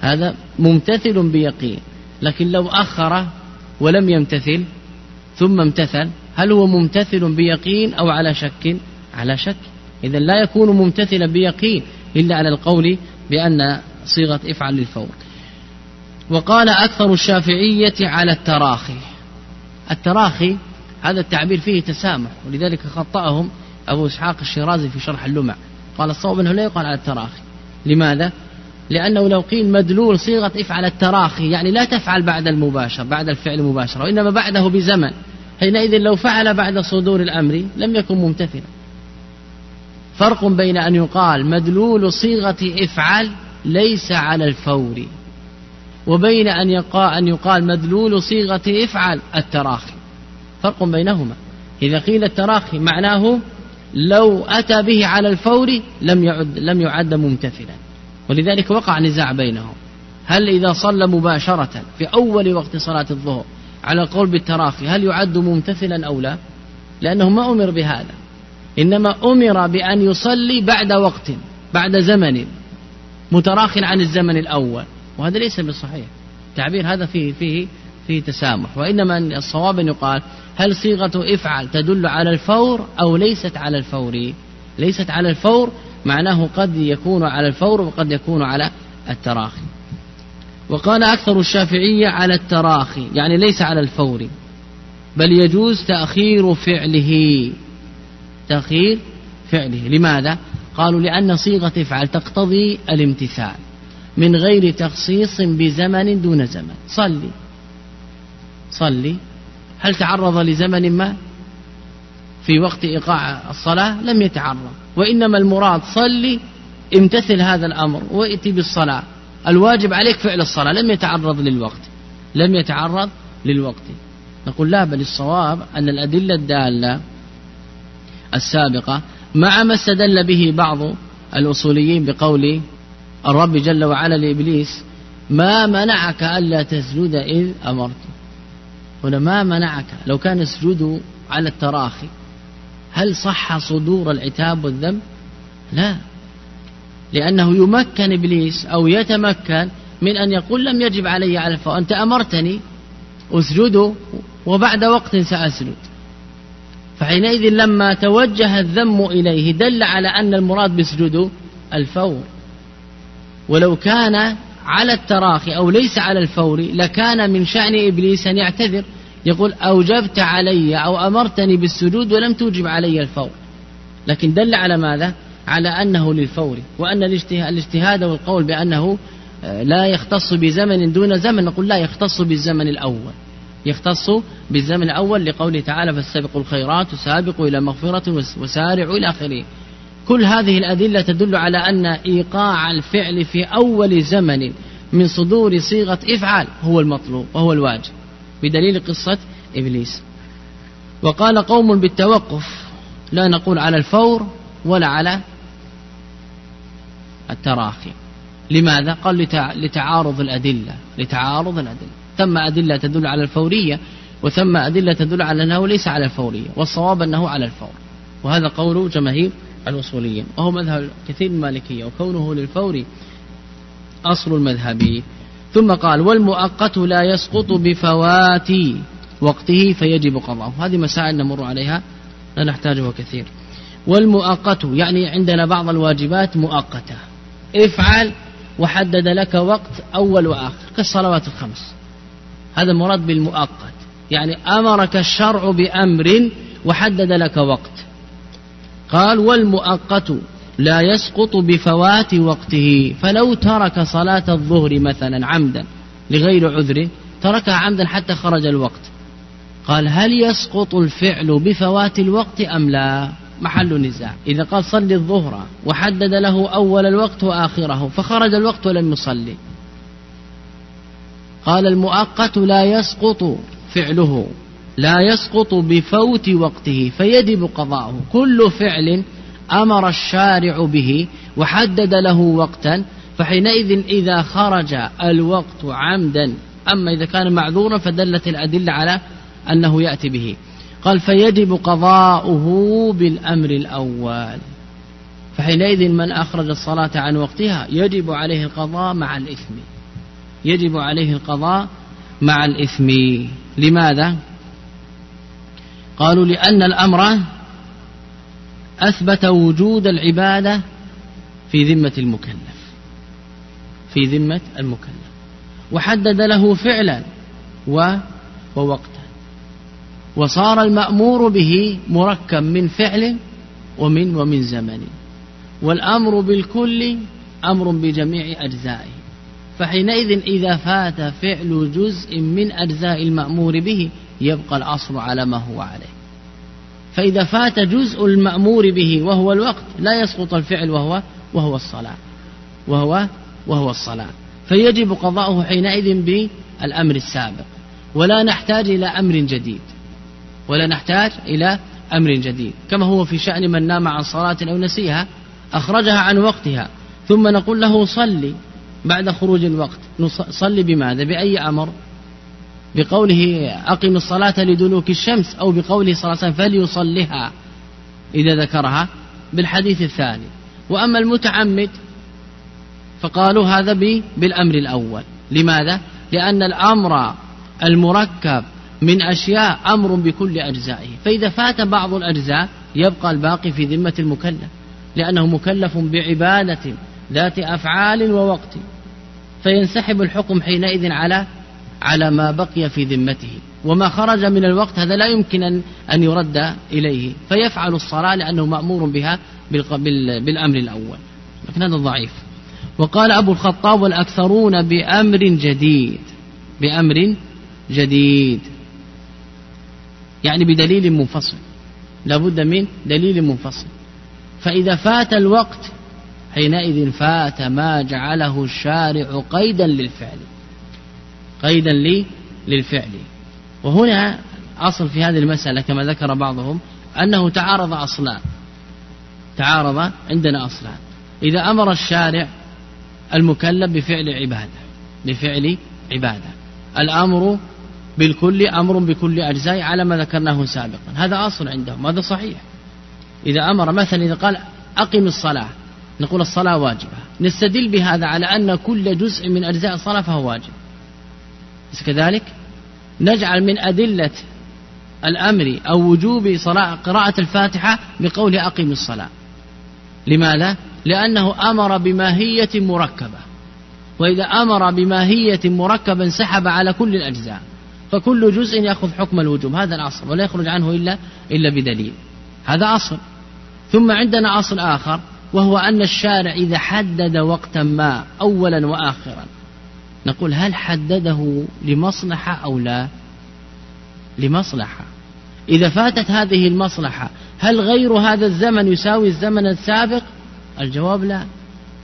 هذا ممتثل بيقين لكن لو أخر ولم يمتثل ثم امتثل هل هو ممتثل بيقين أو على شك؟ على شك. إذا لا يكون ممتثلا بيقين إلا على القول بأن صيغة افعل للفور. وقال أكثر الشافعية على التراخي. التراخي هذا التعبير فيه تسامح ولذلك خطأهم أبو إسحاق الشيرازي في شرح اللمع. قال الصواب أنه لا يقال على التراخي. لماذا؟ لأنه لو قيل مدلول صيغة افعل التراخي يعني لا تفعل بعد المباشر بعد الفعل مباشرة وإنما بعده بزمن. حينئذ لو فعل بعد صدور الأمر لم يكن ممتثلا. فرق بين أن يقال مدلول صيغة افعل ليس على الفور وبين أن يقال, أن يقال مدلول صيغة افعل التراخي. فرق بينهما. إذا قيل التراخي معناه لو أتى به على الفور لم يعد لم يعد ممتثلا. ولذلك وقع نزاع بينهم. هل إذا صلى مباشرة في أول وقت صلاة الظهر على القول بالتراخي هل يعد ممتثلا أو لا؟ لأنه ما أمر بهذا. إنما أمر بأن يصلي بعد وقت بعد زمن متراخ عن الزمن الأول. وهذا ليس بالصحيح تعبير هذا فيه فيه فيه تسامح. وإنما الصواب أن يقال هل صيغة افعل تدل على الفور أو ليست على الفور؟ ليست على الفور معناه قد يكون على الفور وقد يكون على التراخي. وقال أكثر الشافعية على التراخي يعني ليس على الفور بل يجوز تأخير فعله. تأخير فعله. لماذا؟ قالوا لأن صيغة افعل تقتضي الامتثال من غير تخصيص بزمن دون زمن. صلي. صلي. هل تعرض لزمن ما؟ في وقت إيقاع الصلاة لم يتعرض وإنما المراد صلي امتثل هذا الأمر وائتي بالصلاة. الواجب عليك فعل الصلاة لم يتعرض للوقت لم يتعرض للوقت. نقول لا بل الصواب أن الأدلة الدالة السابقة مع ما استدل به بعض الأصوليين بقول الرب جل وعلا لإبليس ما منعك ألا تسجد إذ أمرت؟ هنا ما منعك لو كان السجود على التراخي هل صح صدور العتاب والذنب؟ لا. لأنه يمكن إبليس أو يتمكن من أن يقول لم يجب علي على الفور أنت أمرتني أسجد وبعد وقت سأسجد. فحينئذ لما توجه الذم إليه دل على أن المراد بسجود الفور. ولو كان على التراخي أو ليس على الفور لكان من شأن إبليس أن يعتذر. يقول أوجبت علي أو أمرتني بالسجود ولم توجب علي الفور. لكن دل على ماذا؟ على أنه للفور وأن الاجتهاد والقول بأنه آه، لا يختص بزمن دون زمن. نقول لا يختص بالزمن الأول. يختص بالزمن الأول لقوله تعالى فاستبقوا الخيرات وسابقوا إلى مغفرة وسارعوا إلى آخره. كل هذه الأدلة تدل على أن إيقاع الفعل في أول زمن من صدور صيغة افعل هو المطلوب وهو الواجب. بدليل قصة إبليس. وقال قوم بالتوقف لا نقول على الفور ولا على التراخي. لماذا؟ قال لتعارض الأدلة لتعارض الأدلة. ثم أدلة تدل على الفورية وثم أدلة تدل على أنه ليس على الفورية والصواب أنه على الفور. وهذا قول جماهير الأصوليين. وهو مذهب كثير من المالكية وكونه للفور أصل المذهب ثم قال والمؤقت لا يسقط بفوات وقته فيجب قضاءه. هذه مسائل نمر عليها لا نحتاجها كثير. والمؤقت يعني عندنا بعض الواجبات مؤقتة. افعل وحدد لك وقت أول وآخر كالصلوات الخمس. هذا مراد بالمؤقت. يعني أمرك الشرع بأمر وحدد لك وقت. قال والمؤقت لا يسقط بفوات وقته. فلو ترك صلاة الظهر مثلا عمدا لغير عذر تركها عمدا حتى خرج الوقت. قال هل يسقط الفعل بفوات الوقت أم لا؟ محل نزاع. إذا قال صلي الظهر وحدد له أول الوقت وآخره فخرج الوقت ولم يصلي. قال المؤقت لا يسقط فعله لا يسقط بفوت وقته فيجب قضاؤه. كل فعل أمر الشارع به وحدد له وقتا فحينئذ إذا خرج الوقت عمدا أما إذا كان معذورا فدلت الأدلة على أنه يأتي به. قال فيجب قضاؤه بالأمر الأول. فحينئذ من أخرج الصلاة عن وقتها يجب عليه القضاء مع الإثم. يجب عليه القضاء مع الإثم. لماذا؟ قالوا لأن الأمر أثبت وجود العبادة في ذمة المكلف. في ذمة المكلف. وحدد له فعلا ووقتا. وصار المأمور به مركب من فعل ومن ومن زمن. والأمر بالكل أمر بجميع أجزائه. فحينئذ إذا فات فعل جزء من أجزاء المأمور به يبقى الأصل على ما هو عليه. فإذا فات جزء المأمور به وهو الوقت لا يسقط الفعل وهو وهو الصلاة. وهو وهو الصلاة. فيجب قضاؤه حينئذ بالأمر السابق. ولا نحتاج إلى أمر جديد. ولا نحتاج إلى أمر جديد. كما هو في شأن من نام عن صلاة أو نسيها أخرجها عن وقتها. ثم نقول له صلي بعد خروج الوقت. صلي بماذا؟ بأي أمر؟ بقوله أقم الصلاة لدلوك الشمس أو بقوله صلى الله عليه وسلم فليصلها إذا ذكرها بالحديث الثاني. وأما المتعمد فقالوا هذا بالأمر الأول. لماذا؟ لأن الأمر المركب من أشياء أمر بكل أجزائه. فإذا فات بعض الأجزاء يبقى الباقي في ذمة المكلف لأنه مكلف بعبادة ذات أفعال ووقت. فينسحب الحكم حينئذ على على ما بقي في ذمته. وما خرج من الوقت هذا لا يمكن أن, أن يرد إليه. فيفعل الصلاة لأنه مأمور بها بالأمر الأول. لكن هذا ضعيف. وقال أبو الخطاب والأكثرون بأمر جديد. بأمر جديد. يعني بدليل منفصل. لابد من دليل منفصل. فإذا فات الوقت حينئذ فات ما جعله الشارع قيدا للفعل. قيدا لي للفعل. وهنا أصل في هذه المسألة كما ذكر بعضهم أنه تعارض أصلان تعارض عندنا أصلان إذا أمر الشارع المكلف بفعل عبادة بفعل عبادة. الأمر بالكل أمر بكل أجزاء على ما ذكرناه سابقا. هذا أصل عندهم هذا صحيح. إذا أمر مثلا إذا قال أقم الصلاة نقول الصلاة واجبة. نستدل بهذا على أن كل جزء من أجزاء الصلاة فهو واجب. بس كذلك؟ نجعل من أدلة الأمر أو وجوب صلاة قراءة الفاتحة بقول أقم الصلاة. لماذا؟ لأنه أمر بماهية مركبة. وإذا أمر بماهية مركبة انسحب على كل الأجزاء. فكل جزء يأخذ حكم الوجوب. هذا الأصل. ولا يخرج عنه إلا إلا بدليل. هذا أصل. ثم عندنا أصل آخر وهو أن الشارع إذا حدد وقتا ما أولا وآخرا نقول هل حدده لمصلحة أو لا؟ لمصلحة. إذا فاتت هذه المصلحة هل غير هذا الزمن يساوي الزمن السابق؟ الجواب لا.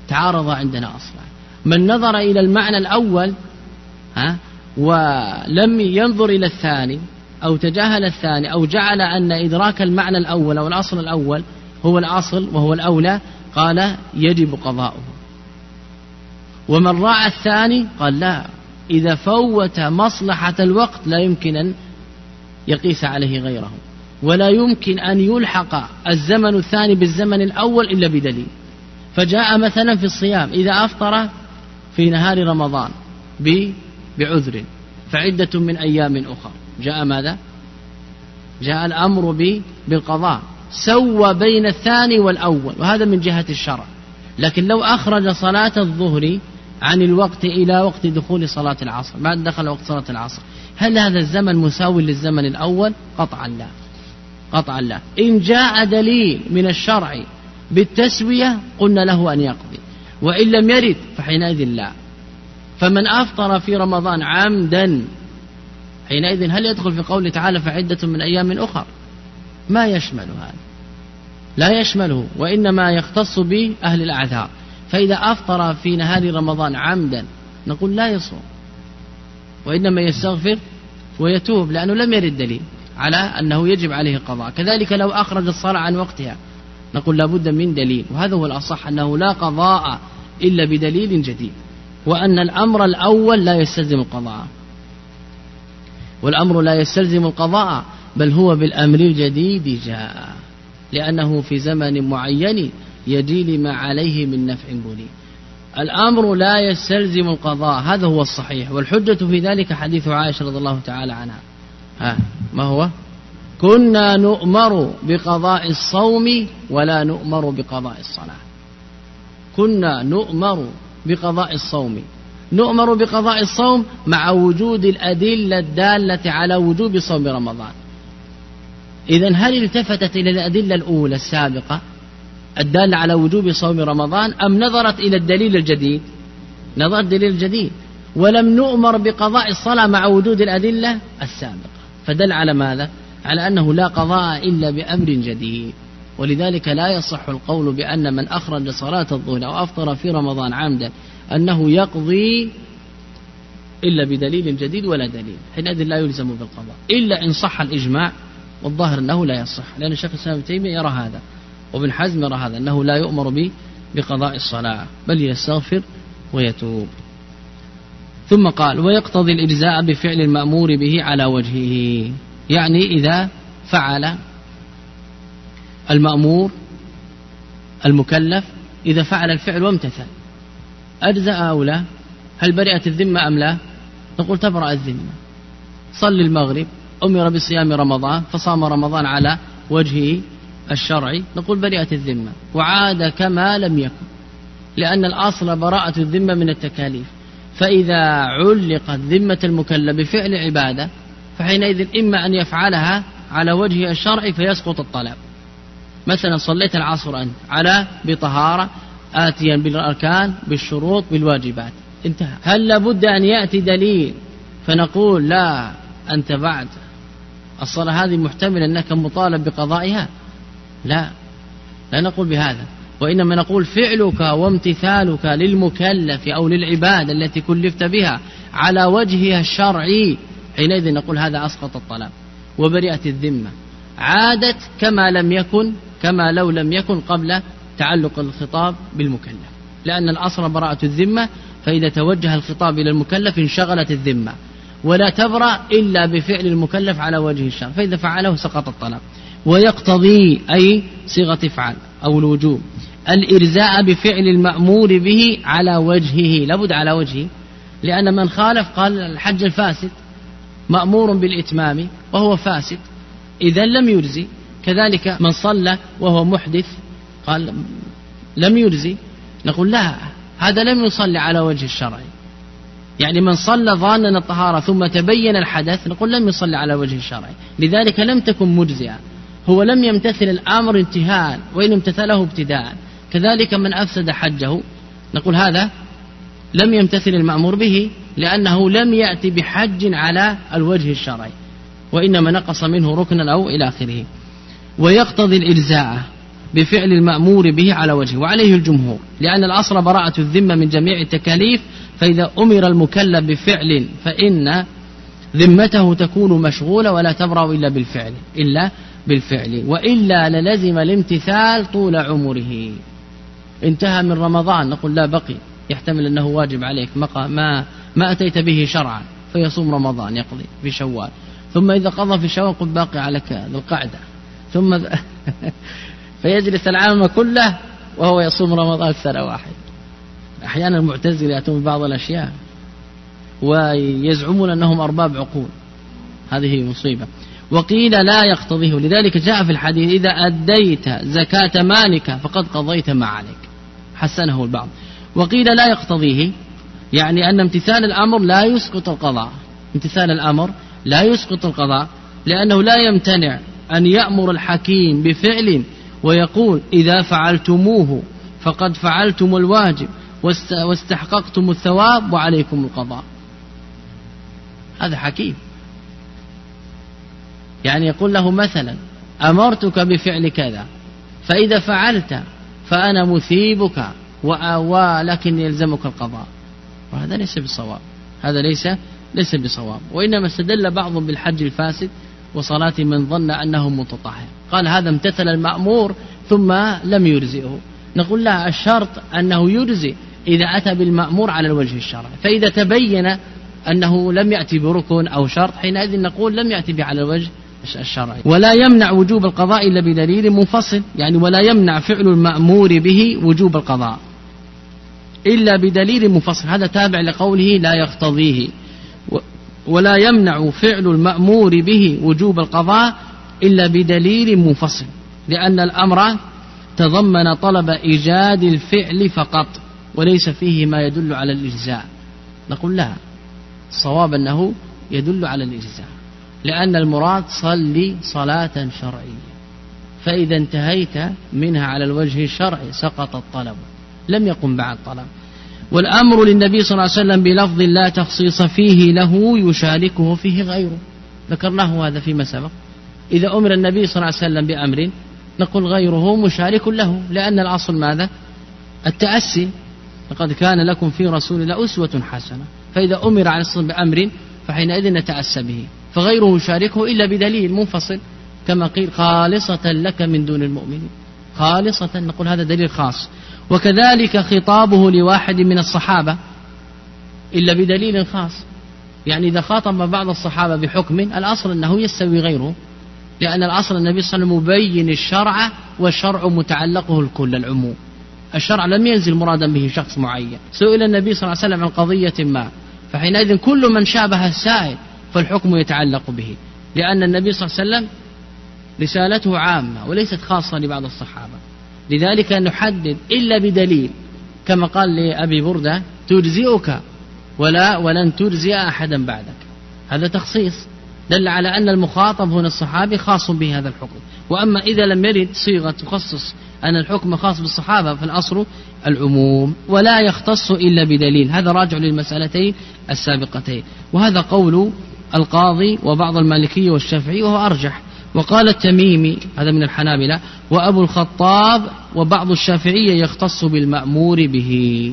تعارض عندنا أصلا. من نظر إلى المعنى الأول ها ولم ينظر إلى الثاني أو تجاهل الثاني أو جعل أن إدراك المعنى الأول أو الأصل الأول هو الأصل وهو الأولى قال يجب قضاؤه. ومن راعى الثاني قال لا إذا فوت مصلحة الوقت لا يمكن أن يقيس عليه غيره ولا يمكن أن يلحق الزمن الثاني بالزمن الأول إلا بدليل. فجاء مثلا في الصيام إذا أفطر في نهار رمضان بعذر فعدة من أيام أخرى. جاء ماذا؟ جاء الأمر بالقضاء. سوى بين الثاني والأول وهذا من جهة الشرع. لكن لو أخرج صلاة الظهر عن الوقت إلى وقت دخول صلاة العصر بعد دخل وقت صلاة العصر. هل هذا الزمن مساوي للزمن الأول؟ قطعا لا. قطعا لا. إن جاء دليل من الشرع بالتسوية قلنا له أن يقضي. وإن لم يرد فحينئذ لا. فمن أفطر في رمضان عمدا حينئذ هل يدخل في قوله تعالى فعدة من أيام أخر؟ ما يشمل هذا. لا يشمله وإنما يختص بأهل الأعذار. فإذا أفطر في نهار رمضان عمدا نقول لا يصوم وإنما يستغفر ويتوب لأنه لم يرد دليل على أنه يجب عليه القضاء. كذلك لو أخرج الصلاة عن وقتها نقول لابد من دليل وهذا هو الأصح أنه لا قضاء إلا بدليل جديد وأن الأمر الأول لا يستلزم القضاء. والأمر لا يستلزم القضاء بل هو بالأمر الجديد جاء لأنه في زمن معين يجي لما عليه من نفع بني الأمر لا يستلزم القضاء هذا هو الصحيح. والحجة في ذلك حديث عائشة رضي الله تعالى عنها. ها ما هو؟ كنا نؤمر بقضاء الصوم ولا نؤمر بقضاء الصلاة. كنا نؤمر بقضاء الصوم. نؤمر بقضاء الصوم مع وجود الأدلة الدالة على وجوب صوم رمضان. إذا هل التفتت إلى الأدلة الأولى السابقة؟ الدالة على وجوب صوم رمضان أم نظرت إلى الدليل الجديد؟ نظرت الدليل الجديد ولم نؤمر بقضاء الصلاة مع وجود الأدلة السابقة. فدل على ماذا؟ على أنه لا قضاء إلا بأمر جديد. ولذلك لا يصح القول بأن من أخرج صلاة الظهر أو أفطر في رمضان عمدا أنه يقضي إلا بدليل جديد ولا دليل. حينئذ لا يلزم بالقضاء. إلا إن صح الإجماع والظاهر أنه لا يصح. لأن الشيخ الإسلام ابن تيمية يرى هذا. وابن حزم يرى هذا أنه لا يؤمر به بقضاء الصلاة بل يستغفر ويتوب. ثم قال ويقتضي الإجزاء بفعل المأمور به على وجهه. يعني إذا فعل المأمور المكلف إذا فعل الفعل وامتثل. أجزأ أو لا هل برئت الذمة أم لا؟ نقول تبرأ الذمة. صل المغرب أمر بصيام رمضان فصام رمضان على وجهه. الشرعي نقول برئت الذمة وعاد كما لم يكن لأن الأصل براءة الذمة من التكاليف. فإذا علقت ذمة المكلف بفعل عبادة فحينئذ إما أن يفعلها على وجه الشرعي فيسقط الطلب. مثلا صليت العصر أنت على بطهارة آتيا بالأركان بالشروط بالواجبات. انتهى. هل لابد أن يأتي دليل فنقول لا أنت بعد. الصلاة هذه محتمل أنك مطالب بقضائها. لا. لا نقول بهذا. وإنما نقول فعلك وامتثالك للمكلف أو للعبادة التي كلفت بها على وجهها الشرعي حينئذ نقول هذا أسقط الطلب وبرئت الذمة. عادت كما لم يكن كما لو لم يكن قبل تعلق الخطاب بالمكلف. لأن الأصل براءة الذمة فإذا توجه الخطاب إلى المكلف انشغلت الذمة. ولا تبرأ إلا بفعل المكلف على وجه الشرع فإذا فعله سقط الطلب. ويقتضي أي صيغة افعل أو الوجوب الإرزاء بفعل المأمور به على وجهه. لابد على وجهه لأن من خالف قال الحج الفاسد مأمور بالإتمام وهو فاسد. إذا لم يرزي كذلك من صلى وهو محدث قال لم يرزي نقول لا هذا لم يصلي على وجه الشرع. يعني من صلى ظانا الطهارة ثم تبين الحدث نقول لم يصلي على وجه الشرع. لذلك لم تكن مجزئة هو لم يمتثل الأمر انتهاء وإن امتثله ابتداء. كذلك من أفسد حجه. نقول هذا لم يمتثل المأمور به لأنه لم يأتي بحج على الوجه الشرعي وإنما نقص منه ركنا أو إلى آخره. ويقتضي الإجزاء بفعل المأمور به على وجهه وعليه الجمهور. لأن الأصل براءة الذمة من جميع التكاليف فإذا أمر المكلف بفعل فإن ذمته تكون مشغولة ولا تبرأ إلا بالفعل إلا بالفعل. وإلا للزم الامتثال طول عمره. انتهى من رمضان نقول لا بقي. يحتمل أنه واجب عليك. ما ما أتيت به شرعا فيصوم رمضان يقضي في شوال. ثم إذا قضى في شوال قل باقي على ذو القعدة ثم فيجلس العام كله وهو يصوم رمضان سنة واحدة. أحيانا المعتزلة يأتون ببعض الأشياء ويزعمون أنهم أرباب عقول. هذه مصيبة. وقيل لا يقتضيه لذلك جاء في الحديث إذا أديت زكاة مالك فقد قضيت ما عليك حسنه البعض. وقيل لا يقتضيه يعني أن امتثال الأمر لا يسقط القضاء. امتثال الأمر لا يسقط القضاء لأنه لا يمتنع أن يأمر الحكيم بفعل ويقول إذا فعلتموه فقد فعلتم الواجب واستحققتم الثواب وعليكم القضاء. هذا حكيم. يعني يقول له مثلا أمرتك بفعل كذا فإذا فعلت فأنا مثيبك ولكن يلزمك القضاء. وهذا ليس بصواب هذا ليس ليس بصواب. وإنما استدل بعضهم بالحج الفاسد وصلاة من ظن أنه متطهر. قال هذا امتثل المأمور ثم لم يجزئه نقول لا الشرط أنه يجزئ إذا أتى بالمأمور على الوجه الشرعي. فإذا تبين أنه لم يأتي بركن أو شرط حينئذ نقول لم يأتي على الوجه الشرعي. ولا يمنع وجوب القضاء إلا بدليل منفصل. يعني ولا يمنع فعل المأمور به وجوب القضاء. إلا بدليل منفصل. هذا تابع لقوله لا يقتضيه. ولا يمنع فعل المأمور به وجوب القضاء إلا بدليل منفصل. لأن الأمر تضمن طلب إيجاد الفعل فقط وليس فيه ما يدل على الإجزاء. نقول لا الصواب أنه يدل على الإجزاء. لأن المراد صلي صلاة شرعية. فإذا انتهيت منها على الوجه الشرعي سقط الطلب لم يقم بعد طلب والأمر للنبي صلى الله عليه وسلم بلفظ لا تخصيص فيه له يشاركه فيه غيره. ذكرناه هذا فيما سبق. إذا أمر النبي صلى الله عليه وسلم بأمر نقول غيره مشارك له لأن الأصل ماذا؟ التأسي. لقد كان لكم في رسول الله أسوة حسنة. فإذا أمر على الصلاة بأمر فحينئذ نتأسى به. فغيره يشاركه إلا بدليل منفصل كما قيل خالصة لك من دون المؤمنين. خالصة نقول هذا دليل خاص. وكذلك خطابه لواحد من الصحابة إلا بدليل خاص. يعني إذا خاطب بعض الصحابة بحكم الأصل أنه يستوي غيره لأن الأصل النبي صلى الله عليه وسلم مبين الشرع والشرع متعلقه الكل العموم. الشرع لم ينزل مرادا به شخص معين. سئل النبي صلى الله عليه وسلم عن قضية ما فحينئذ كل من شابه السائل فالحكم يتعلق به لأن النبي صلى الله عليه وسلم رسالته عامة وليست خاصة لبعض الصحابة. لذلك نحدد إلا بدليل كما قال لأبي بردة تجزئك ولا ولن تجزئ أحدا بعدك. هذا تخصيص دل على أن المخاطب هنا الصحابي خاص بهذا الحكم. وأما إذا لم يرد صيغة تخصص أن الحكم خاص بالصحابة فالأصل العموم ولا يختص إلا بدليل. هذا راجع للمسألتين السابقتين. وهذا قول القاضي وبعض المالكية والشافعي وهو أرجح. وقال التميمي هذا من الحنابلة وأبو الخطاب وبعض الشافعية يختص بالمأمور به.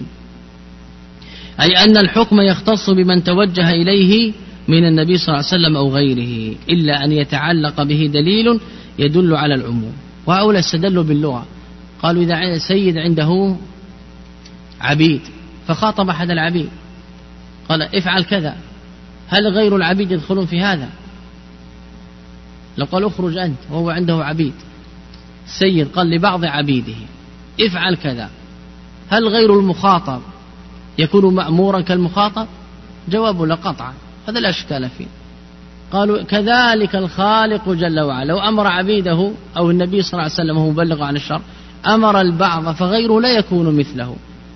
أي أن الحكم يختص بمن توجه إليه من النبي صلى الله عليه وسلم أو غيره إلا أن يتعلق به دليل يدل على العموم. وهؤلاء استدلوا باللغة. قالوا إذا سيد عنده عبيد فخاطب أحد العبيد. قال افعل كذا. هل غير العبيد يدخلون في هذا؟ لو قال اخرج أنت وهو عنده عبيد. السيد قال لبعض عبيده افعل كذا. هل غير المخاطب يكون مأمورا كالمخاطب؟ جواب لا قطعا. هذا لا إشكال فيه. قالوا كذلك الخالق جل وعلا. لو أمر عبيده أو النبي صلى الله عليه وسلم وهو مبلغ عن الشر أمر البعض فغيره لا يكون مثله.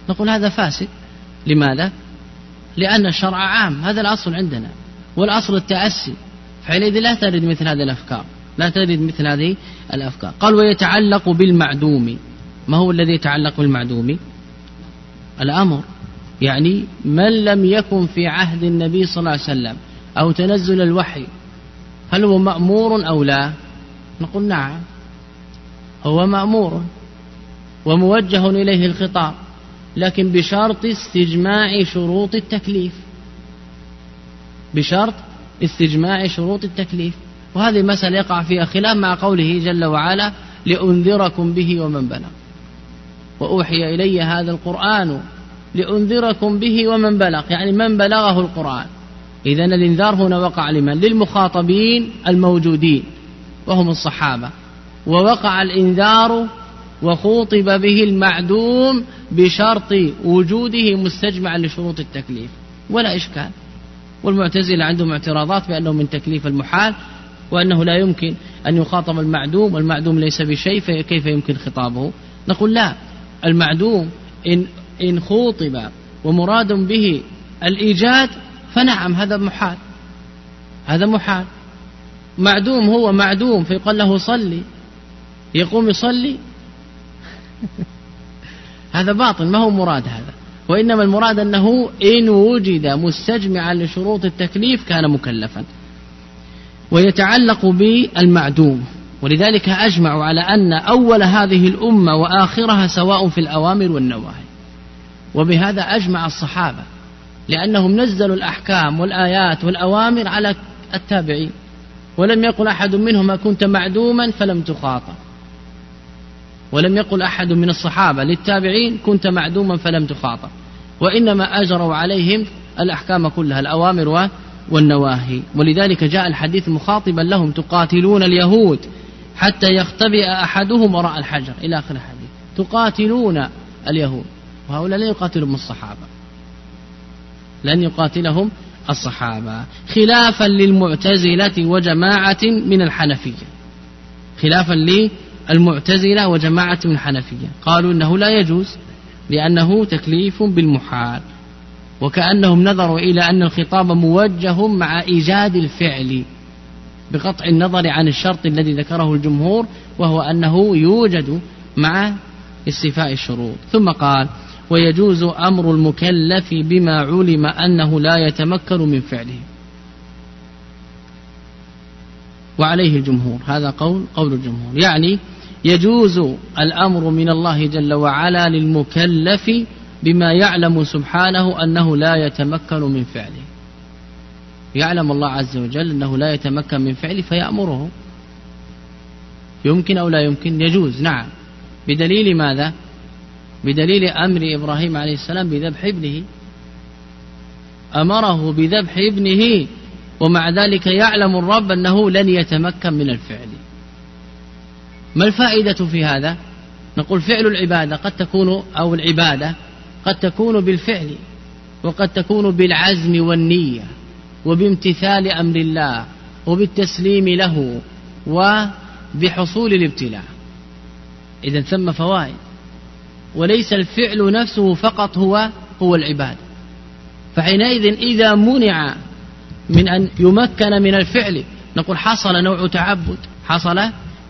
نقول هذا فاسد. لماذا؟ لأن الشرع عام. هذا الأصل عندنا. والأصل التأسي. فحينئذ لا ترد مثل هذه الأفكار. لا ترد مثل هذه الأفكار. قال ويتعلق بالمعدوم. ما هو الذي يتعلق بالمعدوم؟ الأمر. يعني من لم يكن في عهد النبي صلى الله عليه وسلم أو تنزل الوحي هل هو مأمور أو لا؟ نقول نعم. هو مأمور وموجه إليه الخطاب. لكن بشرط استجماع شروط التكليف. بشرط استجماع شروط التكليف. وهذه مسألة يقع فيها خلاف مع قوله جل وعلا لأنذركم به ومن بلغ. وأوحي إلي هذا القرآن لأنذركم به ومن بلغ. يعني من بلغه القرآن. إذا الإنذار هنا وقع لمن؟ للمخاطبين الموجودين وهم الصحابة. ووقع الإنذار وخوطب به المعدوم بشرط وجوده مستجمعا لشروط التكليف. ولا إشكال. والمعتزلة عندهم اعتراضات بأنه من تكليف المحال وأنه لا يمكن أن يخاطب المعدوم والمعدوم ليس بشيء فكيف يمكن خطابه؟ نقول لا. المعدوم إن, إن خوطب ومراد به الإيجاد فنعم هذا محال. هذا محال. معدوم هو معدوم فيقال له صلي. يقوم يصلي هذا باطل ما هو مراد هذا؟ وإنما المراد أنه إن وجد مستجمعا لشروط التكليف كان مكلفا. ويتعلق بالمعدوم. ولذلك أجمعوا على أن أول هذه الأمة وآخرها سواء في الأوامر والنواهي. وبهذا أجمع الصحابة. لأنهم نزلوا الأحكام والآيات والأوامر على التابعين. ولم يقل أحد منهم كنت معدوما فلم تخاطب. ولم يقل أحد من الصحابة للتابعين كنت معدوما فلم تخاطب وإنما أجروا عليهم الأحكام كلها الأوامر والنواهي. ولذلك جاء الحديث مخاطبا لهم تقاتلون اليهود حتى يختبئ أحدهم وراء الحجر. إلى آخر الحديث تقاتلون اليهود. وهؤلاء لا يقاتلهم الصحابة. لن يقاتلهم الصحابة. خلافا للمعتزلة وجماعة من الحنفية. خلافا للمعتزلة وجماعة من الحنفية قالوا إنه لا يجوز لأنه تكليف بالمحال. وكأنهم نظروا إلى أن الخطاب موجه مع إيجاد الفعل بقطع النظر عن الشرط الذي ذكره الجمهور وهو أنه يوجد مع استيفاء الشروط. ثم قال ويجوز أمر المكلف بما علم أنه لا يتمكن من فعله. وعليه الجمهور. هذا قول قول الجمهور. يعني يجوز الأمر من الله جل وعلا للمكلف بما يعلم سبحانه أنه لا يتمكن من فعله. يعلم الله عز وجل أنه لا يتمكن من فعله فيأمره. يمكن أو لا يمكن؟ يجوز. نعم. بدليل ماذا؟ بدليل أمر إبراهيم عليه السلام بذبح ابنه. أمره بذبح ابنه ومع ذلك يعلم الرب أنه لن يتمكن من الفعل. ما الفائدة في هذا؟ نقول فعل العبادة قد تكون أو العبادة قد تكون بالفعل وقد تكون بالعزم والنية وبامتثال أمر الله وبالتسليم له وبحصول الابتلاء. إذا ثم فوائد. وليس الفعل نفسه فقط هو هو العبادة. فحينئذ إذا منع من أن يمكن من الفعل نقول حصل نوع تعبد حصل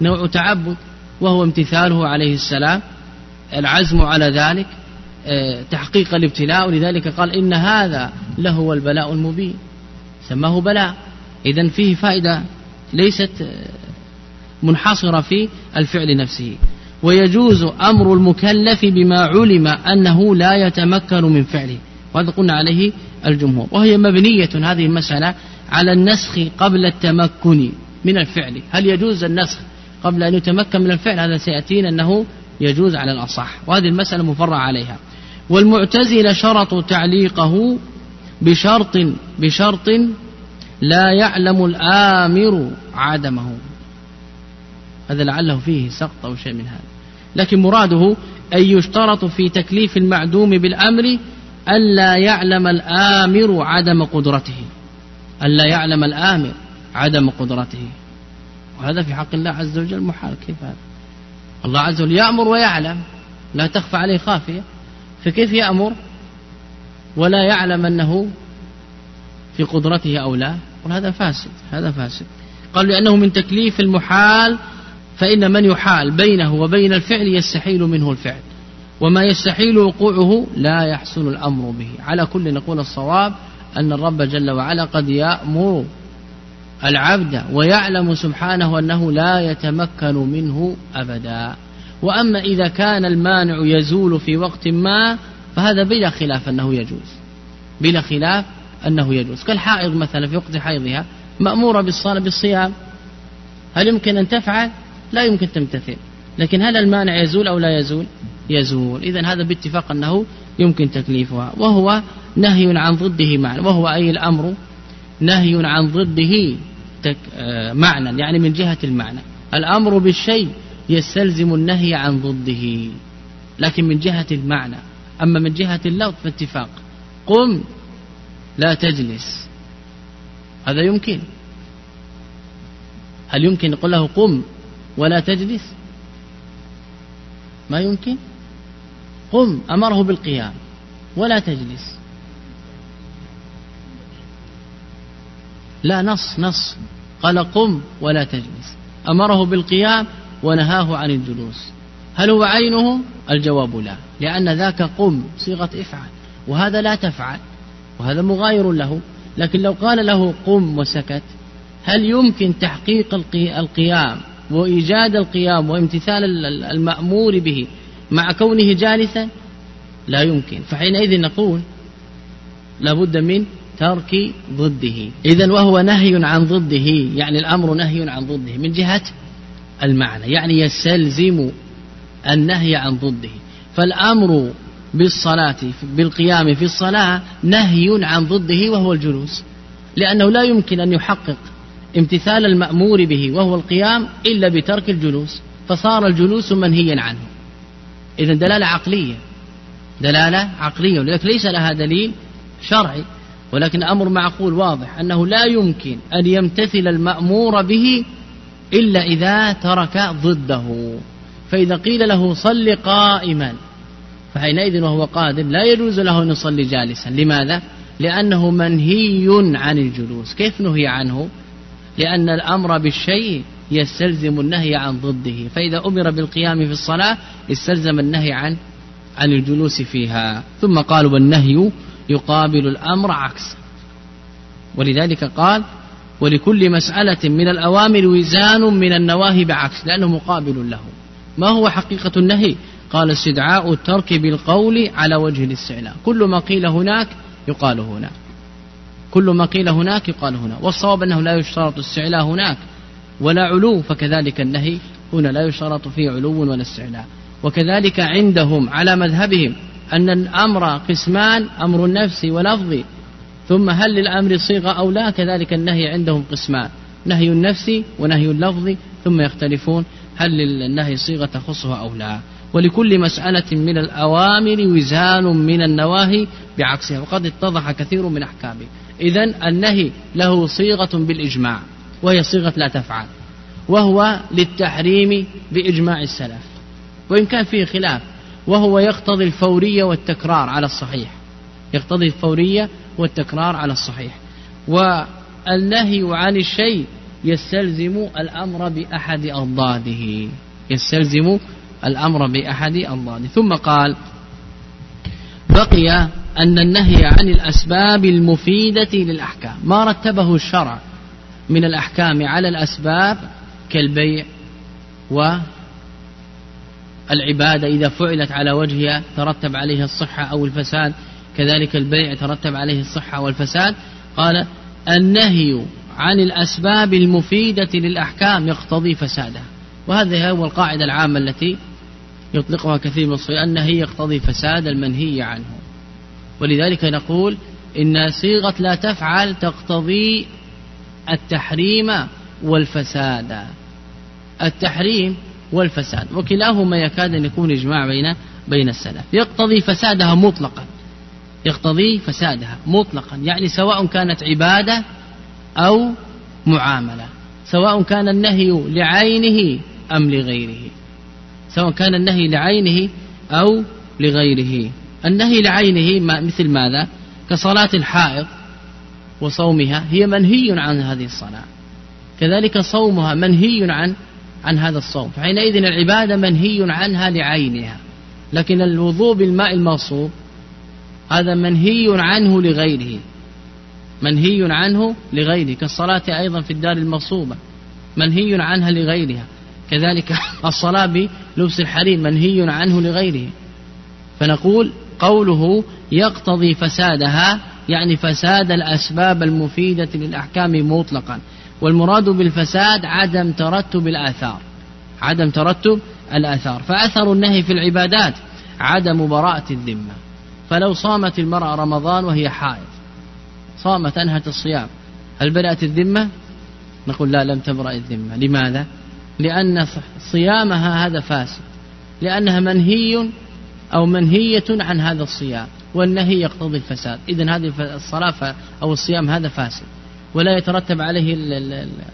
نوع تعبد وهو امتثاله عليه السلام العزم على ذلك آه، تحقيق الابتلاء ولذلك قال إن هذا لهو البلاء المبين سماه بلاء. إذا فيه فائدة ليست آه، منحصرة في الفعل نفسه. ويجوز أمر المكلف بما علم أنه لا يتمكن من فعله. وهذا قلنا عليه الجمهور. وهي مبنية هذه المسألة على النسخ قبل التمكن من الفعل. هل يجوز النسخ قبل أن يتمكن من الفعل هذا سيأتينا أنه يجوز على الأصح وهذه المسألة مفرع عليها. والمعتزلة شرطوا تعليقه بشرط بشرط لا يعلم الآمر عدمه. هذا لعله فيه سقط أو شيء من هذا. لكن مراده أن يشترط في تكليف المعدوم بالأمر ألا يعلم الآمر عدم قدرته. ألا يعلم الآمر عدم قدرته. وهذا في حق الله عز وجل محال. كيف هذا؟ الله عز وجل يأمر ويعلم. لا تخفى عليه خافية. فكيف يأمر؟ ولا يعلم أنه في قدرته أو لا. هذا فاسد هذا فاسد. قال لأنه من تكليف المحال فإن من يحال بينه وبين الفعل يستحيل منه الفعل. وما يستحيل وقوعه لا يحصل الأمر به. على كل نقول الصواب أن الرب جل وعلا قد يأمر. العبد ويعلم سبحانه أنه لا يتمكن منه أبدا. وأما إذا كان المانع يزول في وقت ما فهذا بلا خلاف أنه يجوز. بلا خلاف أنه يجوز. كالحائض مثلا في وقت حيضها مأمورة بالصلاة بالصيام. هل يمكن أن تفعل؟ لا يمكن تمتثل. لكن هل المانع يزول أو لا يزول؟ يزول. إذا هذا باتفاق أنه يمكن تكليفها. وهو نهي عن ضده معنى وهو أي الأمر؟ نهي عن ضده. تك آه معنى يعني من جهة المعنى. الأمر بالشيء يستلزم النهي عن ضده لكن من جهة المعنى. أما من جهة اللفظ فاتفاق. قم لا تجلس. هذا يمكن. هل يمكن نقول له قم ولا تجلس؟ ما يمكن. قم أمره بالقيام ولا تجلس. لا نص نص. قال قم ولا تجلس. أمره بالقيام ونهاه عن الجلوس. هل هو عينه؟ الجواب لا لأن ذاك قم صيغة افعل وهذا لا تفعل وهذا مغاير له. لكن لو قال له قم وسكت هل يمكن تحقيق القيام وإيجاد القيام وامتثال المأمور به مع كونه جالسا؟ لا يمكن. فحينئذ نقول لابد من ترك ضده. إذا وهو نهي عن ضده يعني الأمر نهي عن ضده من جهة المعنى يعني يستلزم النهي عن ضده. فالأمر بالصلاة بالقيام في الصلاة نهي عن ضده وهو الجلوس لأنه لا يمكن أن يحقق امتثال المأمور به وهو القيام إلا بترك الجلوس فصار الجلوس منهيا عنه. إذا دلالة عقلية دلالة عقلية ولذلك ليس لها دليل شرعي. ولكن أمر معقول واضح أنه لا يمكن أن يمتثل المأمور به إلا إذا ترك ضده. فإذا قيل له صل قائما فحينئذ وهو قادم لا يجوز له أن يصلي جالسا. لماذا؟ لأنه منهي عن الجلوس. كيف نهي عنه؟ لأن الأمر بالشيء يستلزم النهي عن ضده. فإذا أمر بالقيام في الصلاة استلزم النهي عن عن الجلوس فيها. ثم قال والنهي يقابل الأمر عكسه ولذلك قال ولكل مسألة من الأوامر وزان من النواهي بعكس لأنه مقابل له. ما هو حقيقة النهي؟ قال استدعاء الترك بالقول على وجه الاستعلاء. كل ما قيل هناك يقال هنا كل ما قيل هناك يقال هنا والصواب أنه لا يشترط استعلاء هناك ولا علو فكذلك النهي هنا لا يشترط فيه علو ولا استعلاء. وكذلك عندهم على مذهبهم أن الأمر قسمان أمر النفس ولفظي ثم هل للأمر صيغة أو لا؟ كذلك النهي عندهم قسمان. نهي النفس ونهي اللفظ ثم يختلفون هل للنهي صيغة تخصها أو لا. ولكل مسألة من الأوامر وزان من النواهي بعكسها وقد اتضح كثير من أحكامه. إذا النهي له صيغة بالإجماع وهي صيغة لا تفعل وهو للتحريم بإجماع السلف. وإن كان فيه خلاف وهو يقتضي الفورية والتكرار على الصحيح. يقتضي الفورية والتكرار على الصحيح. والنهي عن الشيء يستلزم الأمر بأحد أضداده يستلزم الأمر بأحد أضداده ثم قال بقي أن النهي عن الأسباب المفيدة للأحكام. ما رتبه الشرع من الأحكام على الأسباب كالبيع والعبادة إذا فعلت على وجهها ترتب عليها الصحة أو الفساد كذلك البيع يترتب عليه الصحة والفساد قال النهي عن الأسباب المفيدة للأحكام يقتضي فسادها. وهذه هو القاعدة العامة التي يطلقها كثير من الصحيح النهي يقتضي فساد المنهي عنه. ولذلك نقول إن صيغة لا تفعل تقتضي التحريم والفساد. التحريم والفساد. وكلاهما يكاد أن يكون إجماع بين بين السلف. يقتضي فسادها مطلقا. يقتضي فسادها مطلقا. يعني سواء كانت عبادة أو معاملة. سواء كان النهي لعينه أم لغيره. سواء كان النهي لعينه أو لغيره. النهي لعينه مثل ماذا؟ كصلاة الحائض وصومها هي منهي عن هذه الصلاة. كذلك صومها منهي عن عن هذا الصوم. فحينئذ العبادة منهي عنها لعينها. لكن الوضوء بالماء المغصوب هذا منهي عنه لغيره. منهي عنه لغيره. كالصلاة أيضا في الدار المغصوبة منهي عنها لغيرها. كذلك الصلاة بلبس الحرير منهي عنه لغيره. فنقول قوله يقتضي فسادها يعني فساد الأسباب المفيدة للأحكام مطلقا. والمراد بالفساد عدم ترتب الآثار. عدم ترتب الآثار. فأثر النهي في العبادات عدم براءة الذمة. فلو صامت المرأة رمضان وهي حائض صامت أنهت الصيام هل بدأت الذمة؟ نقول لا لم تبرأ الذمة. لماذا؟ لأن صيامها هذا فاسد. لأنها منهي أو منهية عن هذا الصيام والنهي يقتضي الفساد. إذا هذه الصلاة أو الصيام هذا فاسد. ولا يترتب عليه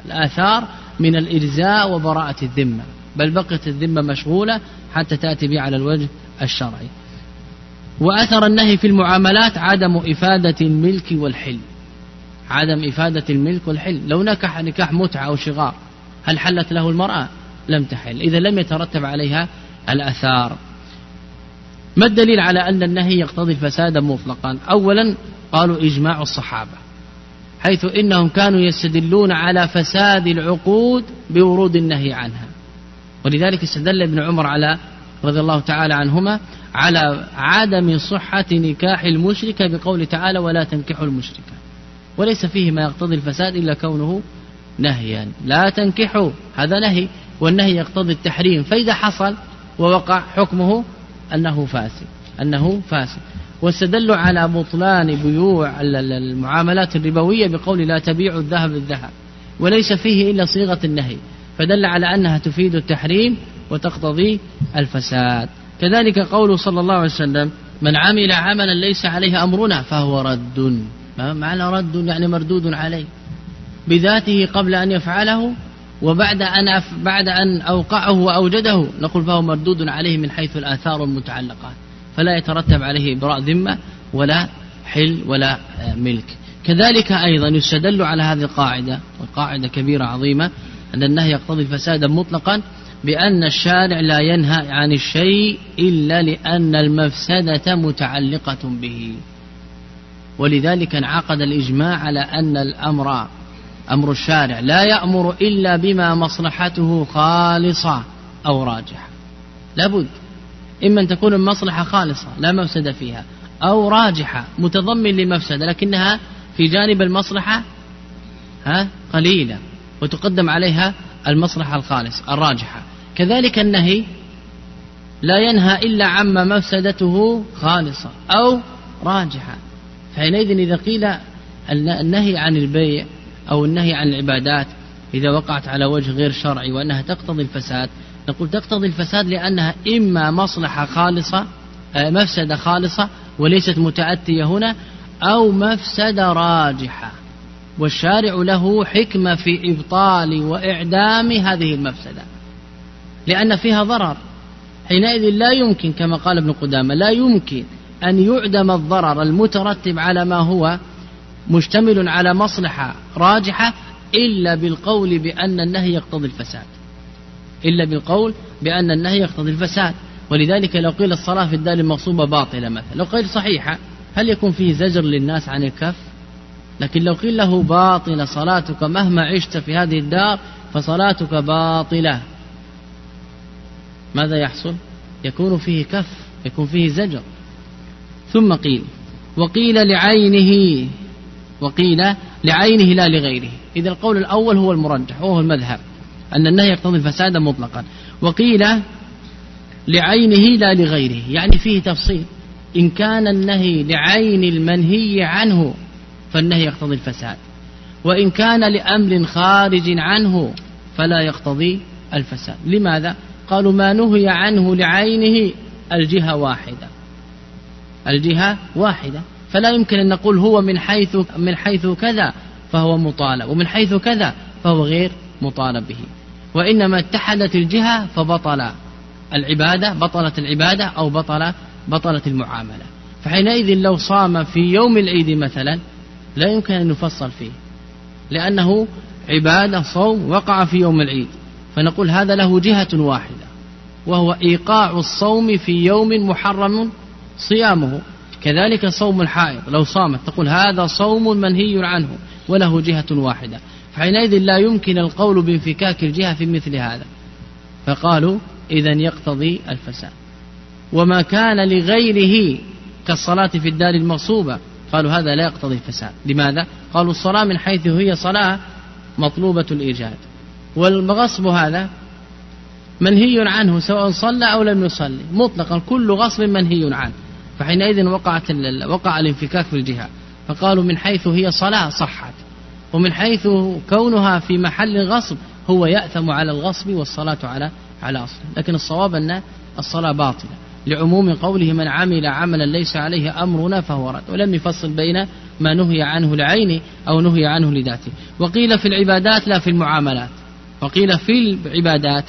الآثار من الإرزاء وبراءة الذمة بل بقيت الذمة مشغولة حتى تأتي به على الوجه الشرعي. وأثر النهي في المعاملات عدم إفادة الملك والحل. عدم إفادة الملك والحل. لو نكح نكاح متعة أو شغار هل حلت له المرأة؟ لم تحل. إذا لم يترتب عليها الأثار. ما الدليل على أن النهي يقتضي الفساد مطلقا؟ أولا قالوا إجماع الصحابة. حيث إنهم كانوا يستدلون على فساد العقود بورود النهي عنها. ولذلك استدل ابن عمر على رضي الله تعالى عنهما على عدم صحة نكاح المشركة بقول تعالى ولا تنكحوا المشركة وليس فيه ما يقتضي الفساد إلا كونه نهيا. لا تنكحوا هذا نهي والنهي يقتضي التحريم. فإذا حصل ووقع حكمه أنه فاسد أنه فاسد واستدلوا على بطلان بيوع المعاملات الربوية بقول لا تبيع الذهب بالذهب وليس فيه إلا صيغة النهي فدل على أنها تفيد التحريم وتقتضي الفساد. كذلك قوله صلى الله عليه وسلم من عمل عملا ليس عليه أمرنا فهو رد. معنى رد؟ يعني مردود عليه. بذاته قبل أن يفعله وبعد أن بعد أن أوقعه وأوجده نقول فهو مردود عليه من حيث الآثار المتعلقات. فلا يترتب عليه إبراء ذمة ولا حل ولا ملك. كذلك أيضا يستدل على هذه القاعدة والقاعدة كبيرة عظيمة أن النهي يقتضي الفساد مطلقا بأن الشارع لا ينهى عن الشيء إلا لأن المفسدة متعلقة به. ولذلك انعقد الإجماع على أن الأمر أمر الشارع لا يأمر إلا بما مصلحته خالصة أو راجحة. لابد إما أن تكون المصلحة خالصة لا مفسد فيها أو راجحة متضمن لمفسدة لكنها في جانب المصلحة ها قليلة وتقدم عليها المصلحة الخالص الراجحة. كذلك النهي لا ينهى إلا عما مفسدته خالصة أو راجحة. فحينئذ إذا قيل النهي عن البيع أو النهي عن العبادات إذا وقعت على وجه غير شرعي وأنها تقتضي الفساد نقول تقتضي الفساد لأنها إما مصلحة خالصة آه، مفسدة خالصة وليست متأتية هنا أو مفسدة راجحة. والشارع له حكمة في إبطال وإعدام هذه المفسدة. لأن فيها ضرر. حينئذ لا يمكن كما قال ابن قدامة لا يمكن أن يعدم الضرر المترتب على ما هو مشتمل على مصلحة راجحة إلا بالقول بأن النهي يقتضي الفساد. إلا بالقول بأن النهي يقتضي الفساد. ولذلك لو قيل الصلاة في الدار المغصوبة باطلة مثلا لو قيل صحيحة هل يكون فيه زجر للناس عن الكف؟ لكن لو قيل له باطلة صلاتك مهما عشت في هذه الدار فصلاتك باطلة. ماذا يحصل؟ يكون فيه كف يكون فيه زجر. ثم قيل وقيل لعينه وقيل لعينه لا لغيره. إذا القول الأول هو المرجح وهو المذهب. أن النهي يقتضي الفساد مطلقا. وقيل لعينه لا لغيره. يعني فيه تفصيل. إن كان النهي لعين المنهي عنه فالنهي يقتضي الفساد. وإن كان لأمر خارج عنه فلا يقتضي الفساد. لماذا؟ قالوا ما نهي عنه لعينه الجهة واحدة. الجهة واحدة. فلا يمكن أن نقول هو من حيث من حيث كذا فهو مطالب. ومن حيث كذا فهو غير مطالب به. وإنما اتحدت الجهة فبطل العبادة بطلت العبادة أو بطل بطلت المعاملة. فحينئذ لو صام في يوم العيد مثلا لا يمكن أن نفصل فيه لأنه عبادة صوم وقع في يوم العيد. فنقول هذا له جهة واحدة وهو إيقاع الصوم في يوم محرم صيامه. كذلك صوم الحائض لو صامت تقول هذا صوم منهي عنه وله جهة واحدة. فحينئذ لا يمكن القول بانفكاك الجهة في مثل هذا. فقالوا إذا يقتضي الفساد. وما كان لغيره كالصلاة في الدار المغصوبة. قالوا هذا لا يقتضي الفساد. لماذا؟ قالوا الصلاة من حيث هي صلاة مطلوبة الإيجاد. والغصب هذا منهي عنه سواء صلى أو لم يصلي. مطلقا كل غصب منهي عنه. فحينئذ وقعت وقع الانفكاك في الجهة. فقالوا من حيث هي صلاة صحت. ومن حيث كونها في محل غصب هو يأثم على الغصب والصلاة على على أصل لكن الصواب أن الصلاة باطلة. لعموم قوله من عمل عملا ليس عليه أمرنا فهو رد. ولم يفصل بين ما نهي عنه لعينه أو نهي عنه لذاته. وقيل في العبادات لا في المعاملات. وقيل في العبادات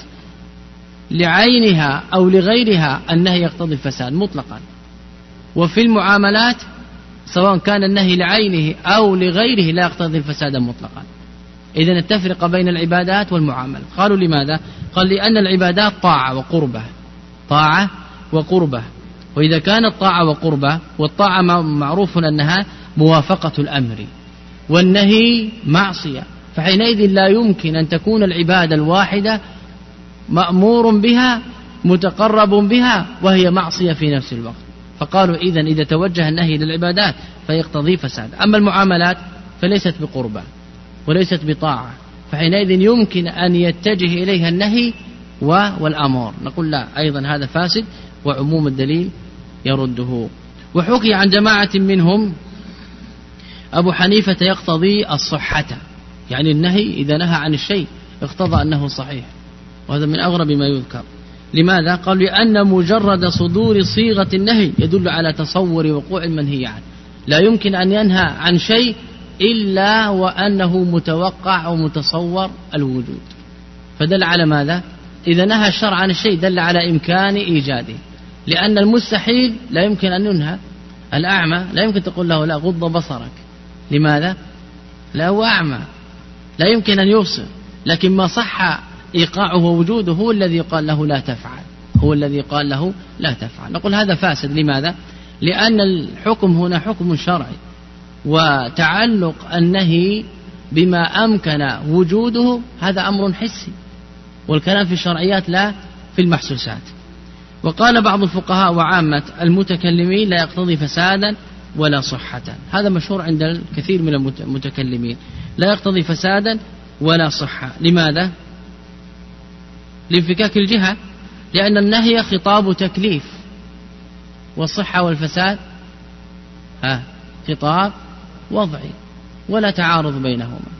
لعينها أو لغيرها النهي يقتضي الفساد مطلقا. وفي المعاملات سواء كان النهي لعينه أو لغيره لا يقتضي الفساد مطلقا. إذا التفرقة بين العبادات والمعاملة. قالوا لماذا؟ قال لأن العبادات طاعة وقربة. طاعة وقربة. وإذا كانت طاعة وقربة والطاعة معروف أنها موافقة الأمر. والنهي معصية. فحينئذ لا يمكن أن تكون العبادة الواحدة مأمور بها متقرب بها وهي معصية في نفس الوقت. فقالوا إذا إذا توجه النهي للعبادات فيقتضي فساد. أما المعاملات فليست بقربة وليست بطاعة فحينئذ يمكن أن يتجه إليها النهي والأمر. نقول لا أيضا هذا فاسد وعموم الدليل يرده. وحكي عن جماعة منهم أبو حنيفة يقتضي الصحة يعني النهي إذا نهى عن الشيء اقتضى أنه صحيح وهذا من أغرب ما يذكر. لماذا؟ قال لأن مجرد صدور صيغة النهي يدل على تصور وقوع المنهي عنه لا يمكن أن ينهى عن شيء إلا وأنه متوقع ومتصور الوجود. فدل على ماذا؟ إذا نهى الشرع عن الشيء دل على إمكان إيجاده. لأن المستحيل لا يمكن أن ينهى. الأعمى لا يمكن تقول له لا غض بصرك. لماذا؟ لا هو أعمى. لا يمكن أن يبصر. لكن ما صح إيقاعه ووجوده هو الذي يقال له لا تفعل. هو الذي قال له لا تفعل. نقول هذا فاسد. لماذا؟ لأن الحكم هنا حكم شرعي وتعلق النهي بما أمكن وجوده. هذا أمر حسي والكلام في الشرعيات لا في المحسوسات. وقال بعض الفقهاء وعامة المتكلمين لا يقتضي فسادا ولا صحة. هذا مشهور عند الكثير من المتكلمين. لا يقتضي فسادا ولا صحة. لماذا؟ لانفكاك الجهة لأن النهي خطاب تكليف. والصحة والفساد ها خطاب وضعي. ولا تعارض بينهما.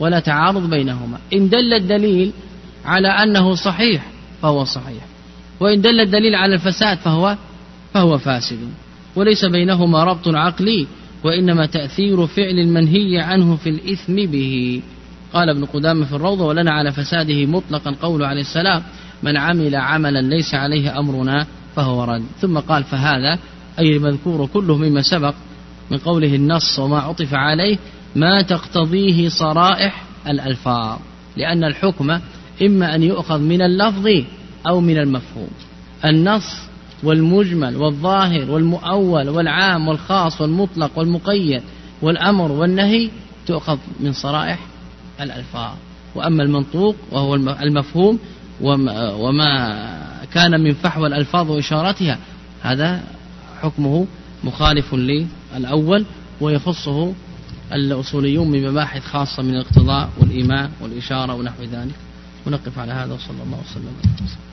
ولا تعارض بينهما. إن دل الدليل على أنه صحيح فهو صحيح. وإن دل الدليل على الفساد فهو فهو فاسد. وليس بينهما ربط عقلي وإنما تأثير فعل المنهي عنه في الإثم به. قال ابن قدامة في الروضة ولنا على فساده مطلقا قول عليه السلام من عمل عملا ليس عليه أمرنا فهو رد ثم قال فهذا أي المذكور كله مما سبق من قوله النص وما عطف عليه ما تقتضيه صرائح الألفاظ لأن الحكم إما أن يؤخذ من اللفظ أو من المفهوم. النص والمجمل والظاهر والمؤول والعام والخاص والمطلق والمقيد والأمر والنهي تؤخذ من صرائح الألفاظ. وأما المنطوق وهو المفهوم وما كان من فحوى الألفاظ وإشارتها هذا حكمه مخالف للأول ويخصه الأصوليون بمباحث خاصة من الاقتضاء والإيماء والإشارة ونحو ذلك. ونقف على هذا وصلى الله وسلم.